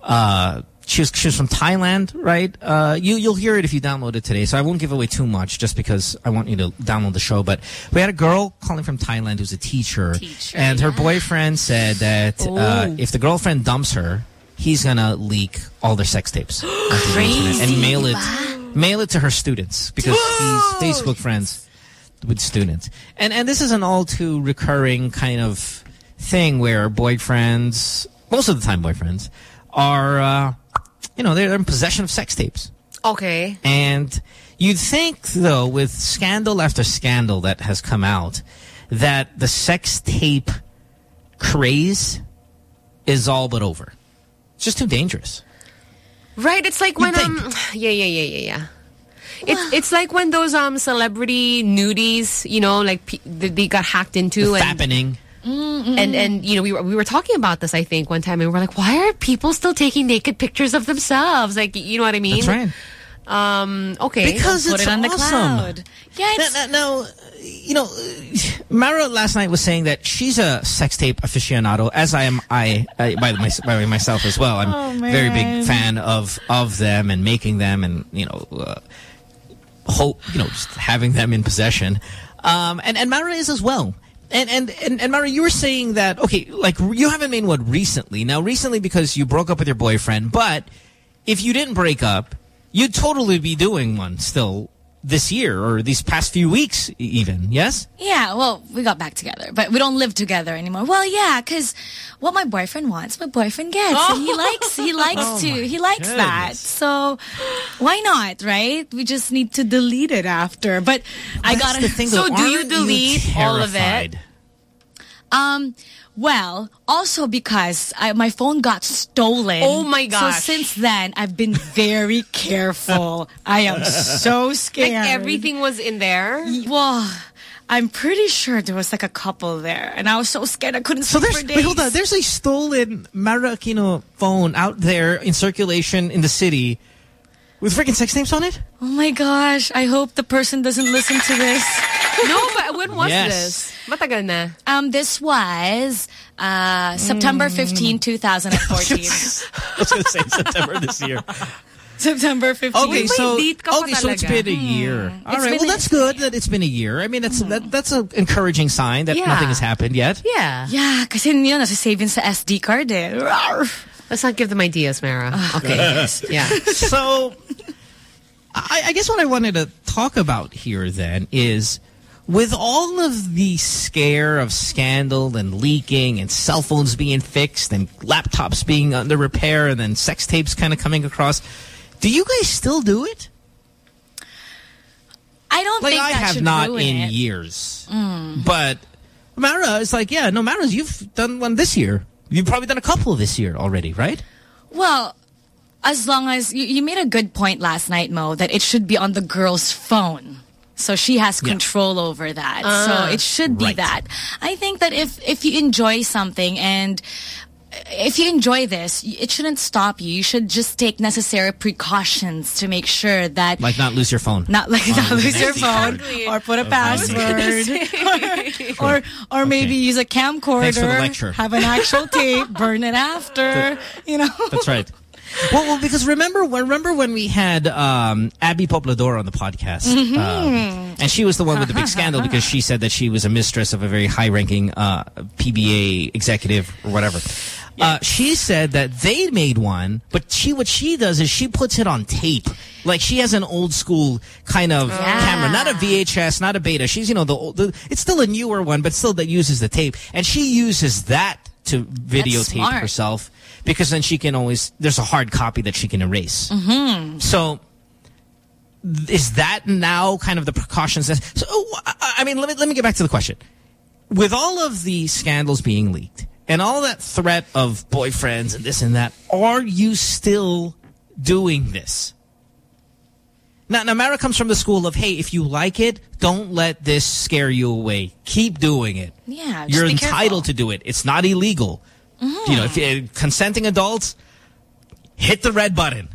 S7: uh, she was she was from Thailand, right? Uh, you you'll hear it if you download it today. So I won't give away too much, just because I want you to download the show. But we had a girl calling from Thailand who's a teacher, and her boyfriend said that uh, if the girlfriend dumps her, he's gonna leak all their sex tapes onto the internet
S2: Crazy,
S7: and mail it
S2: diba?
S7: Mail it to her students because he's Facebook friends with students. And and this is an all too recurring kind of thing where boyfriends, most of the time boyfriends, are uh, you know they're in possession of sex tapes.
S2: Okay.
S7: And you'd think though, with scandal after scandal that has come out, that the sex tape craze is all but over. It's just too dangerous.
S2: Right, it's like when um yeah yeah yeah yeah yeah. It's it's like when those um celebrity nudies, you know, like pe- they they got hacked into and
S7: Happening.
S2: and and you know we were we were talking about this I think one time and we were like why are people still taking naked pictures of themselves like you know what I mean
S7: That's right.
S2: Um okay
S7: Because
S2: Put
S7: it's
S2: it on the
S7: awesome.
S2: cloud
S7: Yeah, no, no, you know, Mara last night was saying that she's a sex tape aficionado, as I am. I, I by, my, by myself as well. I'm
S2: Oh,
S7: a very big fan of of them and making them, and you know, uh, hope you know, just having them in possession. Um, and and Mara is as well. And, and and and Mara, you were saying that okay, like you haven't made one recently. Now, recently because you broke up with your boyfriend, but if you didn't break up, you'd totally be doing one still this year or these past few weeks, even. Yes.
S8: Yeah, well, we got back together, but we don't live together anymore. Well, yeah, because what my boyfriend wants, my boyfriend gets. And he likes, he likes
S71: Oh,
S8: to, he likes that. So why not, right? We just need to delete it after. But I gotta.
S7: the thing, though.
S8: so do you
S7: Aren't you
S8: delete all of it? Um, well, also because I, my phone got stolen.
S2: Oh my gosh.
S8: So since then, I've been very careful. I am so scared.
S2: like everything was in there
S8: Well, I'm pretty sure there was like a couple there, and I was so scared I couldn't
S7: So
S8: sleep
S7: there's
S8: for days.
S7: wait, hold on. There's a stolen Mara phone out there in circulation in the city with freaking sex names on it.
S8: Oh my gosh! I hope the person doesn't listen to this.
S2: no, but when was
S7: Yes.
S2: this matagal na
S8: Um, this was uh, September 15, 2014.
S7: I was going to say September this year.
S8: September 15.
S7: Okay, so
S2: date ka pa
S7: okay, so it's been a year. All
S8: It's
S7: right,
S8: been
S7: well that's good that it's been a year. I mean, that's that, that's an encouraging sign that
S8: Yeah.
S7: nothing has happened yet.
S2: yeah
S8: Yeah, kasi yun, nasa save yun sa SD card eh.
S2: Let's not give them ideas Mara okay yeah
S7: so I, I guess what I wanted to talk about here then is with all of the scare of scandal and leaking and cell phones being fixed and laptops being under repair and then sex tapes kind of coming across, do you guys still do it?
S8: I don't
S7: Like
S8: think
S7: I have not in
S8: it.
S7: years.
S8: Mm.
S7: But Mara is like, yeah, no, Mara, you've done one this year. You've probably done a couple this year already, right?
S8: Well, as long as you, you made a good point last night, Mo, that it should be on the girl's phone. So she has control over that.
S2: Ah.
S8: so it should be
S7: Right.
S8: that. I think that if if you enjoy something and if you enjoy this, it shouldn't stop you. You should just take necessary precautions to make sure that
S7: Like not lose your phone.
S8: not like
S7: On
S8: not lose your phone
S7: weekend.
S8: or put a
S7: was gonna
S8: password or or maybe use a camcorder.
S7: Thanks for the lecture.
S8: Have an actual tape, burn it after. You know.
S7: That's right. Well, well, because remember, remember when we had um, Abby Poblador on the podcast,
S8: Mhm.
S7: um, and she was the one with the big scandal because she said that she was a mistress of a very high-ranking uh, PBA executive or whatever. Uh, she said that they made one, but she what she does is she puts it on tape. Like she has an old school kind of camera, not a VHS, not a beta. She's you know the, old, the it's still a newer one, but still that uses the tape, and she uses that to videotape herself because then she can always there's a hard copy that she can erase.
S8: Mm-hmm.
S7: So is that now kind of the precautions? that- So I I mean, let me let me get back to the question. With all of the scandals being leaked and all that threat of boyfriends and this and that, are you still doing this? Now, now Mara comes from the school of, hey, if you like it, don't let this scare you away. Keep doing it.
S8: Yeah.
S7: You're entitled to do it. It's not illegal.
S8: Mhm.
S7: You know, if you're consenting adults, hit the red button.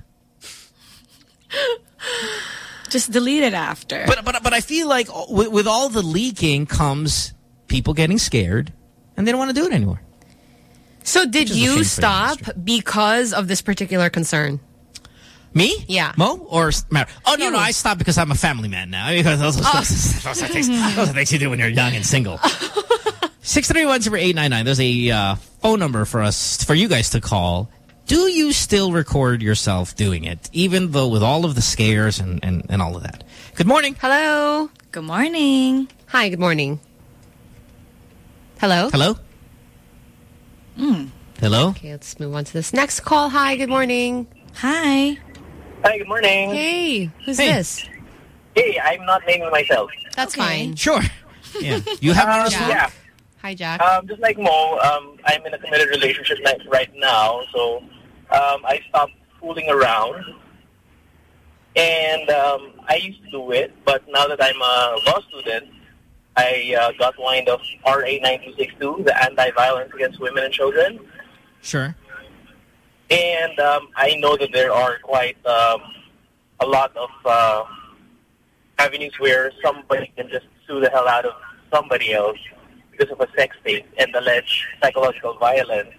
S8: Just delete it after.
S7: But but but I feel like with, with all the leaking comes people getting scared, and they don't want to do it anymore.
S2: So did
S7: Which is a shame
S2: you stop because of this particular concern?
S7: Me?
S2: Yeah.
S7: Mo or Mara? Oh no
S2: You.
S7: no, I stopped because I'm a family man now. Because those, those,
S2: Oh.
S7: those, those are things, those are things you do when you're young and single. Six three one zero eight nine nine. There's a uh, phone number for us for you guys to call. Do you still record yourself doing it, even though with all of the scares and, and, and all of that? Good morning.
S2: Hello.
S8: Good morning.
S2: Hi, good morning. Hello?
S7: Hello?
S8: Mm.
S7: Hello?
S2: Okay, let's move on to this next call. Hi, good morning.
S8: Hi.
S72: Hi, good morning.
S2: Hey, who's
S7: Hey.
S2: this?
S72: Hey, I'm not naming myself.
S2: That's fine.
S7: Sure. Yeah. You have
S72: Um,
S7: Mara's phone?
S72: yeah.
S2: Hi, Jack.
S72: Um, just like Mo, um, I'm in a committed relationship right now, so um, I stopped fooling around. And um, I used to do it, but now that I'm a law student, I uh, got wind of RA 9262, the Anti-Violence Against Women and Children.
S7: Sure.
S72: And um, I know that there are quite um, a lot of uh, avenues where somebody can just sue the hell out of somebody else because of a sex tape and alleged psychological violence.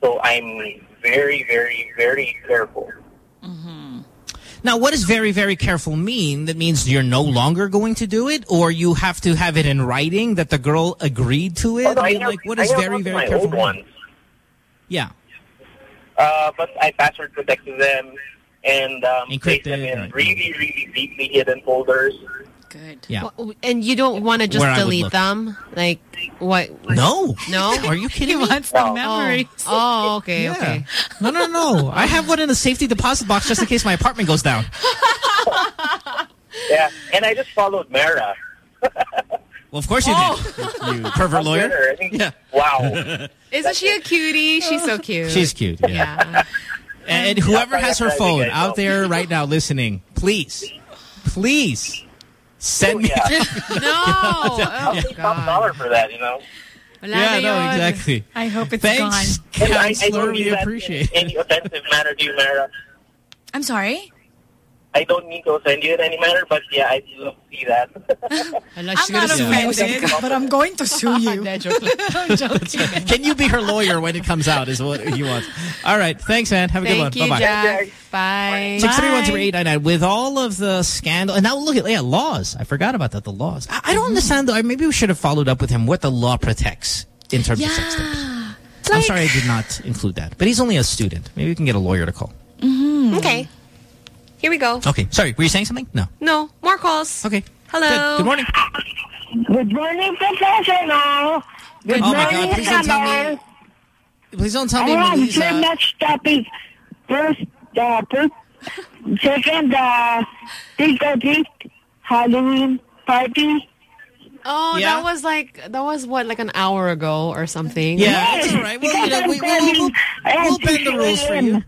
S72: So I'm very, very, very careful.
S7: Now, what does very, very careful mean? That means you're no longer going to do it? Or you have to have it in writing that the girl agreed to it? I mean,
S72: have-
S7: like, what
S72: I have
S7: very, very careful
S72: ones,
S7: Yeah.
S72: uh, but I password protected them and um, placed them in
S7: right.
S72: really, really deeply hidden folders.
S8: Good.
S7: Yeah.
S2: Well, And you don't want to just
S7: Where
S2: delete them? Like, what?
S7: No.
S2: No?
S7: Are you kidding me?
S8: He
S7: me?
S8: wants the
S2: Oh.
S8: memories.
S2: Oh, okay,
S7: Yeah.
S2: okay.
S7: No, no, no. I have one in a safety deposit box just in case my apartment goes down.
S72: Yeah, and I just followed Mara.
S7: Well, of course you oh. did. You pervert lawyer.
S72: I think-
S7: Yeah.
S72: Wow.
S2: Isn't she a cutie? She's so cute.
S7: She's cute. Yeah.
S2: Yeah.
S7: And whoever has her phone out there right now listening, please, please send me.
S72: yeah.
S2: no.
S72: I'll pay top dollar for that, you know.
S2: Wala
S7: Yeah,
S2: na
S7: no,
S2: yun.
S7: exactly.
S8: I hope it's
S7: Thanks,
S8: gone.
S72: And I, I
S7: counselor. We
S72: mean that
S7: appreciate
S72: in any offensive manner to you, Mara.
S8: I'm sorry.
S72: I don't mean to offend you in any manner, but yeah, I love to see that.
S8: I'm not
S2: gonna
S8: offended, but I'm going to sue you.
S2: Hindi, joke lang.
S8: I'm joking.
S7: Can you be her lawyer when it comes out? Is what he wants. All right. Thanks, man. Have a
S2: Thank
S7: good
S2: you,
S7: one. Bye bye.
S2: Jack. Bye.
S7: Six three one zero eight nine nine. With all of the scandal, and now look at yeah laws. I forgot about that. The laws. I, I don't mm-hmm. understand though. I- Maybe we should have followed up with him what the law protects in terms of sex tapes.
S8: Yeah.
S7: I'm sorry I did not include that. But he's only a student. Maybe we can get a lawyer to call. Mm-hmm.
S2: Okay. Here we go.
S7: Okay. Sorry. Were you saying something? No.
S2: No, more calls.
S7: Okay.
S2: Hello.
S7: Good. Good morning.
S73: Good morning, professional. Good
S7: Oh my God, please don't tell me- Please don't tell
S73: I
S7: me
S73: have too
S7: Melissa.
S73: much topic. First, uh, first, second, uh, trick or treat, Halloween party.
S2: Oh,
S7: Yeah?
S2: that was like that was what like an hour ago or something.
S7: Yeah, that's all right. Well, you know, we, we'll, we'll, we'll bend the rules for you.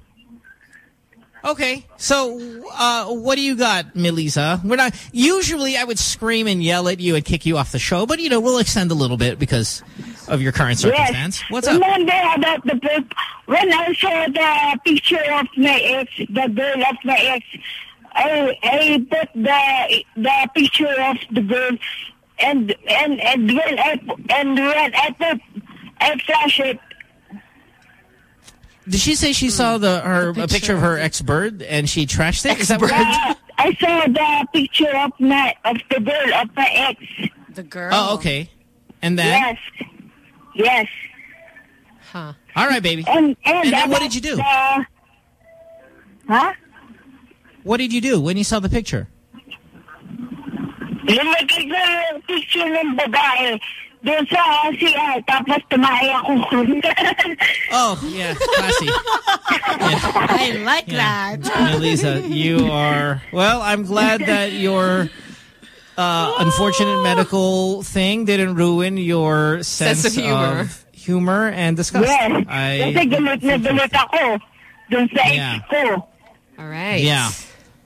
S7: Okay, so uh, what do you got, Melissa? We're not usually I would scream and yell at you and kick you off the show, but you know we'll extend a little bit because of your current circumstance.
S72: Yes.
S7: What's up?
S72: Remember about the book when I saw the picture of my ex, the girl of my ex. I I put the the picture of the girl, and and and when I and when I put I flash it.
S7: Did she say she saw hmm. the her a picture of her ex bird and she trashed it? that what?
S72: Yeah, I saw the picture of my of the girl of my ex.
S8: The girl.
S7: Oh, okay. And then,
S72: Yes. Yes.
S2: Huh.
S7: all right, baby.
S72: And and,
S7: And then what did you do?
S72: the- huh?
S7: What did you do when you saw the picture?
S72: Lumagay ko yung picture ng babae doon sa CR, tapos tumaya ako.
S7: Oh, yeah, classy.
S8: I like
S7: Yeah.
S8: that.
S7: Melissa, you are well. I'm glad that your uh, unfortunate medical thing didn't ruin your sense,
S2: Sense of humor.
S7: humor and disgust.
S72: yes.
S7: I,
S72: Kasi galit na galit ako doon sa
S7: Yeah.
S72: ko.
S2: All right.
S7: yeah.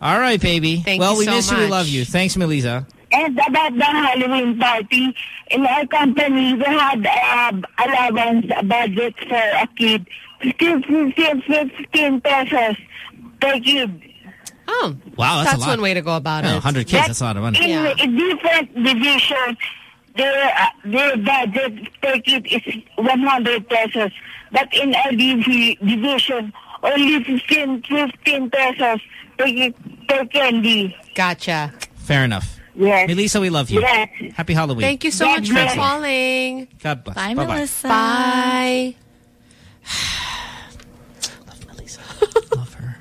S7: All right, baby.
S2: Thank
S7: well,
S2: you
S7: we
S2: so
S7: miss you. We love you. Thanks, Melissa.
S72: And about the Halloween party, in our company, we had uh, allowance budget for a kid. 15, 15, 15 pesos per kid.
S2: Oh,
S7: Wow, that's,
S2: that's
S7: a lot.
S2: one way to go about
S7: Yeah,
S2: it.
S7: 100 kids. That's a lot of money.
S72: In
S2: Yeah.
S72: a different division, their, uh, their budget per kid is 100 pesos. But in our division, only 15, 15 pesos per, ki- per candy.
S2: Gotcha.
S7: Fair enough.
S72: Yes.
S7: Melissa, we love you.
S72: Yes.
S7: Happy Halloween.
S2: Thank you so
S72: God
S2: much for
S72: bless.
S2: calling.
S7: God bless.
S8: Bye,
S7: Bye-bye.
S8: Melissa.
S2: Bye.
S7: Love her.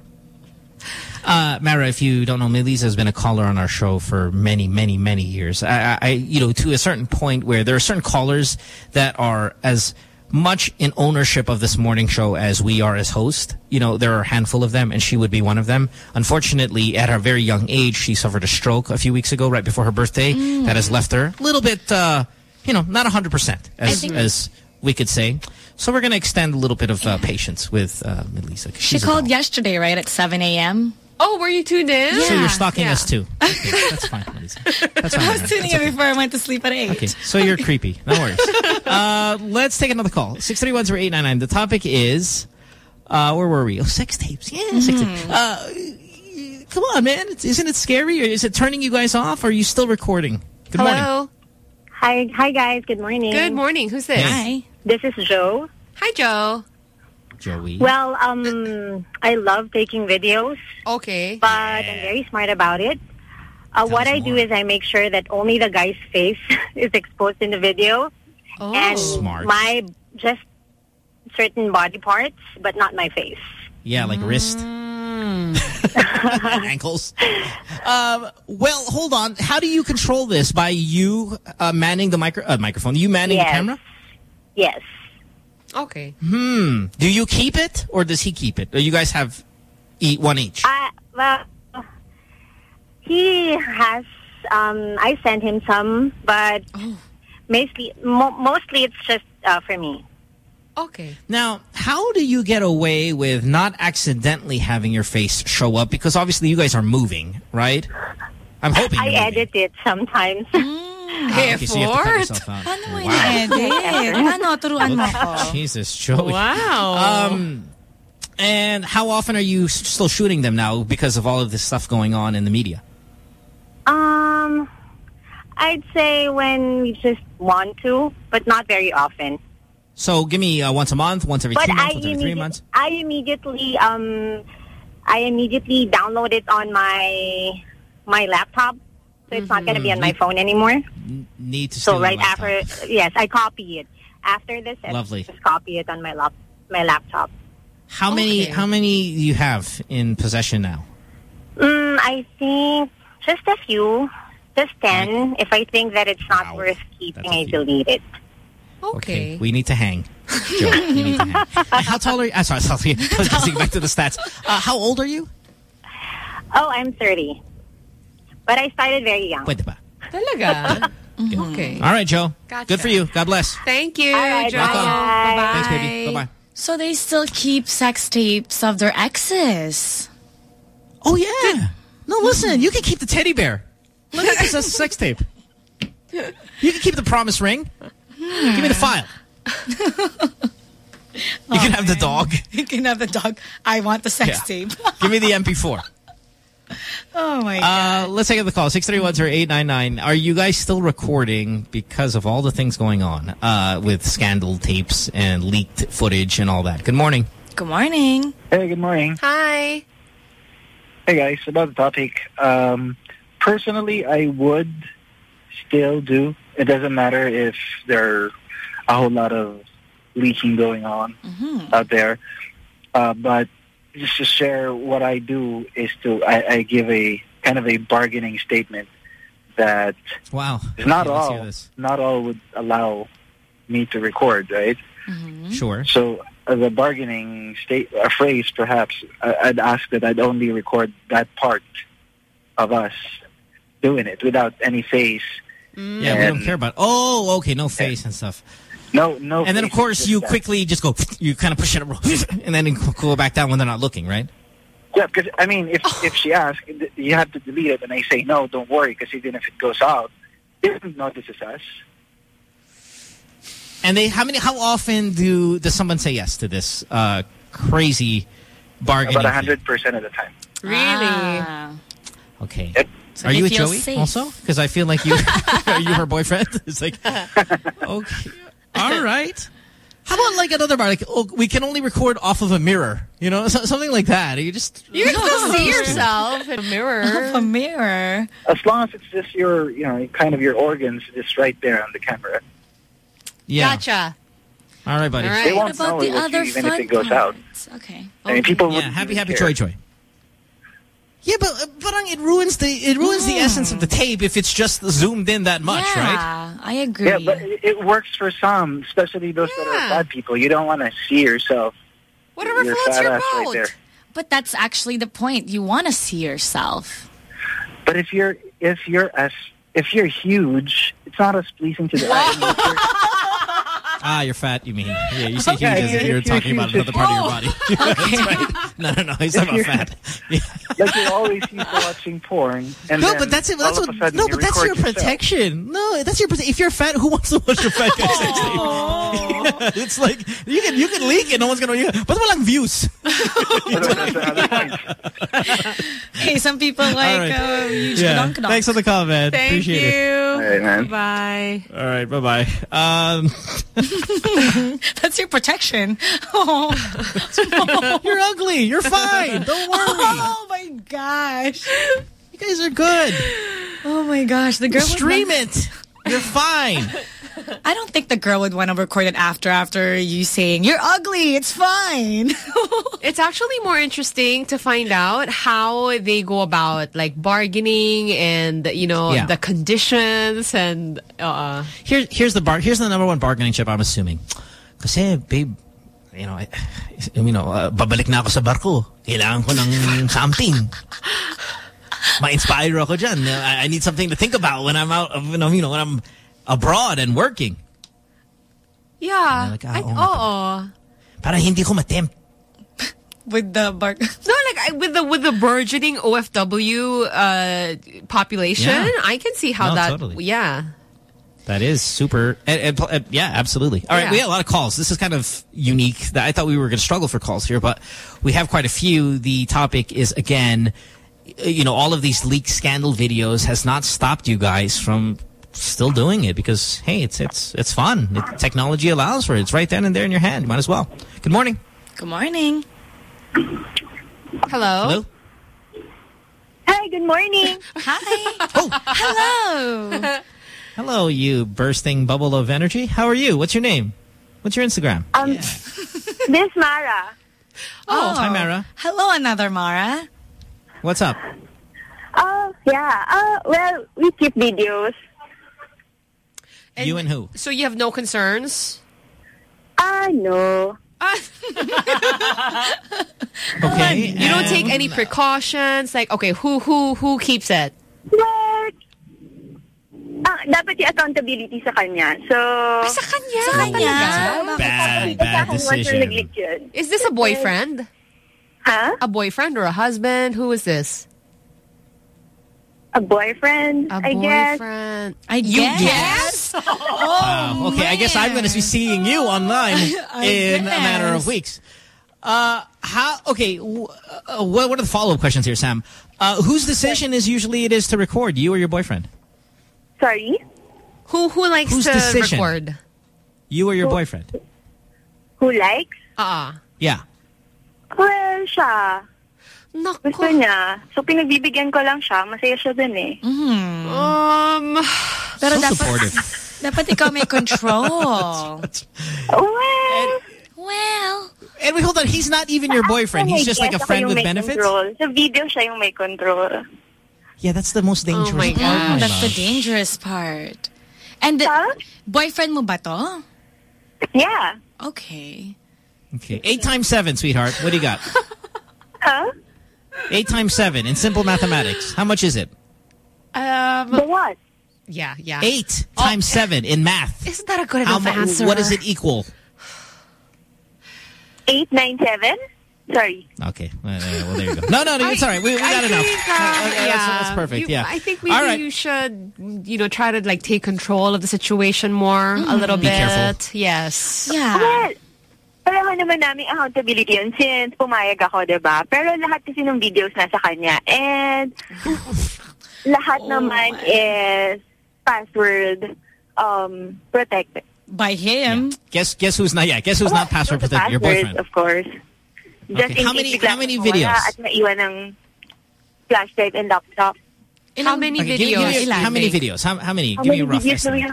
S7: Uh, Mara, if you don't know, Melissa has been a caller on our show for many, many, many years. I, I, I- you know, to a certain point where there are certain callers that are as much in ownership of this morning show as we are as host. You know, there are a handful of them, and she would be one of them. Unfortunately, at her very young age, she suffered a stroke a few weeks ago, right before her birthday, that has left her a little bit, uh, you know, not 100% as, as we could say. So we're going to extend a little bit of uh, patience with uh, Melissa.
S8: She called yesterday, right, at 7 a.m.?
S2: Oh, were you tuned in?
S7: So you're stalking
S2: Yeah.
S7: us too. Okay, that's fine, That's fine.
S8: I was tuning in before I went to sleep at 8.
S7: Okay, so you're creepy. No worries. Uh, let's take another call. 631-0899. The topic is, uh, where were we? Oh, sex tapes. Yeah, sex tapes. Uh, come on, man. Isn't it scary? Or is it turning you guys off? Or are you still recording? Good morning.
S2: Hello.
S42: Hi, hi guys. Good morning.
S2: Good morning. Who's this?
S8: Hi.
S42: This is Joe.
S2: Hi, Joe.
S7: Joey.
S42: Well, um, I love taking videos,
S2: Okay.
S42: but I'm very smart about it. Uh, what
S7: us
S42: I do is I make sure that only the guy's face is exposed in the video,
S2: Oh.
S42: and
S7: Smart.
S42: my just certain body parts, but not my face.
S7: yeah, like wrist.
S2: Mm.
S7: ankles. Um, well, hold on. How do you control this? By you uh, manning the micro uh, microphone? You manning
S42: Yes.
S7: the camera?
S42: Yes.
S2: Okay.
S7: Hmm. Do you keep it or does he keep it? Or you guys have eat one each?
S42: Uh, well, he has. Um, I sent him some, but mostly, mo- mostly it's just uh, for me.
S2: Okay.
S7: Now, how do you get away with not accidentally having your face show up? Because obviously you guys are moving, right? I'm hoping.
S42: I
S7: you're moving.
S42: edit it sometimes.
S7: Ah, okay, so you have to cut yourself out.
S8: Ano mo
S7: Wow.
S8: in-edit? Ano, turuan mo ko.
S7: Jesus, Joey.
S2: Wow.
S7: Um, and how often are you still shooting them now because of all of this stuff going on in the media?
S42: Um, I'd say when we just want to, but not very often.
S7: So give me uh, once a month, once every
S42: but
S7: two months,
S42: I
S7: once every three months.
S42: I immediately um, I immediately download it on my my laptop, so it's not going to be on my phone anymore.
S7: Need to
S42: So right
S7: laptop.
S42: after, yes, I copy it. After this, I
S7: Lovely.
S42: just copy it on my lap my laptop.
S7: How many? How many do you have in possession now?
S42: Mm, I think just a few, just ten. If I think that it's not
S7: Wow.
S42: worth keeping,
S7: That's a
S42: I
S7: few.
S42: delete it.
S2: Okay.
S7: We need to hang. Joe, you need to hang. How tall are you? Uh, sorry, sorry. Let's get back to the stats. Uh, how old are you?
S42: Oh, I'm thirty, but I started very young.
S7: Pwede ba?
S2: Talaga? Mm-hmm. Okay.
S7: All right, Joe.
S2: Gotcha.
S7: Good for you. God bless.
S2: Thank you,
S42: All right,
S2: Joe.
S42: bye.
S2: Bye-bye.
S7: Thanks, baby. Bye-bye.
S8: So they still keep sex tapes of their exes.
S7: Oh yeah. No, listen. You can keep the teddy bear. Let me possess a sex tape. You can keep the promise ring. Give me the file. You can oh, have the dog.
S8: You can have the dog. I want the sex
S7: Yeah.
S8: tape.
S7: Give me the MP4.
S8: Oh my god.
S7: Uh, let's take the call. 631-0899. Are you guys still recording because of all the things going on uh, with scandal tapes and leaked footage and all that? Good morning.
S8: Good morning.
S74: Hey, good morning.
S2: Hi.
S74: Hey guys, about the topic. Um, personally, I would still do. It doesn't matter if there are a whole lot of leaking going on out there. Uh, but just to share what I do is to I, I give a kind of a bargaining statement that
S7: Wow.
S74: not
S7: Okay,
S74: all not all would allow me to record, right? Mm-hmm.
S7: Sure.
S74: So as a bargaining state, a phrase perhaps, I- I'd ask that I'd only record that part of us doing it without any face.
S7: Yeah, we don't care about. Oh, okay, no face and stuff.
S74: No, no.
S7: And then of course you
S74: that.
S7: quickly just go. You kind of push it, and then you go back down when they're not looking, right?
S74: Yeah, because I mean, if if she asks, you have to delete it, and I say no, don't worry, because even if it goes out, they don't know this is us.
S7: And they, how many? How often do does someone say yes to this uh, crazy bargaining?
S74: About
S7: fee?
S74: hundred percent of the time.
S2: Really?
S7: Okay.
S74: So
S7: Are you with Joey
S74: safe.
S7: also? Because I feel like you are you her boyfriend? It's like okay, all right. How about like another bar? Like, oh, we can only record off of a mirror. You know, so, something like that. You just
S2: You can still see yourself in a mirror.
S8: a mirror.
S74: As long as it's just your, you know, kind of your organs just right there on the camera.
S7: Yeah.
S2: Gotcha.
S7: All right, buddy.
S2: All right.
S74: They won't
S8: What about
S74: know
S8: the
S74: it if-
S8: other
S74: even if it goes out.
S8: parts? Okay.
S74: I mean, people
S7: Yeah,
S74: wouldn't
S7: happy, happy,
S74: care.
S7: joy, joy. Yeah, but uh, but um, it ruins the it ruins the essence of the tape if it's just zoomed in that much, right?
S8: Yeah, I agree.
S74: Yeah, but it, it works for some, especially those that are fat people. You don't want to see yourself.
S2: Whatever
S74: your
S2: floats your boat.
S74: right there.
S8: But that's actually the point. You want to see yourself.
S74: But if you're if you're as if you're huge, it's not as pleasing to the eye.
S7: Ah, you're fat. You mean? Yeah, you say huge
S74: Yeah,
S7: as if you're talking
S74: you're
S7: about
S74: huge,
S7: another part of your
S74: oh.
S7: body. That's right. No, no, no. He's talking about fat.
S74: like you're always used watching porn. And
S7: no,
S74: then
S7: but that's it. That's what.
S74: of a
S7: No,
S74: you
S7: but that's your
S74: yourself.
S7: protection. No, that's your. prote- If you're fat, who wants to watch your fat guy sex tape? Yeah, it's like you can you can leak it. no one's gonna. But walang views.
S8: Hey, some people like
S7: right.
S8: uh, huge
S7: Yeah.
S8: kadonk-kadonk.
S7: Thanks for the call, man.
S2: Thank
S7: Appreciate
S2: you.
S7: it.
S74: All right, man.
S2: Bye.
S7: All right, bye bye. Um,
S8: That's your protection. Oh.
S7: you're ugly. You're fine. Don't worry.
S8: Oh my gosh.
S7: You guys are good.
S8: Oh my gosh. The girl
S7: Stream it. You're fine.
S8: I don't think the girl would want to record it after after you saying you're ugly. It's fine.
S2: It's actually more interesting to find out how they go about like bargaining and you know
S7: Yeah.
S2: the conditions and uh
S7: Here's here's the bar. Here's the number one bargaining chip. I'm assuming. Kasi babe, you know, I, you know, uh, babalik na ako sa barko. Kailangan ko ng something. Ma-inspire ako dyan. I, I need something to think about when I'm out of, you know, you know, when I'm abroad and working.
S2: yeah.
S7: Like, ah,
S2: I,
S7: oo
S2: oo.
S7: Para hindi ko matempt.
S8: With the bar.
S2: No, like I, with the with the burgeoning OFW uh, population,
S7: Yeah.
S2: I can see how
S7: No,
S2: that.
S7: totally.
S2: Yeah.
S7: That is super. And, and, and- yeah, absolutely. All right,
S2: Yeah.
S7: we had a lot of calls. This is kind of unique. That I thought we were going to struggle for calls here, but we have quite a few. The topic is again, you know, all of these leaked scandal videos has not stopped you guys from still doing it because hey, it's it's it's fun. It, technology allows for it. It's right then and there in your hand. Might as well. Good morning.
S8: Good morning.
S2: Hello.
S7: Hello.
S42: Hi, good morning.
S8: Hi.
S7: Oh,
S8: Hello.
S7: hello, you bursting bubble of energy. How are you? What's your name? What's your Instagram?
S42: Um, this Mara.
S7: Oh, hi, Mara.
S8: Hello, another Mara.
S7: What's up?
S42: Oh, yeah. Uh, well, we keep videos.
S7: You and who?
S2: So you have no concerns?
S42: Ah, no.
S7: Okay.
S2: You don't take any precautions? Like, okay, who who who keeps it?
S42: Well, ah, dapat yung accountability sa kanya. So,
S2: Sa kanya?
S8: Sa kanya?
S7: Bad, bad
S42: Kasi once na
S7: decision.
S2: Is this a boyfriend?
S42: Huh?
S2: A boyfriend or a husband? Who is this?
S42: A boyfriend,
S2: A
S42: I guess.
S2: boyfriend.
S8: I
S2: You
S8: guess.
S2: guess?
S7: Wow. Okay, I guess I'm going to be seeing you online
S8: I
S7: in a matter of weeks. Uh, how? Okay, w- uh, what, what are the follow-up questions here, Sam? Uh, whose decision is usually it is to record, you or your boyfriend?
S42: Sorry?
S2: Who who likes
S7: Whose
S2: to
S7: decision?
S2: record?
S7: You or your boyfriend?
S42: Who likes?
S2: Ah.
S7: Yeah.
S42: Well, siya.
S2: Naku.
S42: Gusto niya. So, pinagbibigyan ko lang siya. Masaya siya dun eh.
S2: Um,
S8: Pero
S7: so
S8: dapat,
S7: supportive.
S8: dapat ikaw may control.
S42: Well,
S8: well.
S7: And wait, hold on. He's not even your boyfriend. He's just like a friend with benefits?
S42: Control. Sa video, siya yung may control.
S7: Yeah, that's the most dangerous
S2: my
S7: part.
S2: God.
S8: That's the dangerous part. And uh, boyfriend mo ba to?
S42: Yeah.
S8: Okay.
S7: Okay. Eight times seven, sweetheart. What do you got?
S42: Huh?
S7: Eight times seven in simple mathematics. How much is it?
S2: um,
S42: The what?
S2: yeah, yeah.
S7: Eight times seven in math.
S2: Isn't that a good
S7: How
S2: enough
S7: mu-
S2: answer?
S7: What does it equal?
S42: 897? Sorry.
S7: Okay. Uh, well, there you go. No, no, no. It's all right. We, we got
S2: I
S7: enough.
S2: Think,
S7: Uh,
S2: uh,
S7: uh,
S2: yeah,
S7: that's, that's perfect.
S2: You-
S7: yeah.
S2: I think maybe
S7: All right.
S2: you should, you know, try to like take control of the situation more a little
S7: Be
S2: bit.
S7: careful.
S2: Yes.
S8: Yeah.
S42: Well, pareho naman namin accountability yun since pumayag ako, di ba? Pero lahat kasi ng videos nasa kanya. And lahat
S8: Oh
S42: naman is password um, protected.
S8: By him.
S7: Guess guess who's not? Yeah. Guess who's not password
S42: The
S7: protected? Your boyfriend.
S42: of course. Just
S7: Okay.
S42: in
S7: How
S42: case
S7: many-
S42: bigla
S7: how many videos?
S42: At naiwan ng flash drive and laptop.
S2: How many
S7: Okay, give me-
S2: videos?
S7: give me- how many videos? How, how many?
S42: How
S7: Give me a rough
S42: videos
S7: estimate.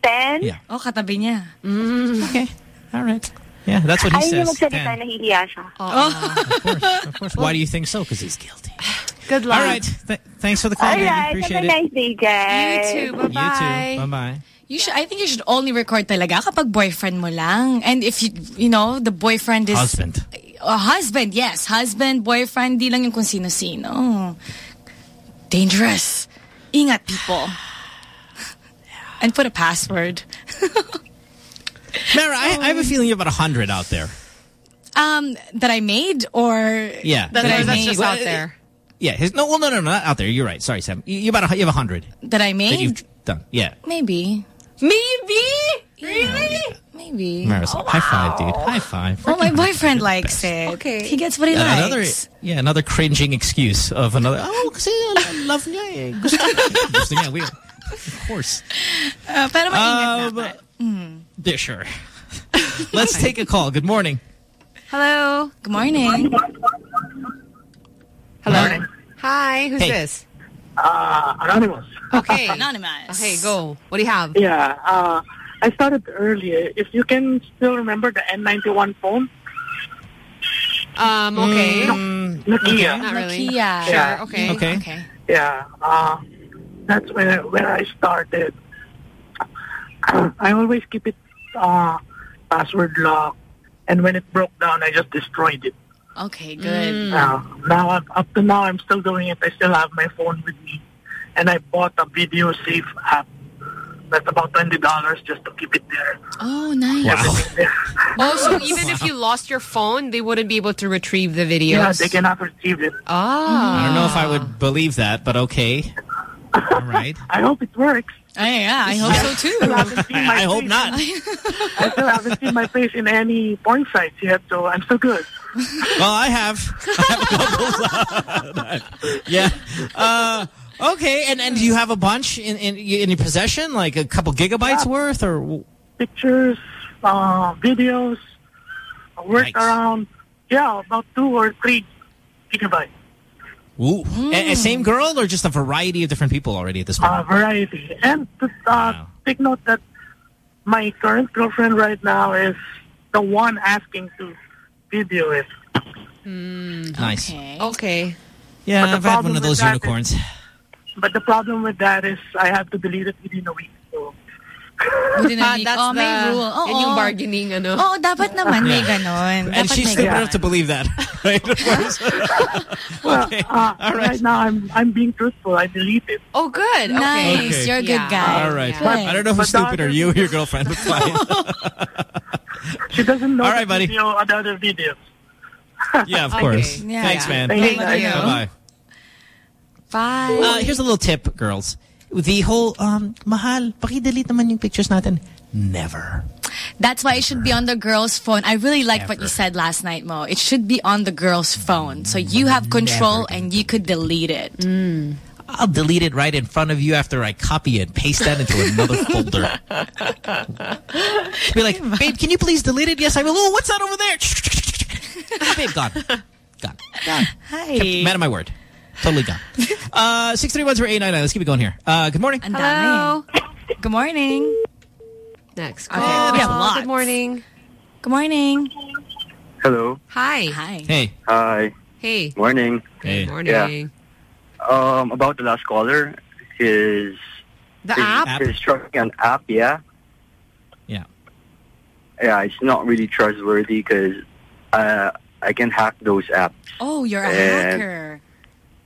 S42: Ten?
S7: Yeah.
S8: Oh, katabi niya.
S7: Okay. All right. Yeah, that's what he
S42: Ayaw niya
S7: says.
S42: magsalita,
S7: Ten.
S42: nahihiya siya.
S7: Of course. Why do you think so? Because he's guilty.
S2: Good luck.
S7: All right. Th- thanks for the call, baby.
S42: Alright, have
S7: Appreciate
S42: a
S7: it.
S42: nice day, guys.
S2: You too.
S7: You
S2: Bye-bye.
S7: too. Bye bye.
S8: You should, I think you should only record talaga kapag boyfriend mo lang. And if you, you know, the boyfriend is...
S7: Husband.
S8: A husband, yes. Husband, boyfriend, di lang yung kung sino-sino. Dangerous. Ingat, people. And put a password.
S7: Mara, I, I have a feeling you have about a hundred out there.
S8: Um, that I made or...
S7: Yeah.
S8: That
S2: That's,
S8: I
S2: that's
S8: made.
S2: just out there.
S7: Yeah. His, no, well, no, no, no, not out there. You're right. Sorry, Sam. You, you about a, you have a hundred
S8: That I
S7: that
S8: made?
S7: you've done. Yeah.
S8: Maybe.
S2: Maybe?
S8: Really? Maybe.
S7: Mara's high five, dude. High five.
S8: Oh, my boyfriend likes it.
S2: Okay.
S8: He gets what he
S7: Uh,
S8: likes.
S7: another, yeah, another cringing excuse of another. Oh, kasi love niya eh. Gusto niya. Gusto niya. We, of course.
S8: Uh, pero maingat
S7: Um,
S8: dapat. Mm.
S7: Yeah, sure. Let's take a call. Good morning.
S2: Hello.
S8: Good morning.
S2: Hello. Hi. Who's
S7: Hey.
S2: this?
S75: Uh, anonymous.
S2: Okay.
S8: Anonymous.
S2: Okay, go. What do you have?
S75: Yeah, uh, I started earlier. If you can still remember the N91 phone,
S2: Um, okay.
S7: Mm,
S75: Nokia.
S2: Not really.
S8: Nokia.
S2: Sure.
S75: Yeah.
S2: Okay.
S7: Okay.
S8: Okay.
S75: Yeah, uh, that's where where I started. I always keep it uh, password locked, and when it broke down, I just destroyed it.
S8: Okay, good.
S75: Uh, now, I'm, up to now, I'm still doing it. I still have my phone with me, and I bought a video safe app. That's about twenty dollars just to keep it there.
S8: Oh, nice.
S75: Everything there.
S2: Oh, so even if you lost your phone, they wouldn't be able to retrieve the videos?
S75: Yeah, they cannot retrieve it.
S2: Ah.
S7: I don't know if I would believe that, but okay. All right.
S75: I hope it works.
S8: Oh, yeah, I hope so too.
S75: I haven't seen my
S7: I, I hope not.
S75: I still haven't seen my face in any porn sites yet, so I'm still good.
S7: Well, I have. I have a yeah. Uh, okay. And and do you have a bunch in in, in your possession, like a couple gigabytes worth, or
S75: Pictures, uh, videos, worked
S7: Nice.
S75: around, yeah, about two or three gigabytes.
S7: Ooh, A- a same girl, or just a variety of different people already at this point?
S75: Uh, variety. And to, uh, take note that my current girlfriend right now is the one asking to video it.
S7: nice.
S8: Okay.
S2: Okay.
S7: Yeah,
S75: But the
S7: I've had
S75: problem
S7: one of
S75: with
S7: those
S75: that
S7: unicorns.
S75: But the problem with that is I have to delete it within a week. So
S8: Within a week.
S2: that's
S8: oh, may
S2: the-
S8: rule. Oo.
S2: Yan yung bargaining, ano?
S8: Oo, dapat naman may
S7: Yeah.
S8: ganon.
S7: And she's
S8: may
S7: stupid enough to believe that. right?
S75: well,
S7: Okay.
S75: uh,
S7: All right.
S75: right now I'm I'm being truthful. I believe it.
S2: Oh, good. Okay.
S8: Nice.
S7: Okay.
S8: You're a good
S2: Yeah.
S8: guy.
S7: All right.
S8: Good.
S7: I don't know who's
S75: stupid the
S7: stupider,
S75: other-
S7: you or your girlfriend. But fine.
S75: She doesn't know
S7: All right,
S75: the
S7: buddy.
S75: video, the other videos.
S7: Yeah, of course.
S8: Yeah.
S7: Thanks, man.
S8: Thank you.
S7: Bye-bye.
S8: Bye.
S7: Uh, here's a little tip, girls. The whole, um, mahal, paki-delete naman yung pictures natin. Never.
S8: That's why it should be on the girl's phone. I really liked what you said last night, Mo. It should be on the girl's phone. So you have control and you could delete it.
S7: I'll delete it right in front of you after I copy and paste that into another folder. Be like, babe, can you please delete it? Yes, I will. Oh, what's that over there? Babe, gone. Gone. Gone.
S8: Hi.
S7: Man of my word. Totally gone. Uh, 6310899. Let's keep it going here. Uh, good morning.
S8: Ang dami. Good morning.
S2: Next.
S8: Okay,
S2: call.
S8: we have lots.
S2: Good morning.
S8: Good morning.
S26: Hello.
S2: Hi.
S8: Hi.
S7: Hey.
S26: Hi.
S2: Hey.
S26: Morning.
S7: Hey.
S2: Morning.
S26: Um, about the last caller, his
S2: The
S26: his,
S2: app?
S26: his trusting an app, yeah.
S7: Yeah.
S26: Yeah, it's not really trustworthy because uh, I can hack those apps.
S8: Oh, you're a
S26: And-
S8: hacker.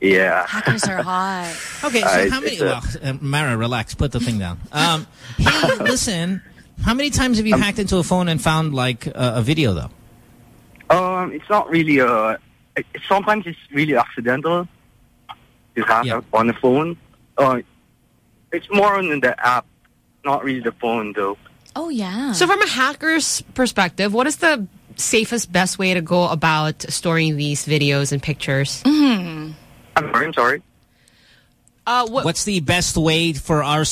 S26: Yeah.
S8: Hackers are hot.
S7: Okay, so
S26: Uh,
S7: how many...
S26: a-
S7: Well, uh, Mara, relax. Put the thing down. Um, hey, listen. How many times have you hacked into a phone and found, like, uh, a video, though?
S26: Um, it's not really uh it, sometimes it's really accidental to hack on the phone. Uh, it's more on the app, not really the phone, though.
S8: Oh, yeah.
S2: So from a hacker's perspective, what is the safest, best way to go about storing these videos and pictures?
S8: Mm-hmm.
S26: I'm sorry. I'm sorry.
S2: Uh, what,
S7: What's the best way for our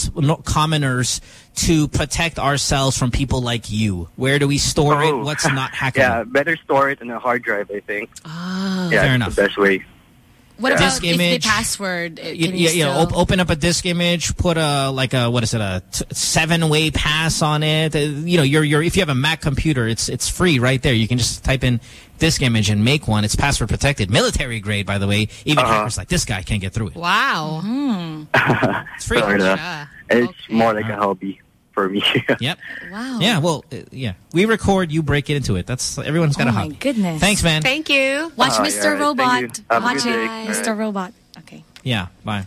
S7: commoners to protect ourselves from people like you? Where do we store it? What's not hackable?
S26: Yeah, better store it in a hard drive, I think.
S2: Ah.
S26: yeah,
S7: Fair enough.
S26: the best way.
S8: What
S26: Yeah.
S8: about
S7: Disk
S8: if
S7: image.
S8: the password? uh,
S7: You,
S8: can
S7: you,
S8: you
S7: you know, op- open up a disk image, put a like a what is it a seven-way pass on it. Uh, you know, your your if you have a Mac computer, it's it's free right there. You can just type in disk image and make one. It's password protected, military grade, by the way. Even
S26: Uh-huh.
S7: hackers like this guy can't get through it.
S2: Wow.
S7: It's free.
S26: Sorry, uh, It's more like a hobby for me.
S7: Yep.
S8: Wow.
S7: Yeah. Well, uh, yeah. We record, you break it into it. That's everyone's got
S8: Oh
S7: a
S8: my
S7: hobby.
S8: goodness.
S7: Thanks, man.
S2: Thank you.
S8: Watch
S26: Oh,
S8: Mr.
S26: yeah,
S8: Robot.
S26: you.
S8: Watch it. Mr.
S26: Alright.
S8: Robot. Okay.
S7: Yeah, bye.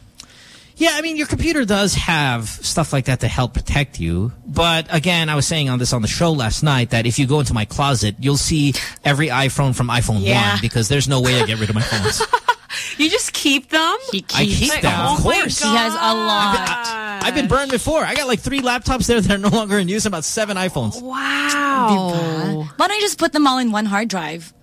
S7: Yeah, I mean, your computer does have stuff like that to help protect you. But again, I was saying on this on the show last night that if you go into my closet, you'll see every iPhone from iPhone
S2: Yeah.
S7: 1 because there's no way I get rid of my phones.
S2: You just keep them?
S8: He
S7: I keep
S2: Like,
S7: them,
S2: oh
S7: of
S2: my
S7: course.
S8: He has a lot.
S7: I've been burned before. I got like three laptops there that are no longer in use, about seven iPhones.
S2: Wow.
S8: Why don't you just put them all in one hard drive?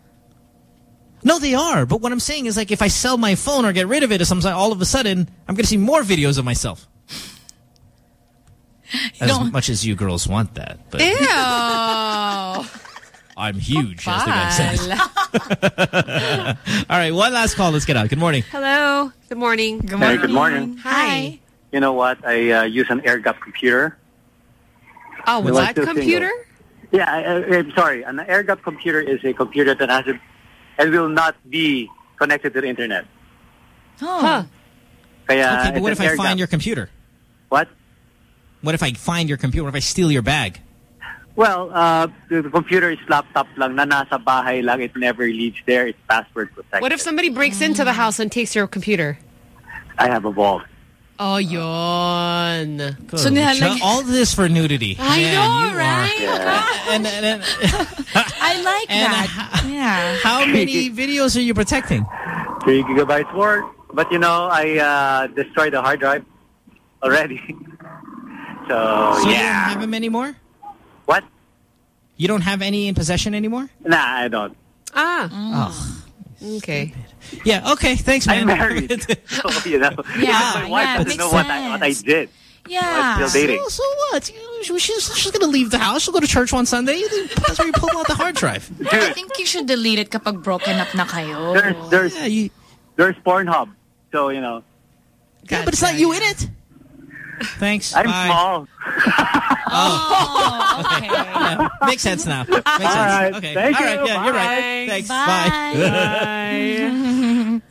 S7: No, they are. But what I'm saying is like if I sell my phone or get rid of it, or something, all of a sudden, I'm going to see more videos of myself. As
S8: don't-
S7: much as you girls want that. But
S2: Ew.
S7: I'm huge, as the guy says. All right, one last call. Let's get out. Good morning.
S2: Hello. Good morning. Good
S26: Hey, good morning.
S2: Hi.
S26: You know what? I uh, use an air gap computer.
S2: Oh, what's
S26: Like
S2: that
S26: the
S2: computer?
S26: Yeah, I, I, I'm sorry. An air gap computer is a computer that has a, it will not be connected to the internet.
S8: Oh.
S26: Kaya
S7: okay, but what if I find
S26: gap.
S7: your computer?
S26: What?
S7: What if I find your computer? What if I steal your bag?
S26: Well, uh, the, the computer is laptop lang na nasa bahay lang. It never leaves there. It's password protected.
S2: What if somebody breaks into the house and takes your computer?
S26: I have a vault.
S2: Oh, yon.
S7: So all this for nudity.
S2: I
S7: Man,
S2: know,
S7: you are-
S2: right?
S7: And, and, and
S8: I like
S7: And
S8: that. yeah.
S7: how many videos are you protecting?
S26: Three gigabytes worth. But you know, I uh, destroyed the hard drive already. so,
S7: So you don't
S26: yeah.
S7: have them anymore?
S26: What?
S7: You don't have any in possession anymore?
S26: Nah, I don't.
S2: Ah.
S7: Oh.
S2: Okay.
S7: Yeah, okay. Thanks, man.
S26: I'm married. so, you know,
S8: Yeah,
S26: my wife
S8: yeah,
S26: doesn't
S8: makes
S26: know what I, what I did.
S8: Yeah.
S26: I'm still dating.
S7: So, so what? You- She's, she's going to leave the house. She'll go to church one Sunday. That's where you pull out the hard drive.
S8: I think you should delete it kapag broken up na kayo.
S26: There's, there's,
S7: Yeah, you,
S26: there's Pornhub. So, you know,
S7: yeah, but it's not you in it. Thanks.
S26: I'm
S7: Bye.
S26: small.
S8: Oh. oh, okay.
S7: Yeah, makes sense now. Makes sense.
S26: right.
S7: Okay.
S26: Thank
S7: All
S26: you.
S7: right. Yeah, you're right.
S2: Bye.
S7: Thanks.
S8: Bye.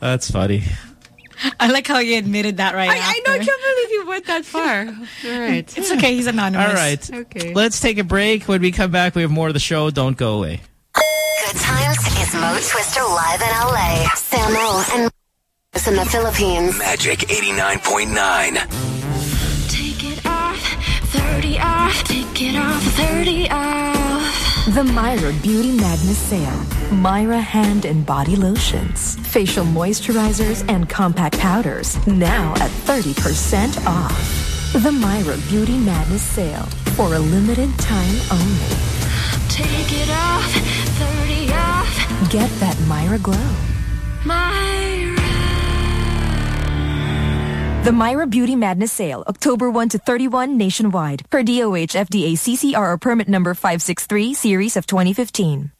S7: That's funny.
S8: I like how you admitted that right
S2: I, I know. I can't believe you went that far. All right.
S8: It's okay. He's anonymous.
S7: All right.
S2: Okay.
S7: Let's take a break. When we come back, we have more of the show. Don't go away.
S1: Good times is Mo Twister live in LA. Samo and in the Philippines.
S76: Magic 89.9.
S5: Take it off, 30 off, take it off, 30 off.
S77: The Myra Beauty Madness Sale.
S78: Myra hand and body lotions, facial moisturizers, and compact powders now at 30% off. The Myra Beauty Madness sale for a limited time only.
S5: Take it off, 30 off.
S78: Get that Myra glow.
S5: Myra.
S78: The Myra Beauty Madness sale, October 1 to 31 nationwide, per DOH FDA CCR permit number 563, series of 2015.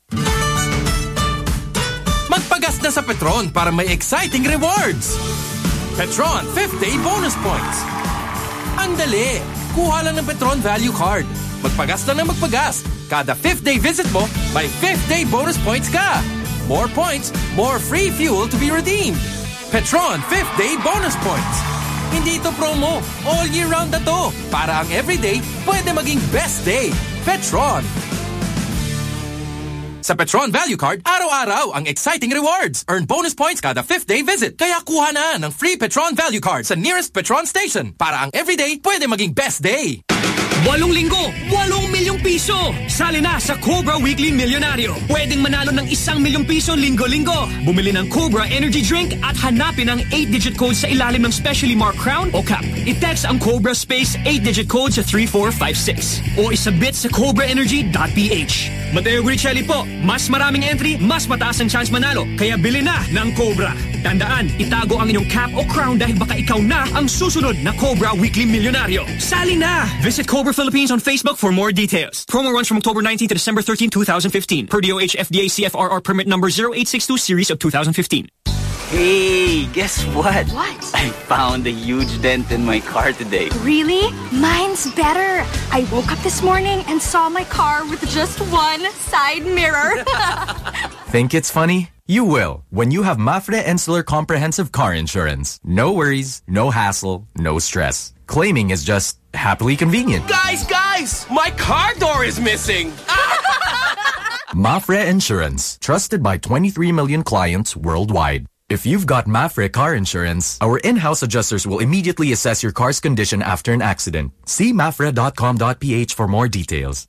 S23: Magpagas na sa Petron para may exciting rewards. Petron 5th Day Bonus Points. Ang dali! Kuha lang ng Petron Value Card. Magpagas lang ng magpagas. Kada 5th day visit mo, may 5th day bonus points ka. More points, more free fuel to be redeemed. Petron 5th Day Bonus Points. Hindi ito promo. All year round na to. Para ang everyday, pwede maging best day. Petron. Sa Petron Value Card, araw-araw ang exciting rewards. Earn bonus points kada 5th day visit. Kaya kuha na ng free Petron Value Card sa nearest Petron station. Para ang everyday pwede maging best day.
S79: Walong linggo, walong milyong piso. Sali na sa Cobra Weekly Millionario. Pwedeng manalo ng isang milyong piso linggo-linggo. Bumili ng Cobra Energy Drink at hanapin ang 8-digit code sa ilalim ng specially marked crown o cap. I-text ang Cobra Space 8-digit code sa 3456 o isabit sa cobraenergy.ph. Mateo Guricelli po, mas maraming entry, mas mataas ang chance manalo. Kaya bili na ng Cobra. Tandaan, itago ang inyong cap o crown dahil baka ikaw na ang susunod na Cobra Weekly Millionario. Sali na! Visit Cobra Philippines on Facebook for more details. Promo runs from October 19 to December 13, 2015. Per DOH FDA CFRR permit number 0862 series of 2015.
S80: Hey, guess what?
S12: What?
S80: I found a huge dent in my car today.
S12: Really? Mine's better. I woke up this morning and saw my car with just one side mirror.
S9: Think it's funny? You will when you have Mapfre Insular Comprehensive Car Insurance. No worries, no hassle, no stress. Claiming is just happily convenient.
S6: Guys, guys! My car door is missing!
S9: Mapfre Insurance, trusted by 23 million clients worldwide. If you've got Mapfre car insurance, our in-house adjusters will immediately assess your car's condition after an accident. See mapfre.com.ph for more details.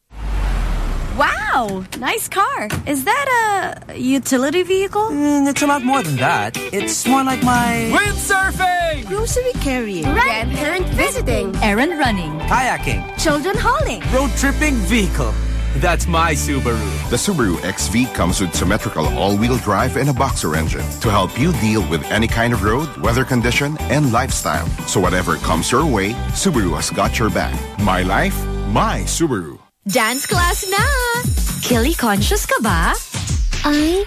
S81: Wow, nice car. Is that a utility vehicle?
S82: Mm, it's a lot more than that. It's more like my
S6: windsurfing,
S81: grocery carrying,
S12: grandparent visiting,
S81: errand running,
S82: kayaking,
S12: children hauling,
S6: road tripping vehicle. That's my Subaru.
S13: The Subaru XV comes with symmetrical all-wheel drive and a boxer engine to help you deal with any kind of road, weather condition, and lifestyle. So whatever comes your way, Subaru has got your back. My life, my Subaru.
S19: Dance class na! Killy conscious ka ba? Ay,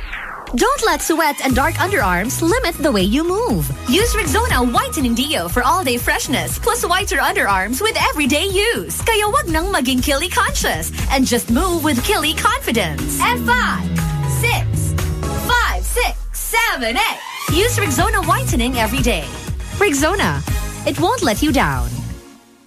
S19: don't let sweat and dark underarms limit the way you move. Use Rexona Whitening Deo for all-day freshness plus whiter underarms with everyday use. Kaya wag nang maging Killy conscious and just move with Killy confidence. And five, six, five, six, seven, eight. Use Rexona Whitening every day. Rexona, it won't let you down.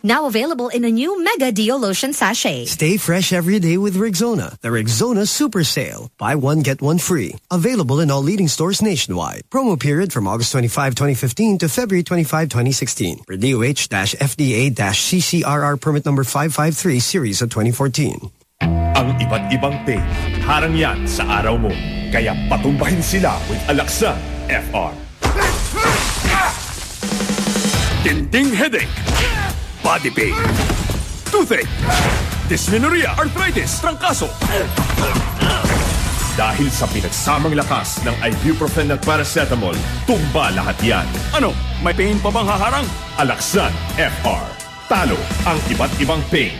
S19: Now available in a new Mega Deo Lotion Sachet.
S34: Stay fresh every day with Rexona, The Rexona Super Sale. Buy one, get one free. Available in all leading stores nationwide. Promo period from August 25, 2015 to February 25, 2016. For DOH-FDA-CCRR permit number 553 series of 2014.
S21: Ang iba't ibang pain, harang yan sa araw mo. Kaya patumbahin sila with Alaxan FR. Tinting headache, body pain, toothache, dysmenorrhea, arthritis, trangkaso. Dahil sa pinagsamang lakas ng ibuprofen at paracetamol, tumba lahat yan. Ano, may pain pa bang haharang? Alaxan FR. Talo ang iba't ibang pain.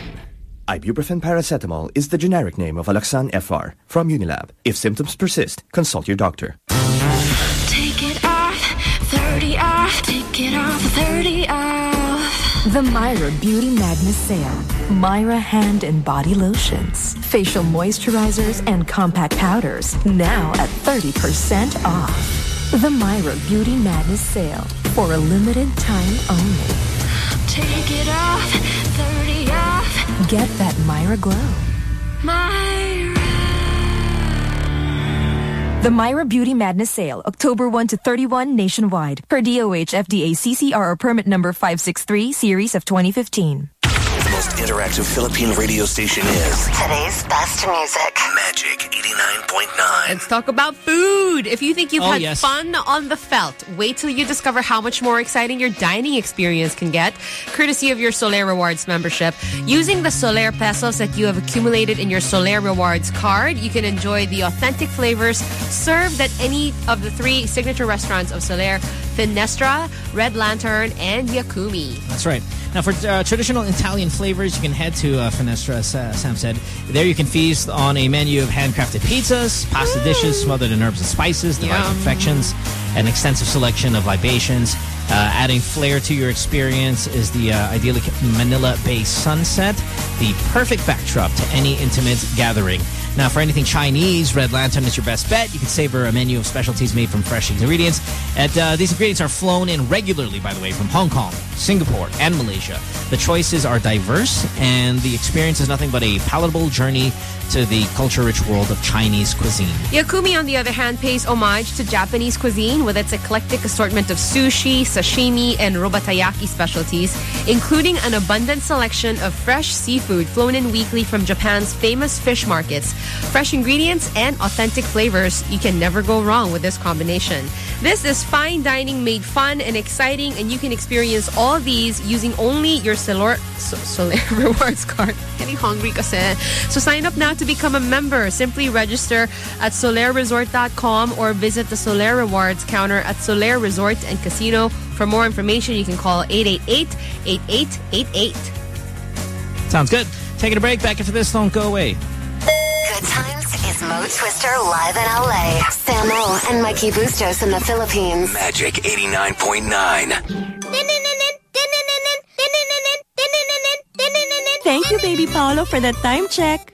S83: Ibuprofen paracetamol is the generic name of Alaxan FR from Unilab. If symptoms persist, consult your doctor.
S5: Take it off, 30 off. Take it off, 30 off.
S78: The Myra Beauty Madness Sale. Myra hand and body lotions, facial moisturizers, and compact powders now at 30% off. The Myra Beauty Madness Sale for a limited time only.
S5: Take it off, 30 off.
S78: Get that Myra glow.
S5: Myra.
S78: The Myra Beauty Madness Sale, October 1 to 31 nationwide. Per DOH FDA CCR permit number 563 series of 2015.
S84: The most interactive Philippine radio station is
S1: Today's best music.
S84: Magic
S85: 89.9.
S2: Let's talk about food. If you think you've
S7: Oh,
S2: had
S7: yes.
S2: fun on the felt, wait till you discover how much more exciting your dining experience can get, courtesy of your Solaire Rewards membership. Using the Solaire pesos that you have accumulated in your Solaire Rewards card, you can enjoy the authentic flavors served at any of the three signature restaurants of Solaire, Finestra, Red Lantern, and Yakumi.
S7: That's right. Now, for uh, traditional Italian flavors, you can head to uh, Finestra, as uh, Sam said. There you can feast on a menu of handcrafted pizzas, pasta dishes smothered in herbs and spices, divine confections, an extensive selection of libations. Uh, adding flair to your experience is the uh, idyllic Manila Bay sunset, the perfect backdrop to any intimate gathering. Now, for anything Chinese, Red Lantern is your best bet. You can savor a menu of specialties made from fresh ingredients. And uh, these ingredients are flown in regularly, by the way, from Hong Kong, Singapore, and Malaysia. The choices are diverse, and the experience is nothing but a palatable journey to the culture-rich world of Chinese cuisine.
S2: Yakumi, on the other hand, pays homage to Japanese cuisine with its eclectic assortment of sushi, sashimi, and robatayaki specialties, including an abundant selection of fresh seafood flown in weekly from Japan's famous fish markets. Fresh ingredients and authentic flavors. You can never go wrong with this combination. This is fine dining made fun and exciting, and you can experience all these using only your Solaire Rewards card. Getting hungry kasi. So sign up now to become a member. Simply register at solaireresort.com or visit the Solaire Rewards counter at Solaire Resort and Casino. For more information, you can call 888-8888.
S7: Sounds good. Taking a break. Back after this. Don't go away.
S1: Good times is Mo Twister live in LA. Samo and Mikey Bustos in the Philippines.
S85: Magic 89.9.
S86: Thank you, Baby Paolo, for that time check.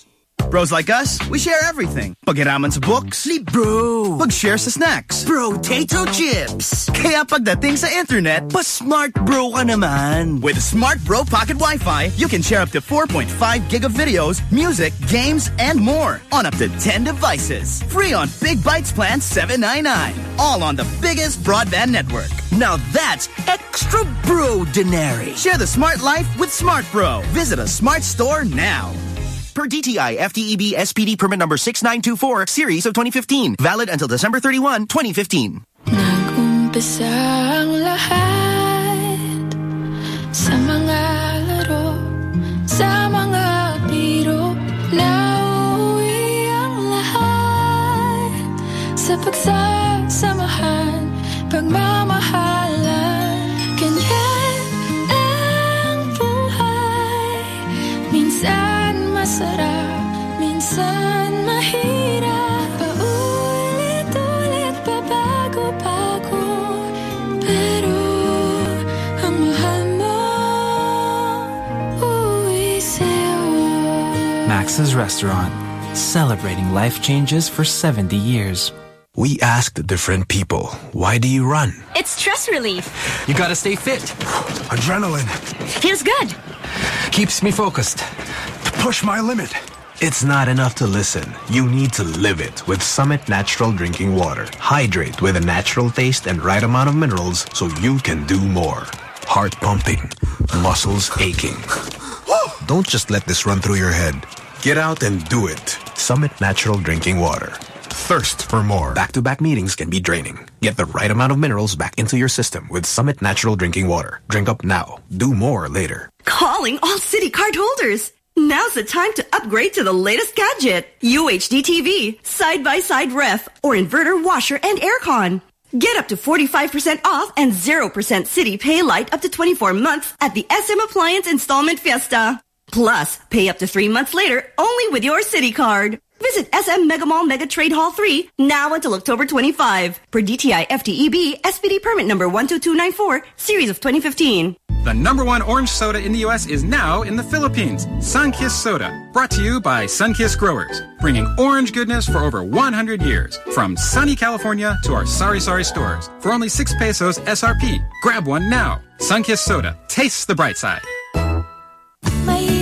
S21: Bros like us, we share everything. Paghiraman sa books. Sleep Bro. Pag-share sa snacks. Potato chips. Kaya pagdating sa internet, pa-smart bro ka naman. With Smart Bro Pocket Wi-Fi, you can share up to 4.5 gig of videos, music, games, and more on up to 10 devices. Free on Big Bytes Plan 799. All on the biggest broadband network. Now that's extra bro denary. Share the smart life with Smart Bro. Visit a smart store now. Per DTI FTEB SPD permit number 6924, series of 2015. Valid until December 31, 2015.
S5: Umpisa ang lahat Sa mga laro Sa mga biro Nauwi ang lahat Sa pagsasamahan
S87: Max's Restaurant, celebrating life changes for 70 years.
S17: We asked different people, why do you run?
S19: It's stress relief.
S88: You gotta stay fit.
S17: Adrenaline
S19: Feels good.
S17: keeps me focused. To push my limit. It's not enough to listen. You need to live it with Summit Natural Drinking Water. Hydrate with a natural taste and right amount of minerals so you can do more. Heart pumping, muscles aching. Don't just let this run through your head. Get out and do it. Summit Natural Drinking Water. Thirst for more. Back-to-back meetings can be draining. Get the right amount of minerals back into your system with Summit Natural Drinking Water. Drink up now. Do more later.
S86: Calling all Citi card holders. Now's the time to upgrade to the latest gadget. UHD TV, side-by-side ref, or inverter washer and aircon. Get up to 45% off and 0% Citi PayLite up to 24 months at the SM Appliance Installment Fiesta. Plus, pay up to three months later only with your Citi card. Visit SM Mega Mall Mega Trade Hall 3 now until October 25. Per DTI FTEB SPD permit number 12294, series of 2015.
S89: The number one orange soda in the U.S. is now in the Philippines. Sunkist Soda. Brought to you by Sunkist Growers. Bringing orange goodness for over 100 years. From sunny California to our sorry sorry stores. For only 6 pesos SRP. Grab one now. Sunkist Soda. Tastes the bright side.
S5: May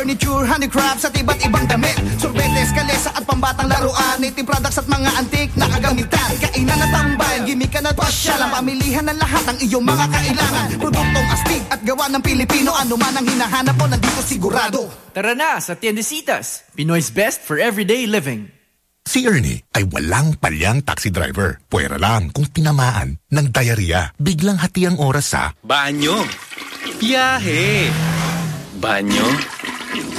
S90: Furniture, handicrafts at iba't ibang damit Sorbetes, kalesa at pambatang laruan Native products at mga antik na kagamitan Kainan at tambayan, gimmick na pasyalan Pamilihan ng lahat ng iyong mga kailangan Produktong astig at gawa ng Pilipino Ano man ang hinahanap mo, nandito sigurado
S23: Tara na sa Tiendesitas, Pinoy's best for everyday living.
S17: Si Ernie ay walang palyang taxi driver. Pwera lang kung tinamaan ng diarrhea. Biglang hati ang oras sa
S91: Banyo. Biyahe. Banyo.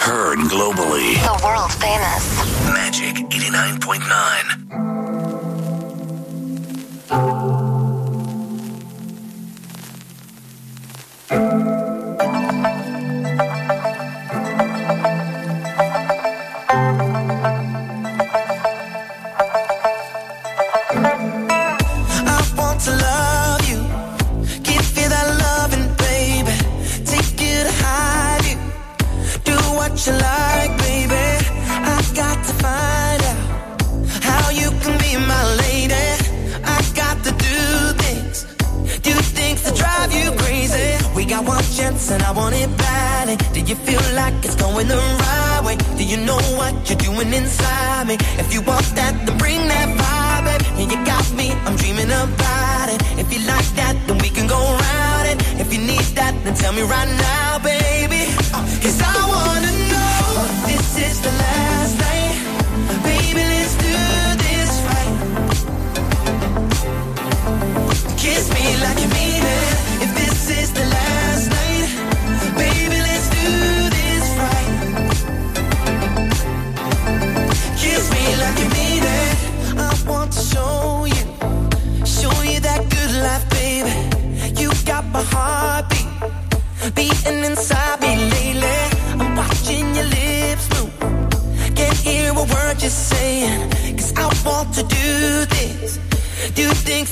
S92: heard globally.
S1: The world famous
S92: Magic 89.9.
S11: got one chance and I want it badly. Do you feel like it's going the right way? Do you know what you're doing inside me? If you want that, then bring that vibe, baby. And you got me, I'm dreaming about it. If you like that, then we can go round it. If you need that, then tell me right now, baby.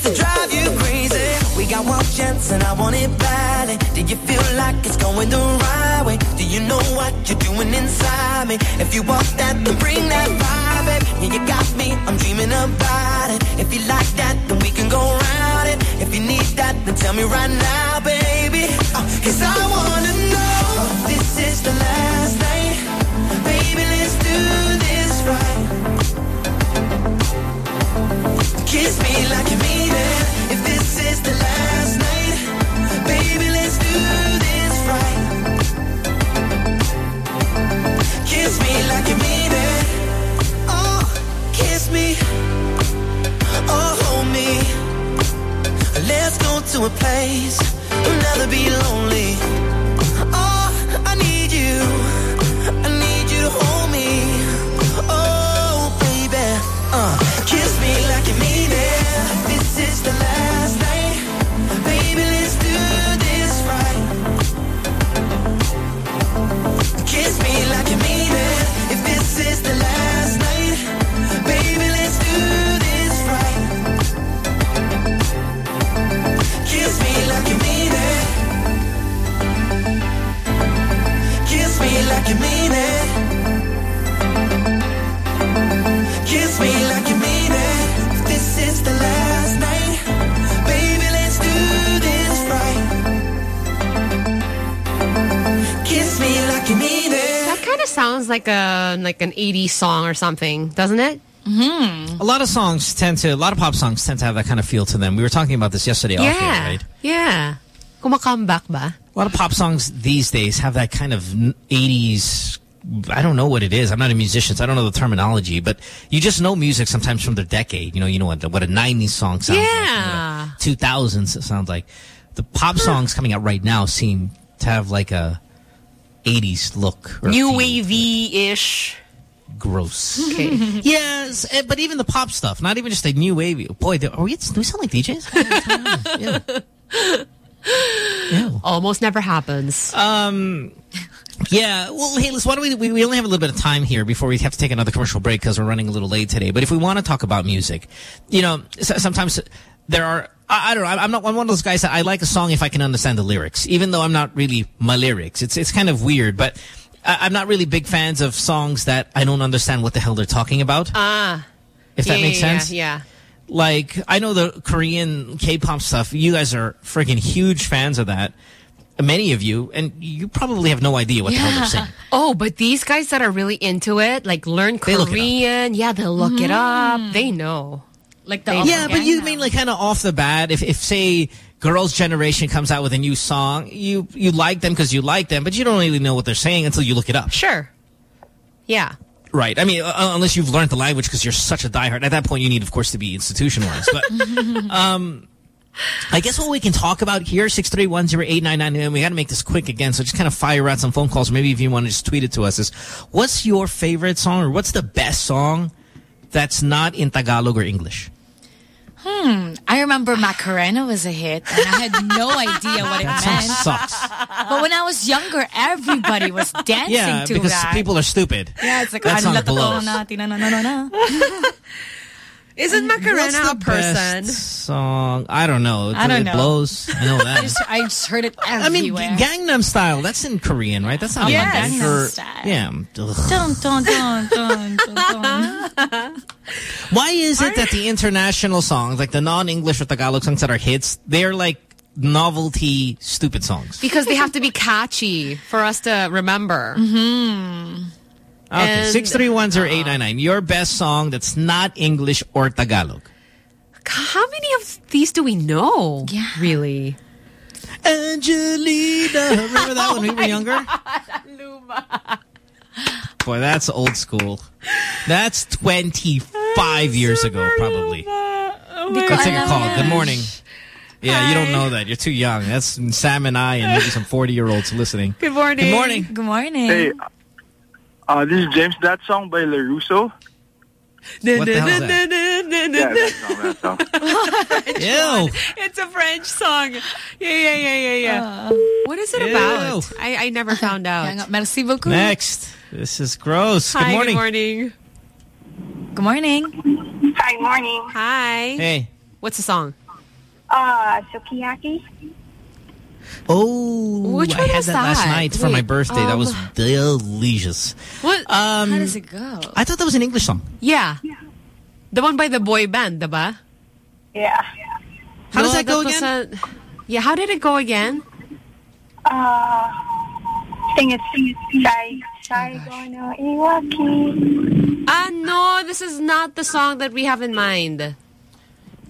S11: To drive you crazy. We got one chance and I want it badly. Do you feel like it's going the right way? Do you know what you're doing inside me? If you want that, then bring that vibe, baby. Yeah, you got me, I'm dreaming about it. If you like that, then we can go round it. If you need that, then tell me right now, baby. Uh, Cause I to a place we'll never be lonely. Like
S2: a like an 80s song or something, doesn't it? Mm-hmm.
S7: A lot of songs tend to, a lot of pop songs tend to have that kind of feel to them. We were talking about this yesterday off
S2: Yeah.
S7: air, right?
S2: Yeah. Kumakambak ba?
S7: A lot of pop songs these days have that kind of 80s. I don't know what it is. I'm not a musician, so I don't know the terminology. But you just know music sometimes from the decade. You know, you know what what a 90s song sounds
S2: Yeah.
S7: like. You know, 2000s it sounds like. The pop songs coming out right now seem to have like a 80s look.
S2: New wavy-ish.
S7: Gross.
S2: Okay.
S7: yes, eh, but even the pop stuff, not even just the new wavy. Boy, do, are we, do we sound like DJs?
S2: Yeah, Almost never happens.
S7: Um, yeah. Well, hey, listen, why don't we, we, we only have a little bit of time here before we have to take another commercial break because we're running a little late today. But if we want to talk about music, you know, sometimes there are, I, I don't know, I'm not I'm one of those guys that I like a song if I can understand the lyrics, even though I'm not really my lyrics. It's, it's kind of weird, but I, I'm not really big fans of songs that I don't understand what the hell they're talking about.
S2: Ah.
S7: If that
S2: Yeah,
S7: makes
S2: yeah,
S7: sense.
S2: Yeah.
S7: Like, I know the Korean K-pop stuff. You guys are freaking huge fans of that. Many of you, and you probably have no idea what the hell they're saying.
S2: Oh, but these guys that are really into it, like learn
S7: They it.
S2: Korean. Yeah, they'll look it up. They know.
S8: Like
S2: the
S7: yeah, but you mean like kind of off the bat, if, if say Girls' Generation comes out with a new song, you, you like them because you like them, but you don't really know what they're saying until you look it up.
S2: Sure. Yeah.
S7: Right. I mean, uh, unless you've learned the language because you're such a diehard. At that point, you need, of course, to be institutionalized. But um, I guess what we can talk about here, 6310899, and we got to make this quick again, so just kind of fire out some phone calls. Maybe if you want to just tweet it to us, is what's your favorite song or what's the best song that's not in Tagalog or English?
S8: Hmm. I remember Macarena was a hit, and I had no idea what it
S7: That
S8: meant.
S7: sucks.
S8: But when I was younger, everybody was dancing
S7: Yeah,
S8: to
S7: because
S8: that.
S7: people are stupid.
S8: yeah, it's like,
S7: That song
S8: "Ang lato
S7: blows.
S8: na, tina na na na na."
S2: Isn't
S7: What's
S2: Macarena
S7: the
S2: a person?
S7: best song? I don't know.
S8: I don't
S7: it
S8: know.
S7: blows. I know
S8: I
S7: that.
S8: just, I just heard it
S7: I mean. Gangnam Style, that's in Korean, right? That's not
S8: Yes.
S7: London
S8: Gangnam
S7: for-
S8: Style.
S7: Yeah. Ugh.
S8: Dun, dun, dun, dun, dun, dun.
S7: Why is it that the international songs, like the non-English or Tagalog songs that are hits, they're like novelty stupid songs?
S2: Because they have to be catchy for us to remember.
S8: Mm-hmm.
S7: Okay,
S2: And-
S7: 6310899. Your best song that's not English or Tagalog.
S2: How many of these do we know? Yeah. Really?
S7: Angelina. Remember that when we were oh younger? Boy, that's old school. That's 25 years ago, probably. Oh Let's take a call. Good morning. Yeah, you don't know that. You're too young. That's Sam and I and maybe some 40-year-olds listening.
S2: Good morning.
S7: Good morning.
S8: Good morning.
S43: Hey, uh, this is James. That song by LaRusso.
S7: What the hell is that?
S43: That song, that song.
S7: Ew.
S2: It's a French song. Yeah, yeah, yeah, yeah, yeah. what is it
S7: Ew.
S2: about? I, I never found out.
S8: Merci beaucoup.
S7: Next. This is gross.
S2: Hi,
S7: Good morning.
S2: good morning.
S8: Good morning.
S27: Hi, morning.
S2: Hi.
S7: Hey.
S2: What's the song?
S27: Uh, sukiyaki.
S7: Oh,
S2: Which
S7: I had
S2: was
S7: that, last
S2: that?
S7: night for my
S2: Wait,
S7: birthday. that was
S2: um,
S7: delicious.
S2: What?
S7: Um,
S8: How does it go?
S7: I thought that was an English song.
S2: Yeah. The one by the boy band, diba?
S27: Yeah.
S7: How does
S2: No,
S7: that go again?
S2: a- yeah, how did it go again?
S27: Uh, sing it, sing it. Shy, shy, gono iwaki.
S2: Ah, no, this is not the song that we have in mind.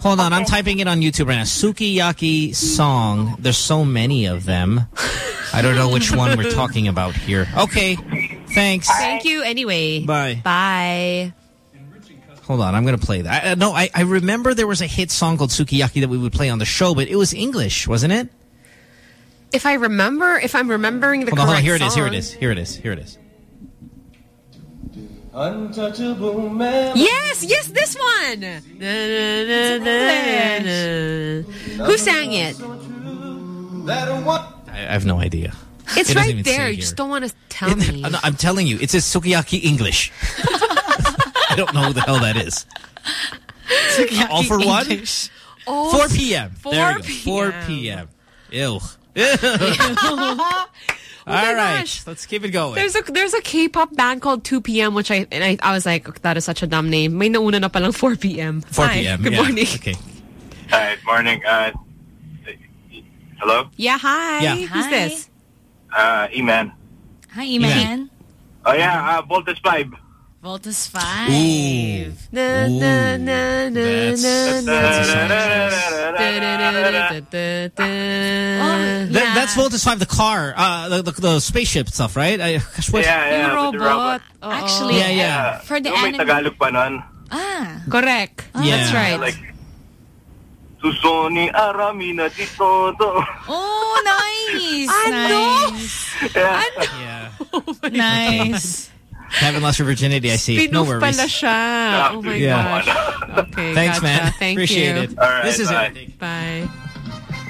S7: Hold on, I'm typing it on YouTube right now. Sukiyaki song. There's so many of them. I don't know which one we're talking about here. Okay, thanks.
S2: Thank you anyway.
S7: Bye.
S2: Bye.
S7: Hold on, I'm going to play that. I, uh, no, I, I remember there was a hit song called Sukiyaki that we would play on the show, but it was English, wasn't it?
S2: If I remember, if I'm remembering the
S7: Hold on, hold on.
S2: correct
S7: Here it is, here it is, here it is, here it is.
S93: Untouchable man.
S2: Yes, yes, this one. Na, na, na, na, na. Who sang it?
S7: I, I have no idea.
S2: It's
S7: It
S2: right there. You just don't want to tell me.
S7: Uh, no, I'm telling you, it says Sukiyaki English. I don't know who the hell that is.
S8: Sukiyaki
S7: All for one?
S2: Oh,
S7: 4 p.m.
S2: 4
S7: there we go. 4
S2: p.m.
S7: p.m. Ew.
S2: Oh
S7: All
S2: my
S7: right,
S2: gosh.
S7: let's keep it going.
S2: There's a there's a K-pop band called 2 p.m. which I and I, I was like that is such a dumb name. May nauna na palang 4 p.m.
S7: 4 p.m.
S2: Good
S7: yeah.
S2: morning.
S7: Okay.
S43: Hi, morning. Uh, hello?
S2: Yeah, hi.
S43: Yeah.
S2: Who's
S8: Hi.
S2: this?
S43: Uh, E-Man.
S8: Hi, Iman.
S43: Oh, yeah, uh, Voltes 5.
S8: Voltes 5.
S2: Na, na, na, na,
S7: That's-
S2: na,
S7: that's a
S2: na.
S7: That,
S2: Yeah.
S7: That's Voltes 5, the car, uh, the, the, the spaceship stuff, right? I, gosh, what-
S94: Yeah, yeah, with the robot.
S8: Actually,
S7: Yeah, yeah.
S8: for the
S94: Yung may
S8: anime.
S94: Tagalog pa nun.
S8: Ah.
S2: Correct.
S7: Yeah.
S2: That's right.
S94: Like, Susoni arami na di todo.
S8: Oh, nice.
S2: Ano?
S8: nice.
S94: Yeah.
S7: Yeah.
S8: Nice.
S7: Haven't lost your virginity, I see. No
S2: Spin-off
S7: worries.
S2: pala siya. Oh my
S7: Yeah.
S2: gosh. Okay,
S7: Thanks,
S2: gotcha.
S7: man.
S2: Thank
S7: Appreciate
S2: you.
S7: it.
S94: All right,
S7: this is
S94: bye.
S7: it.
S2: Bye.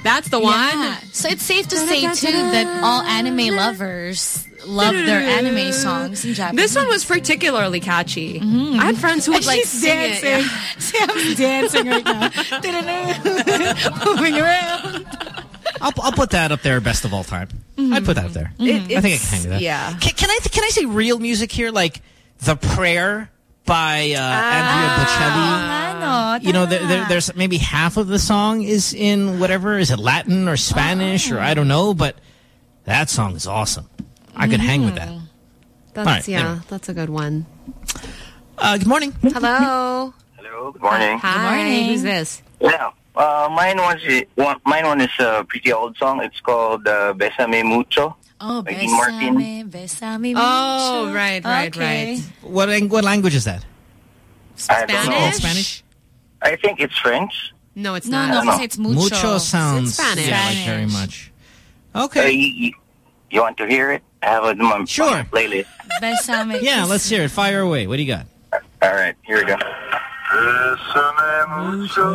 S2: That's the one.
S8: Yeah. So it's safe to say too that all anime lovers love their anime songs in Japanese.
S2: This one was particularly catchy. Mm-hmm. I had friends who would
S8: And
S2: like
S8: she's
S2: sing
S8: dancing.
S2: it.
S8: Sam's dancing right now. Moving around.
S7: I'll, I'll put that up there, best of all time. I'd put that up there.
S2: It-
S7: I think I can hang with that.
S2: yeah.
S7: Can, can I can I say real music here? Like The Prayer by uh, Andrea Bocelli.
S8: Ano,
S7: You know, there, there, there's maybe half of the song is in whatever. Is it Latin or Spanish or I don't know, but that song is awesome. I could hang with that.
S2: That's,
S7: All right,
S2: yeah,
S7: anyway.
S2: that's a good one.
S7: Uh, good morning.
S2: Hello.
S94: Hello, good morning.
S2: Hi.
S8: morning.
S2: Who's this?
S94: Yeah. Uh, mine was one. Mine one is a pretty old song. It's called uh, "Besame Mucho."
S8: Oh,
S94: By Dean Martin.
S8: besame, besame
S2: Oh, right, right,
S8: okay.
S2: right.
S7: What lang- what language is that?
S94: I don't know.
S2: Spanish?
S7: Spanish.
S94: I think it's French.
S2: No, it's
S8: No,
S2: not.
S8: no,
S94: no.
S8: it's mucho.
S7: Mucho sounds
S2: Spanish.
S7: yeah, like very much.
S94: Uh,
S7: Okay.
S94: you, you, you want to hear it? I have it in my
S7: Sure.
S94: my playlist.
S8: Besame.
S7: Yeah, let's hear it. Fire away. What do you got?
S94: All right, here we go.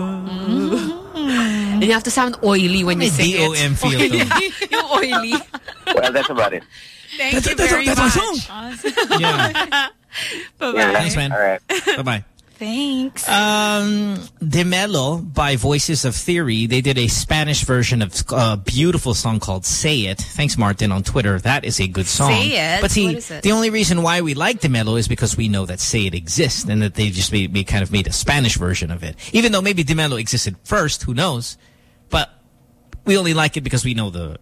S94: Mm-hmm.
S2: And you have to sound oily when you
S7: say
S2: sing it.
S7: DOM feel
S2: Oily.
S7: to
S2: Yung oily.
S94: Well, that's about it.
S2: Thank
S7: That's-
S2: you
S7: that's-
S2: very
S7: that's my
S2: much.
S7: song. Yeah.
S2: Bye-bye.
S7: Thanks, man.
S94: All right.
S7: Bye bye.
S8: Thanks.
S7: Um, Dímelo by Voices of Theory. They did a Spanish version of a beautiful song called "Say It." Thanks, Martin, on Twitter. That is a good song.
S2: Say It?
S7: But see,
S2: it?
S7: the only reason why we like Dímelo is because we know that "Say It" exists and that they just made, made kind of made a Spanish version of it. Even though maybe Dímelo existed first, who knows? But we only like it because we know the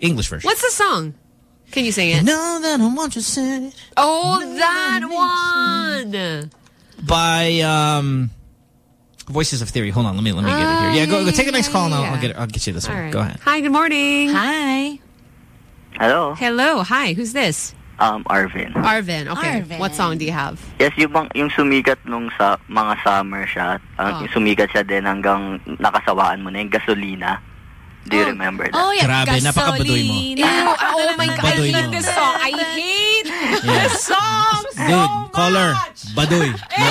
S7: English version.
S2: What's the song? Can you sing it?
S7: No, that I want you to say it.
S2: Oh, that one.
S7: By um, Voices of Theory. Hold on, let me let me get it here. Yeah, go, go take the next call and I'll, I'll get it, I'll get you this
S2: All
S7: one.
S2: right.
S7: Go ahead.
S2: Hi, good morning.
S8: Hi.
S95: Hello,
S2: Hello. Hi, who's this?
S95: um, Arvin.
S2: Arvin. Okay.
S8: Arvin.
S2: What song do you have?
S95: Yes, yung, bang, yung sumigat nung sa mga summer siya, uh,
S2: Oh.
S95: yung sumigat siya din hanggang nakasawaan mo na yung gasolina. Do you remember that?
S8: Oh, yeah.
S7: Grabe, napakabaduy mo.
S2: Ew, oh my God, I hate
S7: mo.
S2: this song. I hate
S7: Yeah.
S2: this song so
S7: Dude, caller, Baduy. No.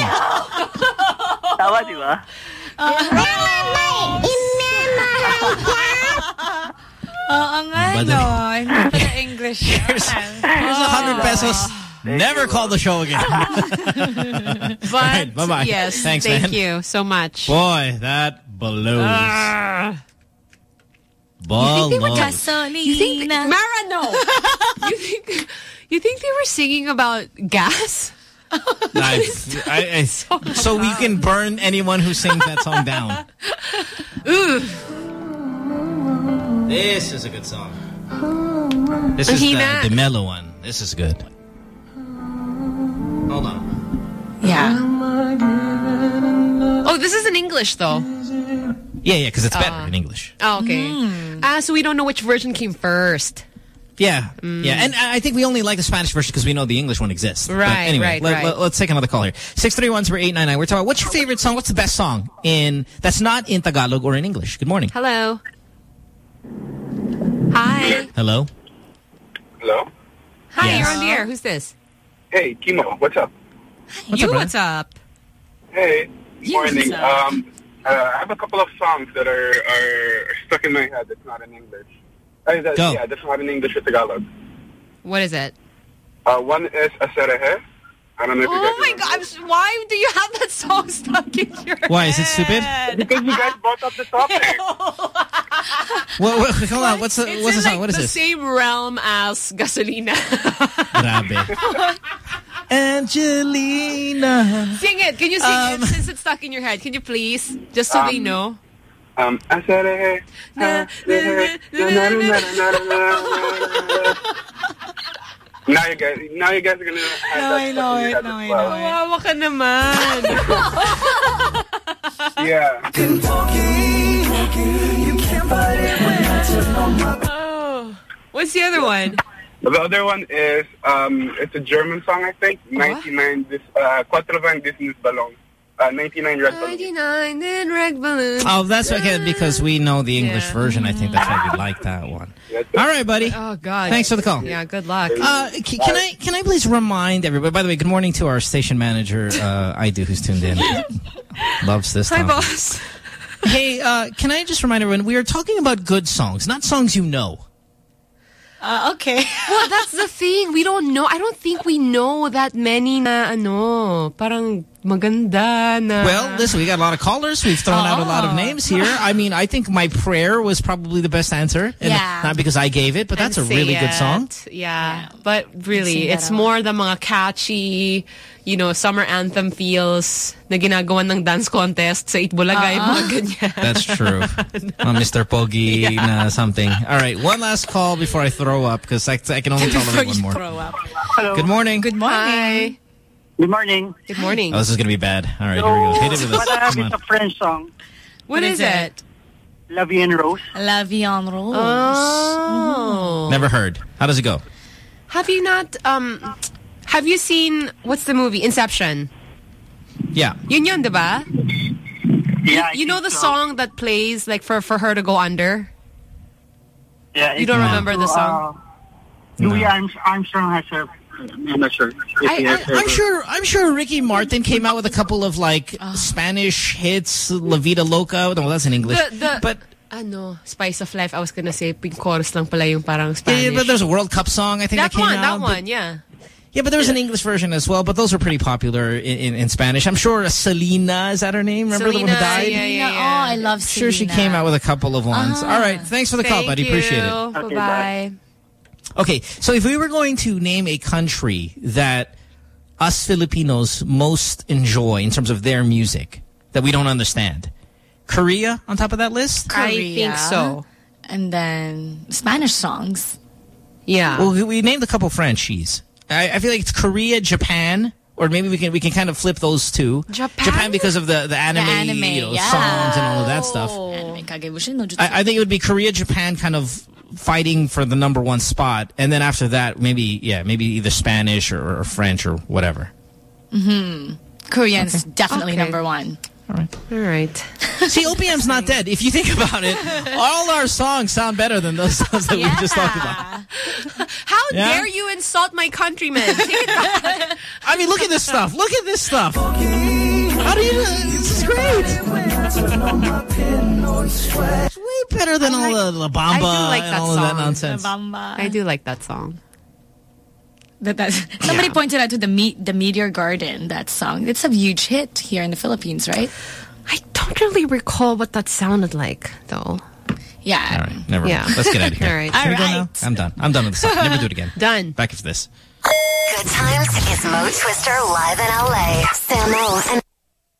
S95: Tawa, di ba?
S8: Oo nga,
S7: Baduy.
S8: no. Hindi pala English.
S7: Here's, here's a hundred pesos. Never call the show again.
S2: But
S7: right, bye-bye.
S2: yes,
S7: Thanks,
S2: thank
S7: man.
S2: you so much.
S7: Boy, that blows.
S2: Ah.
S7: Ball
S2: they were
S7: blows.
S8: Gasolina.
S2: You think Mara? No. you think you think they were singing about gas?
S7: Nice. I, I, so we can burn anyone who sings that song down.
S2: Ooh.
S7: This is a good song. This is the, the mellow one. This is good. Hold on.
S8: Yeah.
S2: Oh, this is in English though.
S7: Yeah, yeah, because it's better
S2: Ah.
S7: in English.
S2: Oh, okay. Ah, so we don't know which version came first.
S7: Yeah,
S2: Mm.
S7: yeah, and I I think we only like the Spanish version because we know the English one exists. But
S2: Right,
S7: anyway,
S2: right,
S7: let,
S2: right.
S7: us take another call here. Six three one zero eight nine nine. We're talking. About, what's your favorite song? What's the best song in that's not in Tagalog or in English? Good morning.
S2: Hello. Hi.
S7: Hello.
S94: Hello.
S2: Hi,
S7: Yes.
S2: you're on the air. Who's this?
S94: Hey, Kimo. What's up?
S7: What's
S2: you,
S7: up,
S2: what's up?
S94: Hey.
S2: You,
S94: Morning.
S2: what's up?
S94: Um, uh, I have a couple of songs that are are stuck in my head. That's not in English. Uh, that,
S7: Go.
S94: Yeah, that's not in English or Tagalog.
S2: What is it?
S94: Uh, one is Aserehe. I don't know if you guys
S2: Oh my
S94: remember.
S2: God! Why do you have that song stuck in your head?
S7: Why is it stupid?
S2: head?
S94: Because you guys brought up the topic.
S7: What, what, hold on. What's the
S2: It's
S7: what's the song?
S2: like
S7: What is
S2: the
S7: this?
S2: same realm as Gasolina.
S7: Grabe. Angelina.
S2: sing it. Can you sing
S7: Um,
S2: it since it's stuck in your head? Can you please, just so they
S94: Um,
S2: know?
S94: Um, Aserehe.
S2: Na,
S94: Aserehe. Now you guys, now you guys are gonna have
S8: No,
S94: that
S8: I know
S94: stuck in your
S8: it, no,
S94: as
S8: I
S94: well.
S2: Kawawa ka naman.
S94: Yeah.
S2: oh. What's the other one?
S94: The other one is um, it's a German song, I think. 99 this uh, Quattro Van Disney's Ballon. Uh, 99 Red Balloon.
S2: 99 in red balloon.
S7: Oh, that's okay because we know the English
S2: Yeah.
S7: version. I think that's why we like that one. All right, buddy.
S2: Oh God.
S7: Thanks for the call.
S2: Yeah, good luck.
S7: Uh, can I can I please remind everybody? By the way, good morning to our station manager, uh, I do, who's tuned in. Loves this.
S2: Hi,
S7: topic.
S2: boss.
S7: Hey, uh, can I just remind everyone we are talking about good songs, not songs you know.
S8: Uh, okay.
S2: well, that's the thing. We don't know. I don't think we know that many na ano, parang maganda na.
S7: Well, listen, we got a lot of callers. We've thrown out a lot of
S2: Oh.
S7: names here. I mean, I think my prayer was probably the best answer. And
S2: Yeah.
S7: Not because I gave it, but that's a really
S2: say
S7: good song.
S2: it. Yeah. But really, it's
S8: out.
S2: more the mga catchy, you know, summer anthem feels na ginagawa ng dance contest sa Eat Bulaga, yung mga ganyan.
S7: That's true. Uh, Mr. Pogi na something. All right, one last call before I throw up because I, I can only tolerate one more.
S25: Hello.
S7: Good morning.
S2: Good morning.
S25: Good morning.
S2: Good morning.
S7: Oh, this is going to be bad. All right, here we go. Hit it with us.
S25: What I have is a French song.
S2: What is it?
S25: La Vie en Rose.
S8: La Vie en Rose.
S2: Oh.
S7: Never heard. How does it go?
S2: Have you not, um, have you seen, what's the movie? Inception.
S7: Yeah.
S2: Yun yun, di ba?
S25: Yeah,
S2: You know the song that plays, like, for, for her to go under?
S25: Yeah,
S2: You don't
S25: it's,
S2: remember the song?
S25: Uh, Louis Arms- Armstrong has a. I'm not sure. if he has
S7: I,
S25: a-
S7: am sure. I'm sure Ricky Martin came out with a couple of like Spanish hits, La Vida Loca. No, that's in English.
S2: The, the,
S7: but
S2: ano, Spice of Life, I was gonna say, pink chorus lang pala yung parang Spanish.
S7: yeah, but there's a World Cup song. I think that,
S2: that
S7: came
S2: one,
S7: out.
S2: that
S7: but-
S2: one, yeah.
S7: Yeah, but there was an English version as well. But those were pretty popular in, in, in Spanish. I'm sure Selena is that her name? Remember the one who died?
S2: yeah, yeah,
S8: Oh, I love
S7: I'm sure she came out with a couple of ones.
S8: Ah.
S7: All right, thanks for the call, buddy.
S2: you.
S7: Appreciate it.
S2: Bye-bye.
S7: Okay, so if we were going to name a country that us Filipinos most enjoy in terms of their music that we don't understand, Korea on top of that list?
S2: I think so.
S8: And then Spanish songs.
S2: Yeah.
S7: Well, we- we named a couple Frenchies. I, I feel like it's Korea, Japan, or maybe we can we can kind of flip those two.
S2: Japan?
S7: Japan because of the the anime,
S8: the anime,
S7: you know,
S8: yeah.
S7: songs and all of that stuff. Oh.
S8: Anime Kagebunshin no Jutsu.
S7: I, I think it would be Korea, Japan, kind of fighting for the number one spot, and then after that, maybe yeah, maybe either Spanish or, or French or whatever.
S8: Mm hmm Korean's definitely
S2: Okay.
S8: number one.
S7: All right.
S2: All right.
S7: See, OPM's not dead. If you think about it, all our songs sound better than those songs that we just talked about.
S2: How
S7: Yeah?
S2: dare you insult my countrymen? Take it back.
S7: I mean, look at this stuff. Look at this stuff. How do you? This is great. It's way better than all the La Bamba
S2: I do like
S7: and
S2: that
S7: all of that
S2: song.
S7: nonsense.
S2: I do like that song.
S8: That, that, somebody pointed out to the me, the Meteor Garden that song. It's a huge hit here in the Philippines, right?
S2: I don't really recall what that sounded like, though.
S8: Yeah.
S7: All right, never
S2: Yeah.
S7: mind. Let's get out of here.
S2: All right.
S7: Can we go now? I'm done. I'm done with this. Never do it again.
S2: Done.
S7: Back after this.
S1: Good times is Mo Twister live in LA. Samo and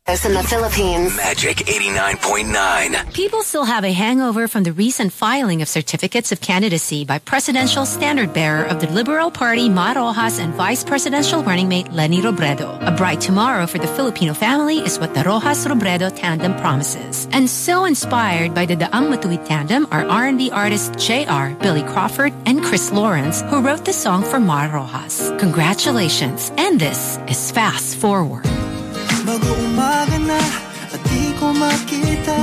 S1: in the Philippines.
S96: Magic 89.9.
S97: People still have a hangover from the recent filing of certificates of candidacy by presidential standard bearer of the Liberal Party, Mar Roxas, and vice presidential running mate Leni Robredo. A bright tomorrow for the Filipino family is what the Roxas-Robredo tandem promises. And so inspired by the Daang Matuwid tandem are R&B artists JR, Billy Crawford, and Chris Lawrence, who wrote the song for Mar Roxas. Congratulations. And this is Fast Forward.
S11: Mag-uumaga na at di ko makita.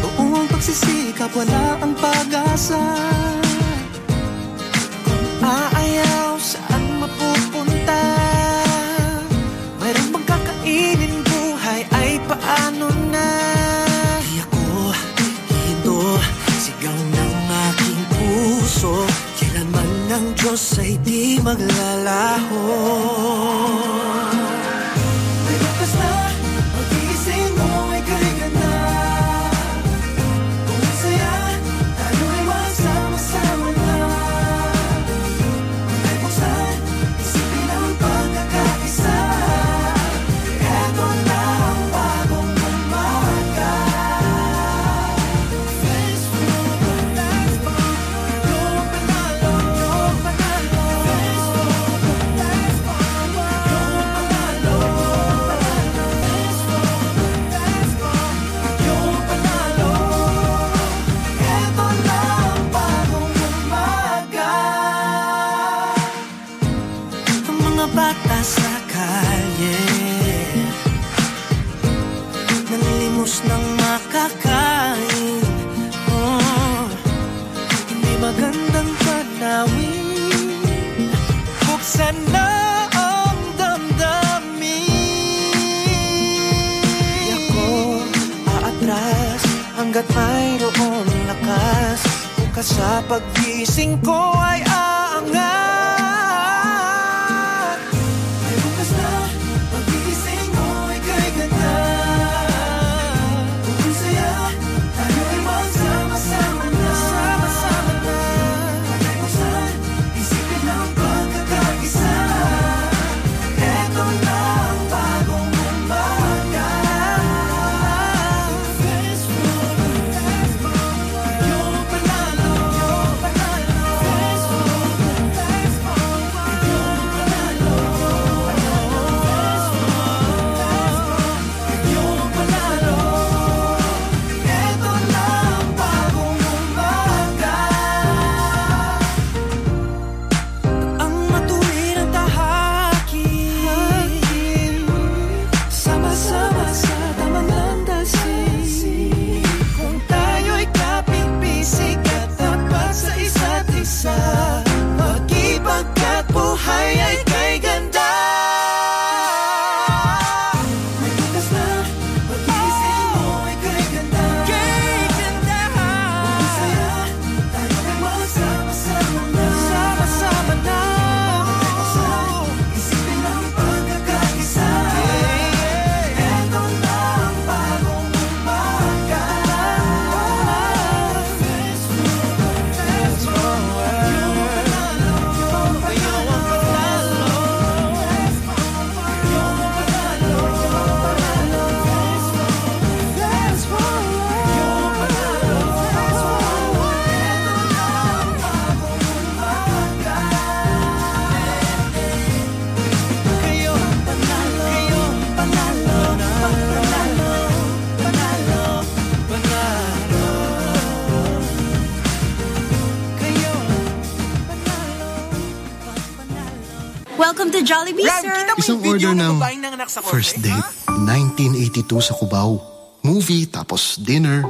S11: Buong pagsisikap, wala ang pag-asa. Kung aayaw, saan mapupunta? Mayroong pagkakainin buhay ay paano na? Di ako hihinto, sigaw ng aking puso. Kailanman ng Diyos ay di maglalaho Buksan na ang damdamin. Di ako aatras hanggat mayroon lakas. Bukas sa paggising ko ay
S12: Welcome to Jollibee, sir.
S54: Isang order ng first date, 1982 sa Cubao. Movie, tapos dinner,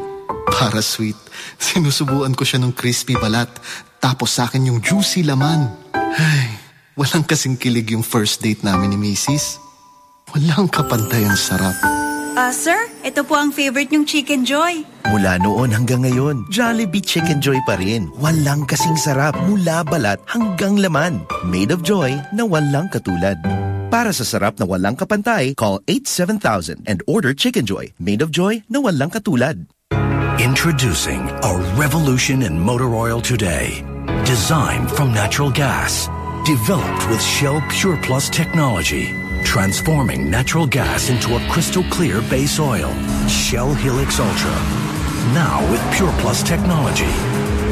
S54: para sweet. Sinusubuan ko siya ng crispy balat, tapos sa akin yung juicy laman. Ay, walang kasing kilig yung first date namin ni Macy's. Walang kapantay ang sarap.
S12: Ah, sir, ito po ang favorite niyong Chicken Joy.
S9: Mula noon hanggang ngayon, Jollibee Chicken Joy pa rin. Walang kasing sarap mula balat hanggang laman. Made of joy na walang katulad. Para sa sarap na walang kapantay, call 87000 and order Chicken Joy. Made of joy na walang katulad.
S96: Introducing a revolution in motor oil today. Designed from natural gas. Developed with Shell Pure Plus technology. Transforming natural gas into a crystal clear base oil. Shell Helix Ultra. Now with Pure Plus technology.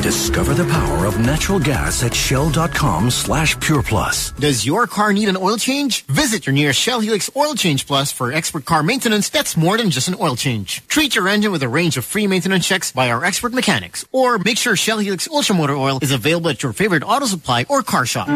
S96: Discover the power of natural gas at shell.com slash pureplus.
S98: Does your car need an oil change? Visit your nearest Shell Helix Oil Change Plus for expert car maintenance that's more than just an oil change. Treat your engine with a range of free maintenance checks by our expert mechanics. Or make sure Shell Helix Ultra Motor Oil is available at your favorite auto supply or car shop.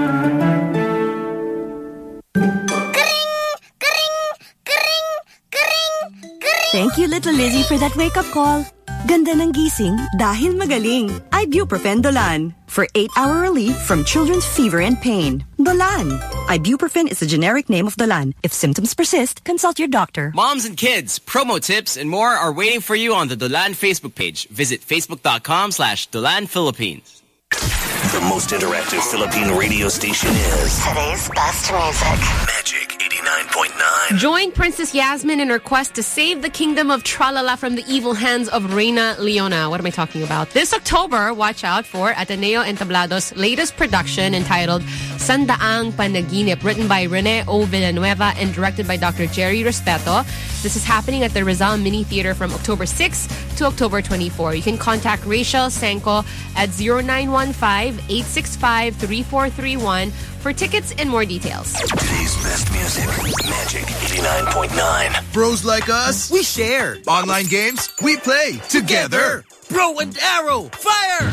S86: Thank you, Little Lizzie, for that wake-up call. Ganda ng gising dahil magaling. Ibuprofen Dolan. For 8-hour relief from children's fever and pain. Dolan. Ibuprofen is the generic name of Dolan. If symptoms persist, consult your doctor.
S95: Moms and kids, promo tips, and more are waiting for you on the Dolan Facebook page. Visit facebook.com slash Dolan Philippines.
S96: The most interactive Philippine radio station is
S1: Today's best music.
S96: Magic 89.9.
S2: Join Princess Yasmin in her quest to save the kingdom of Tralala from the evil hands of Reina Leona. What am I talking about? This October, watch out for Ateneo Entablado's latest production entitled Sandaang Panaginip, written by Rene O. Villanueva and directed by Dr. Jerry Respeto. This is happening at the Rizal Mini Theater from October 6 to October 24. You can contact Rachel Senko at 0915-865-3431 for tickets and more details.
S96: Today's best music. Magic 89.9.
S21: Bros like us, we share. Online games, we play together. Bro and arrow, fire!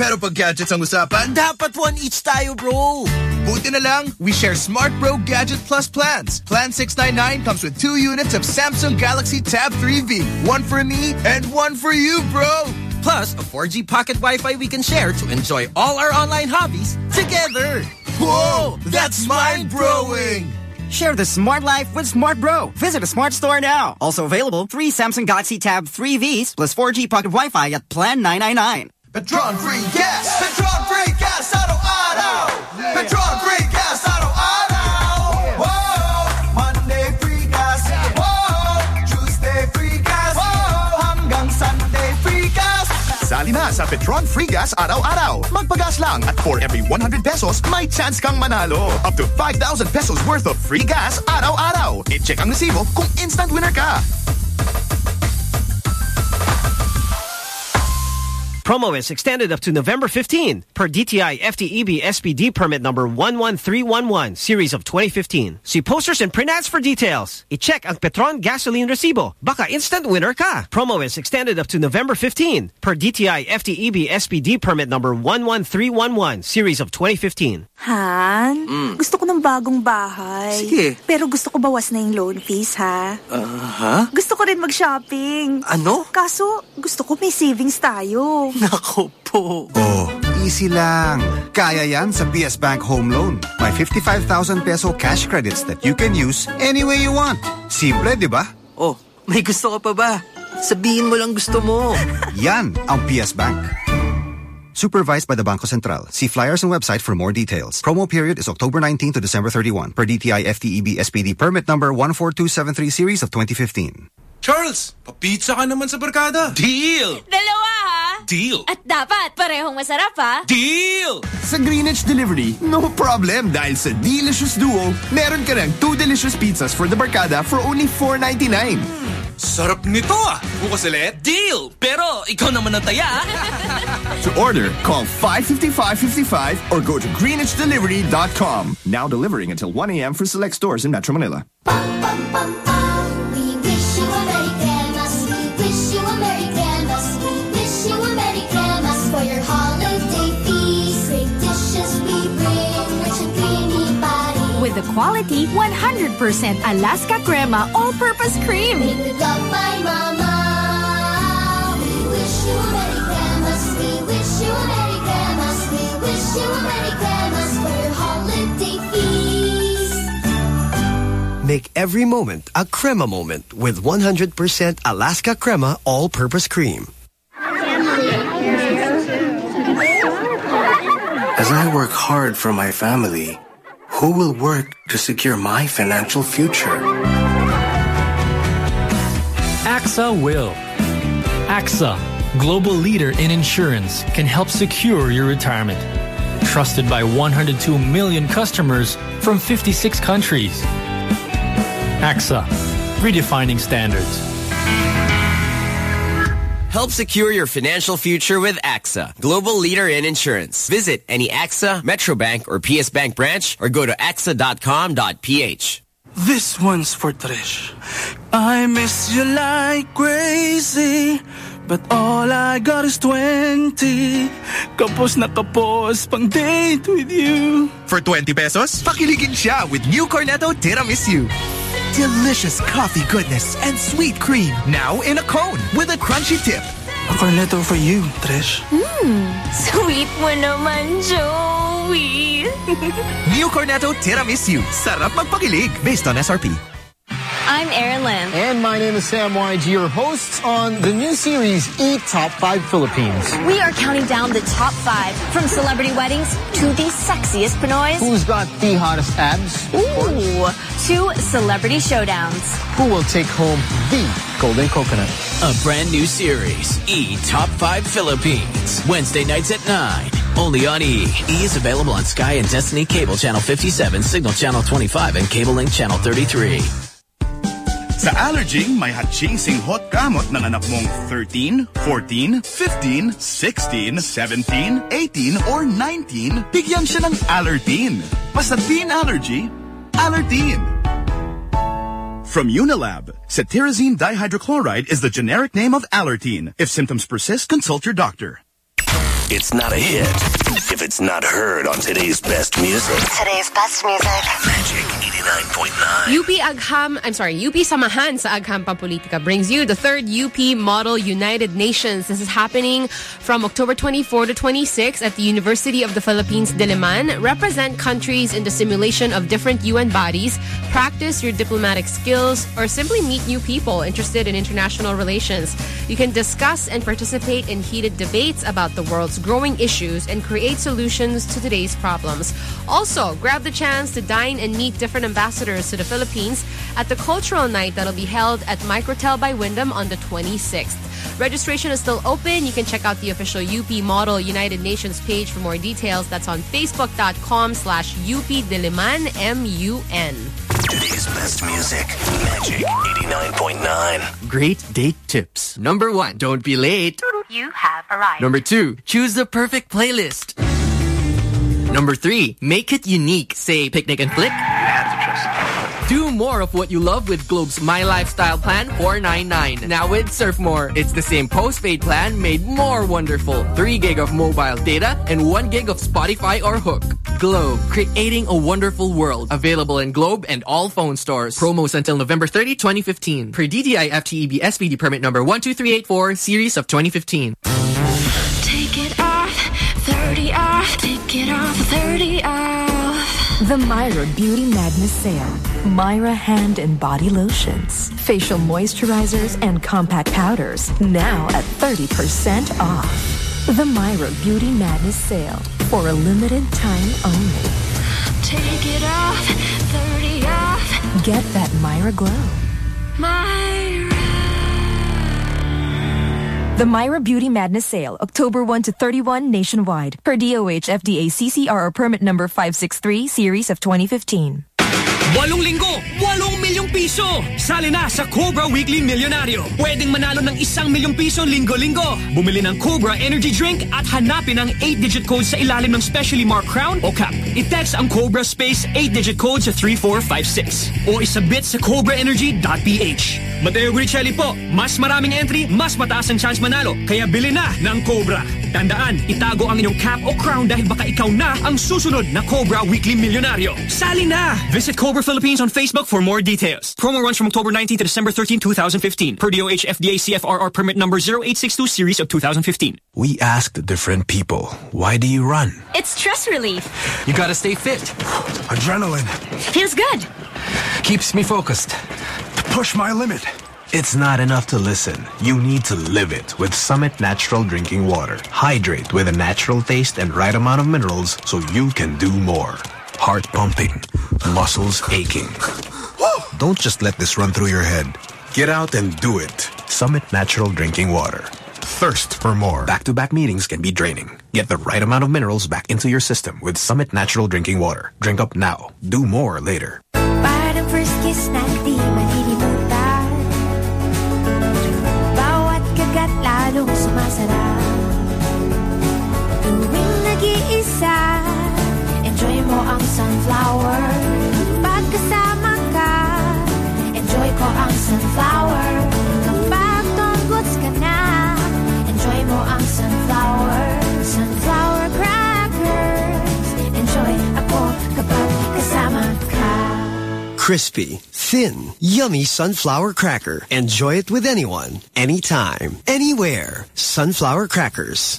S21: Pero pag gadgets ang usapan, dapat one each tayo, bro.
S99: Buti na lang, we share Smart Bro Gadget Plus plans. Plan 699 comes with two units of Samsung Galaxy Tab 3V. One for me and one for you, bro.
S100: Plus, a 4G pocket Wi-Fi we can share to enjoy all our online hobbies together.
S99: Whoa, that's mind-blowing.
S101: Share the smart life with Smart Bro. Visit a smart store now. Also available, three Samsung Galaxy Tab 3Vs plus 4G pocket Wi-Fi at Plan 999.
S99: Petron free gas! Petron free gas! Araw-araw! Petron free
S21: Sali na sa Petron Free Gas araw-araw. Magpagas lang at for every 100 pesos, may chance kang manalo. Up to 5,000 pesos worth of free gas araw-araw. I-check ang resibo kung instant winner ka.
S102: Promo is extended up to November 15 per DTI FTEB SPD permit number 11311 series of 2015. See posters and print ads for details. I-check ang Petron gasoline resibo. Baka instant winner ka. Promo is extended up to November 15 per DTI FTEB SPD permit number 11311 series of 2015.
S12: Han, gusto ko ng bagong bahay.
S95: Sige.
S12: Pero gusto ko bawas na yung loan fees, ha?
S95: Uh, ha?
S12: Gusto ko rin mag-shopping.
S95: Ano?
S12: Kaso, gusto ko may savings tayo.
S95: Nako po.
S13: Oh, easy lang. Kaya yan sa PS Bank Home Loan. May 55,000 peso cash credits that you can use any way you want. Simple, di ba?
S95: Oh, may gusto ka pa ba? Sabihin mo lang gusto mo.
S13: Yan ang PS Bank. Supervised by the Bangko Sentral. See flyers and website for more details. Promo period is October 19 to December 31 per DTI FTEB SPD permit number 14273 series of 2015.
S6: Charles, papizza ka naman sa barkada. Deal!
S103: Dalawa ha?
S6: Deal!
S103: At dapat parehong masarap ha?
S6: Deal!
S21: Sa Greenwich Delivery, no problem dahil sa Delicious Duo, meron ka ng two delicious pizzas for the barkada for only $4.99.
S6: Sarap nito ah! Bukas ulit? Deal! Pero ikaw naman ang taya.
S21: To order, call 555-55 or go to greenwichdelivery.com. Now delivering until 1 a.m. for select stores in Metro Manila.
S104: We
S8: With the quality 100% Alaska Crema All-Purpose Cream.
S104: Made with love by Mama. We wish you a Merry Christmas. We wish you a Merry Christmas. We wish you a Merry Christmas for your holiday feast.
S34: Make every moment a crema moment with 100% Alaska Crema All-Purpose Cream.
S96: As I work hard for my family, who will work to secure my financial future?
S105: AXA will. AXA, global leader in insurance, can help secure your retirement. Trusted by 102 million customers from 56 countries. AXA, redefining standards.
S95: Help secure your financial future with AXA, global leader in insurance. Visit any AXA, Metrobank, or PS Bank branch or go to axa.com.ph.
S106: This one's for Trish. I miss you like crazy. But all I got is 20. Kapos na kapos pang date with you.
S21: For 20 pesos, pakiligin siya with new Cornetto Tiramisu. Delicious coffee goodness and sweet cream. Now in a cone with a crunchy tip.
S106: A cornetto for you, Trish.
S103: Mmm, sweet mo naman, Joey.
S21: New Cornetto Tiramisu. Sarap magpakilig. Based on SRP.
S103: I'm Erin Lim.
S107: And my name is Sam YG, your hosts on the new series Eat Top 5 Philippines.
S103: We are counting down the top five from celebrity weddings to the sexiest Pinoys.
S107: Who's got the hottest abs?
S103: Ooh, to celebrity showdowns.
S107: Who will take home the golden coconut?
S95: A brand new series, E Top 5 Philippines. Wednesday nights at 9. Only on E. E is available on Sky and Destiny Cable Channel 57, Signal Channel 25, and Cable Link Channel 33.
S21: Sa Allerging, may hot-chasing hot gamot ng anak mong 13, 14, 15, 16, 17, 18, or 19, bigyan siya ng Allertine. Basta teen allergy, Allertine. From Unilab, cetirizine dihydrochloride is the generic name of Allertine. If symptoms persist, consult your doctor.
S108: It's not a hit if it's
S109: it's not heard on today's best music.
S1: Today's best music.
S109: Magic 89.9.
S2: UP Agham, I'm sorry, UP Samahan sa Agham Politika brings you the third UP Model United Nations. This is happening from October 24 to 26 at the University of the Philippines, Diliman. Represent countries in the simulation of different UN bodies, practice your diplomatic skills, or simply meet new people interested in international relations. You can discuss and participate in heated debates about the world's growing issues and create solutions to today's problems. Also, grab the chance to dine and meet different ambassadors to the Philippines at the cultural night that'll be held at Microtel by Wyndham on the 26th. Registration is still open. You can check out the official UP Model United Nations page for more details. That's on facebook.com slash UP Diliman, M-U-N.
S109: Today's best music. Magic 89.9.
S110: Great date tips. Number one, don't be late.
S1: You have arrived.
S110: Number two, choose the perfect playlist. Number three, make it unique. Say picnic and flick. More of what you love with Globe's My Lifestyle Plan 499. Now with Surf More, it's the same postpaid plan made more wonderful. 3 gig of mobile data and 1 gig of Spotify or HOOQ. Globe, creating a wonderful world. Available in Globe and all phone stores. Promos until November 30, 2015. Per DTI FTEB SPD permit number 12384, series of 2015.
S5: Take it off, 30 off, take it off, 30 off.
S111: The Myra Beauty Madness Sale. Myra hand and body lotions, facial moisturizers, and compact powders now at 30% off. The Myra Beauty Madness Sale for a limited time only.
S5: Take it off, 30 off.
S111: Get that Myra glow.
S5: Myra.
S111: The Myra Beauty Madness Sale, October 1 to 31 nationwide, per DOH FDA CCRR permit number 563, series of 2015.
S23: Walong linggo, walong milyong piso. Sali na sa Cobra Weekly Millionaryo. Pwedeng manalo ng isang milyong piso linggo-linggo. Bumili ng Cobra Energy Drink at hanapin ang 8-digit code sa ilalim ng specially marked crown o cap. I-text ang Cobra Space 8-digit code sa 3456 o isabit sa cobraenergy.ph. Mateo Guricelli po, mas maraming entry, mas mataas ang chance manalo. Kaya bili na ng Cobra. Tandaan, itago ang inyong cap o crown dahil baka ikaw na ang susunod na Cobra Weekly Millionaryo. Sali na! Visit Cobra Philippines on Facebook for more details. Promo runs from October 19 to December 13, 2015. Per DOH FDA CFRR permit number 0862 series of 2015.
S17: We asked different people, why do you run?
S8: It's stress relief.
S17: You gotta stay fit. Adrenaline.
S8: Feels good.
S17: Keeps me focused. To push my limit. It's not enough to listen. You need to live it with Summit Natural Drinking Water. Hydrate with a natural taste and right amount of minerals so you can do more. Heart pumping, muscles aching. Don't just let this run through your head. Get out and do it. Summit Natural Drinking Water. Thirst for more. Back-to-back meetings can be draining. Get the right amount of minerals back into your system with Summit Natural Drinking Water. Drink up now. Do more later.
S5: Parang sunflower Kapag kasama ka Enjoy ko ang sunflower Kapag tunggots ka na Enjoy mo ang sunflower Sunflower crackers Enjoy ako kapag kasama ka
S34: Crispy, thin, yummy sunflower cracker. Enjoy it with anyone, anytime, anywhere. Sunflower crackers.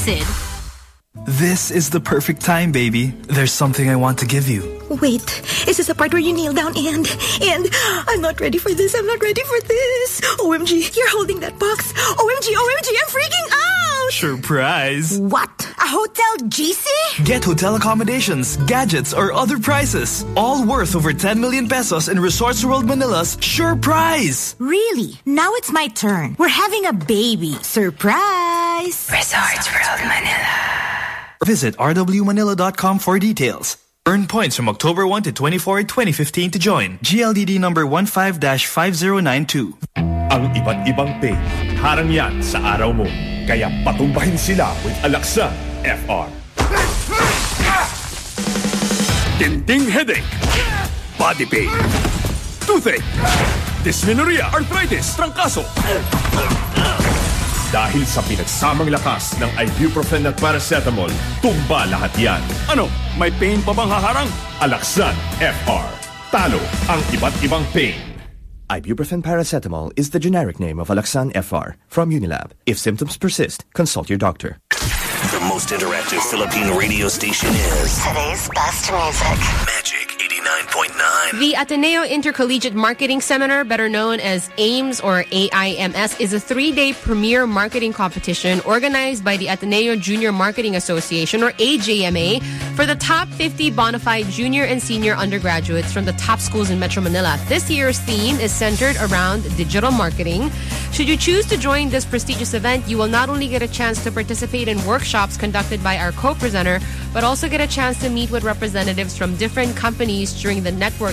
S96: Sid this is the perfect time, baby. There's something I want to give you.
S12: Wait, is this the part where you kneel down and and I'm not ready for this. I'm not ready for this. OMG, you're holding that box. OMG, OMG, I'm freaking out.
S96: Surprise!
S12: What? A hotel GC?
S96: Get hotel accommodations, gadgets, or other prizes. All worth over 10 million pesos in Resorts World Manila's Sure Prize!
S12: Really? Now it's my turn. We're having a baby. Surprise!
S8: Resorts World Manila.
S96: Visit rwmanila.com for details. Earn points from October 1 to 24, 2015 to join. GLDD number 15-5092.
S21: Ang iba't ibang pain, harang yan sa araw mo. Kaya patumbahin sila with Alaxan FR. Tinting headache, body pain, toothache, dysmenorrhea, arthritis, trangkaso. Dahil sa pinagsamang lakas ng ibuprofen at paracetamol, tumba lahat yan. Ano? May pain pa bang haharang? Alaxan FR. Talo ang iba't ibang pain.
S112: Ibuprofen paracetamol is the generic name of Alaxan FR from Unilab. If symptoms persist, consult your doctor.
S17: The most interactive Philippine radio station is
S1: Today's best music.
S17: Magic 89.9.
S2: The Ateneo Intercollegiate Marketing Seminar, better known as AIMS or AIMS, is a three-day premier marketing competition organized by the Ateneo Junior Marketing Association or AJMA for the top 50 bona fide junior and senior undergraduates from the top schools in Metro Manila. This year's theme is centered around digital marketing. Should you choose to join this prestigious event, you will not only get a chance to participate in workshops conducted by our co-presenter, but also get a chance to meet with representatives from different companies during the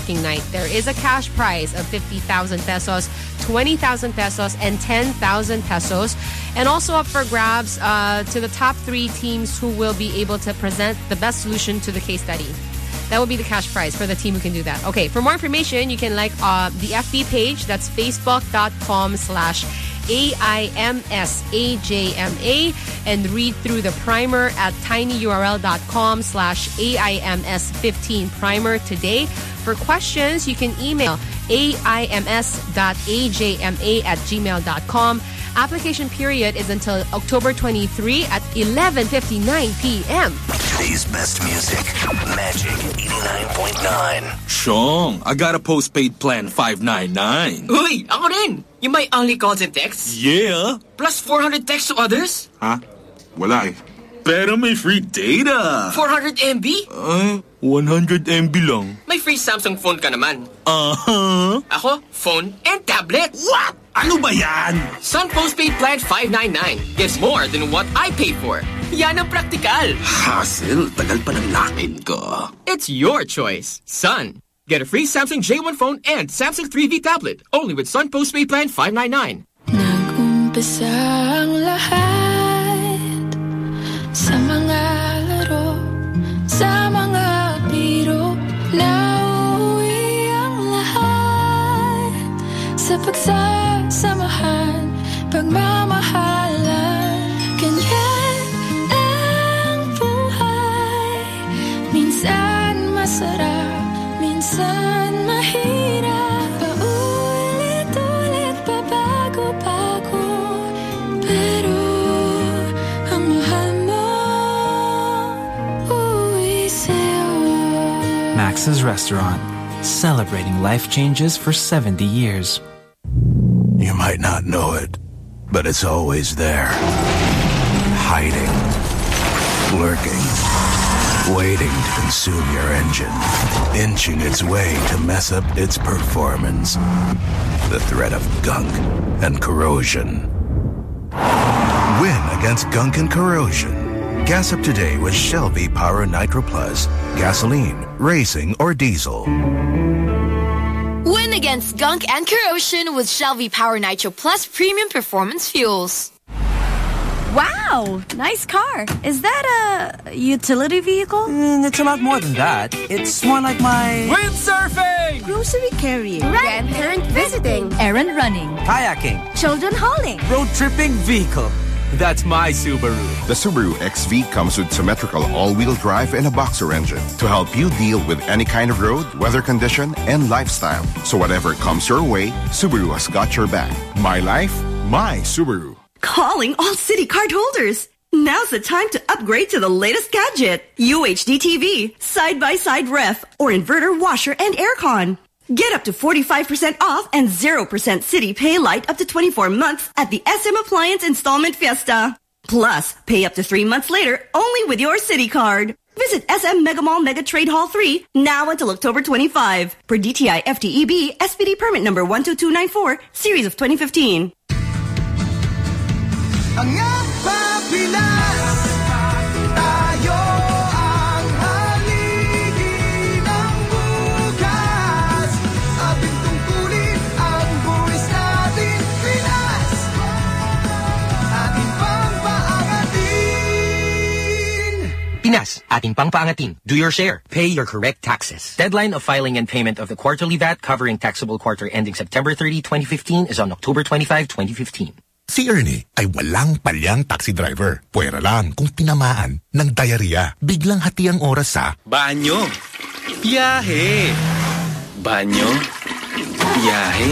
S2: networking night. There is a cash prize of 50,000 pesos, 20,000 pesos, and 10,000 pesos. And also up for grabs uh, to the top three teams who will be able to present the best solution to the case study. That will be the cash prize for the team who can do that. Okay, for more information, you can like uh, the FB page. That's facebook.com slash AIMSAJMA and read through the primer at tinyurl.com slash AIMS15 primer today. For questions, you can email aims.ajma at gmail.com. Application period is until October 23 at 11.59 p.m.
S17: Today's best music. Magic 89.9.
S6: Shong, I got a postpaid plan 599.
S23: Uy, ako rin! Yung might only call and texts?
S6: Yeah.
S23: Plus 400 texts to others?
S113: Huh? Wala eh.
S6: Pero may free data.
S23: 400 MB?
S6: Uh, 100 MB lang.
S23: May free Samsung phone ka naman.
S6: Uh-huh.
S23: Ako, phone and tablet.
S6: What? Ano ba yan?
S23: Sun Postpaid Plan 599 gives more than what I pay for. Yan ang praktikal.
S6: Hassle, tagal pa ng lakin ko.
S23: It's your choice. Sun. Get a free Samsung J1 phone and Samsung 3V tablet only with Sun Postpaid Plan 599.
S5: Umpisa ang lahat Sa mga laro Sa mga biro Nauwi ang lahat Sa pagsasamahan
S114: Max's Restaurant, celebrating life changes for 70 years.
S17: You might not know it, but it's always there. Hiding. Lurking. Waiting to consume your engine. Inching its way to mess up its performance. The threat of gunk and corrosion. Win against gunk and corrosion. Gas up today with Shell V-Power Nitro Plus. Gasoline, racing, or diesel.
S8: Win against gunk and corrosion with Shell V-Power Nitro Plus Premium Performance Fuels.
S12: Wow, nice car. Is that a utility vehicle?
S114: Mm, it's a lot more than that. It's more like my
S12: Windsurfing! Grocery carrying. Grandparent visiting.
S8: Errand running.
S114: kayaking,
S12: Children hauling.
S114: road tripping vehicle. That's my Subaru.
S113: The Subaru XV comes with symmetrical all-wheel drive and a boxer engine to help you deal with any kind of road, weather condition, and lifestyle. So whatever comes your way, Subaru has got your back. My life, my Subaru.
S86: Calling all Citi card holders. Now's the time to upgrade to the latest gadget. UHD TV, side-by-side ref, or inverter washer and aircon. Get up to 45% off and 0% Citi PayLite up to 24 months at the SM Appliance Installment Fiesta. Plus, pay up to three months later only with your Citi Card. Visit SM Mega Mall Mega Trade Hall 3 now until October 25 per DTI FTEB SPD permit number 12294 series of 2015.
S115: Pinas, ating pangpaangatin.
S116: Do your share. Pay your correct taxes. Deadline of filing and payment of the quarterly VAT covering taxable quarter ending September 30, 2015 is on October 25, 2015.
S17: Si Ernie ay walang palyang taxi driver. Pwera lang kung tinamaan ng diarrhea. Biglang hati ang oras sa
S117: Banyo. Biyahe. Banyo. Biyahe.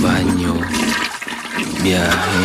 S117: Banyo. Biyahe.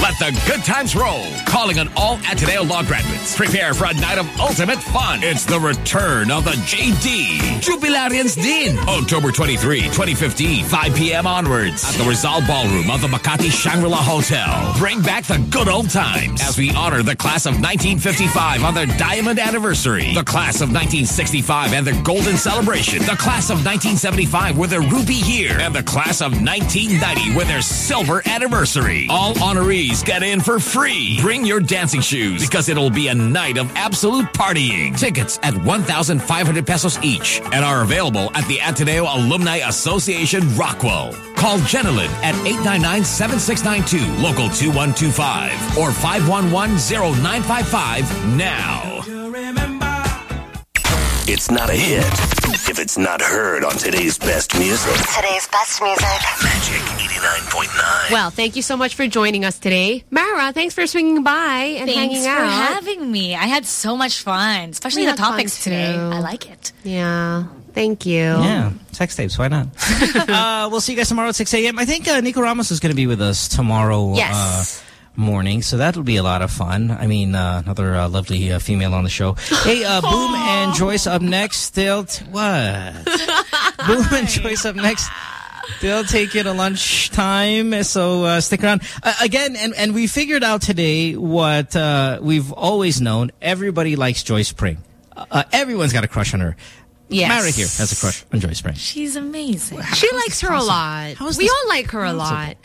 S9: Let the good times roll. Calling on all Ateneo Law graduates. Prepare for a night of ultimate fun. It's the return of the JD. Jubilarians Din. October 23, 2015, 5 p.m. onwards at the Rizal Ballroom of the Makati Shangri-La Hotel. Bring back the good old times as we honor the class of 1955 on their diamond anniversary. The class of 1965 and their golden celebration. The class of 1975 with their ruby year. And the class of 1990 with their silver anniversary. All honorees get in for free. Bring your dancing shoes because it'll be a night of absolute partying. Tickets at 1,500 pesos each and are available at the Ateneo Alumni Association Rockwell. Call Jenilyn at 899-7692 local 2125 or 511-0955 now.
S95: It's not a hit if it's not heard on today's best music.
S1: Today's best music.
S95: Magic 89.9.
S2: Well, thank you so much for joining us today. Mara, thanks for swinging by and
S8: Thanks
S2: hanging
S8: for having me. I had so much fun, especially
S2: We
S8: the topics today. I like it.
S2: Yeah. Thank you.
S7: Yeah, sex tapes. Why not? uh, we'll see you guys tomorrow at 6 a.m. I think uh, Nico Ramos is going to be with us tomorrow
S2: Yes.
S7: uh, morning, so that'll be a lot of fun. I mean, uh, another uh, lovely uh, female on the show. Hey, uh, Boom and Joyce up next. They'll t- what? Boom and Joyce up next. They'll take you to lunchtime, so uh, stick around. Uh, again, and, and we figured out today what uh, we've always known. Everybody likes Joyce Pring. Uh, everyone's got a crush on her.
S8: Yes.
S7: Mara here has a crush on Joyce Pring.
S8: She's amazing.
S2: She likes her a lot. we all like her a lot.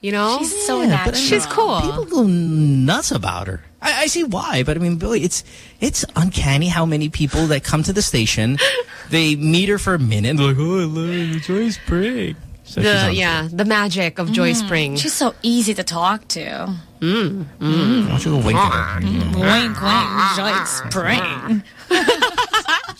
S2: You know?
S8: She's so
S7: Yeah, but I mean,
S2: She's cool.
S7: People go nuts about her. I, I see why, but I mean, Billy, it's it's uncanny how many people that come to the station, they meet her for a minute, and they're like, oh, I love Joyce Pring. So
S2: the yeah, the magic of Joy
S8: Mm.
S2: Spring.
S8: She's so easy to talk to.
S2: Mm.
S7: Why don't you go wink at her?
S8: Wink, wink, Joyce Pring.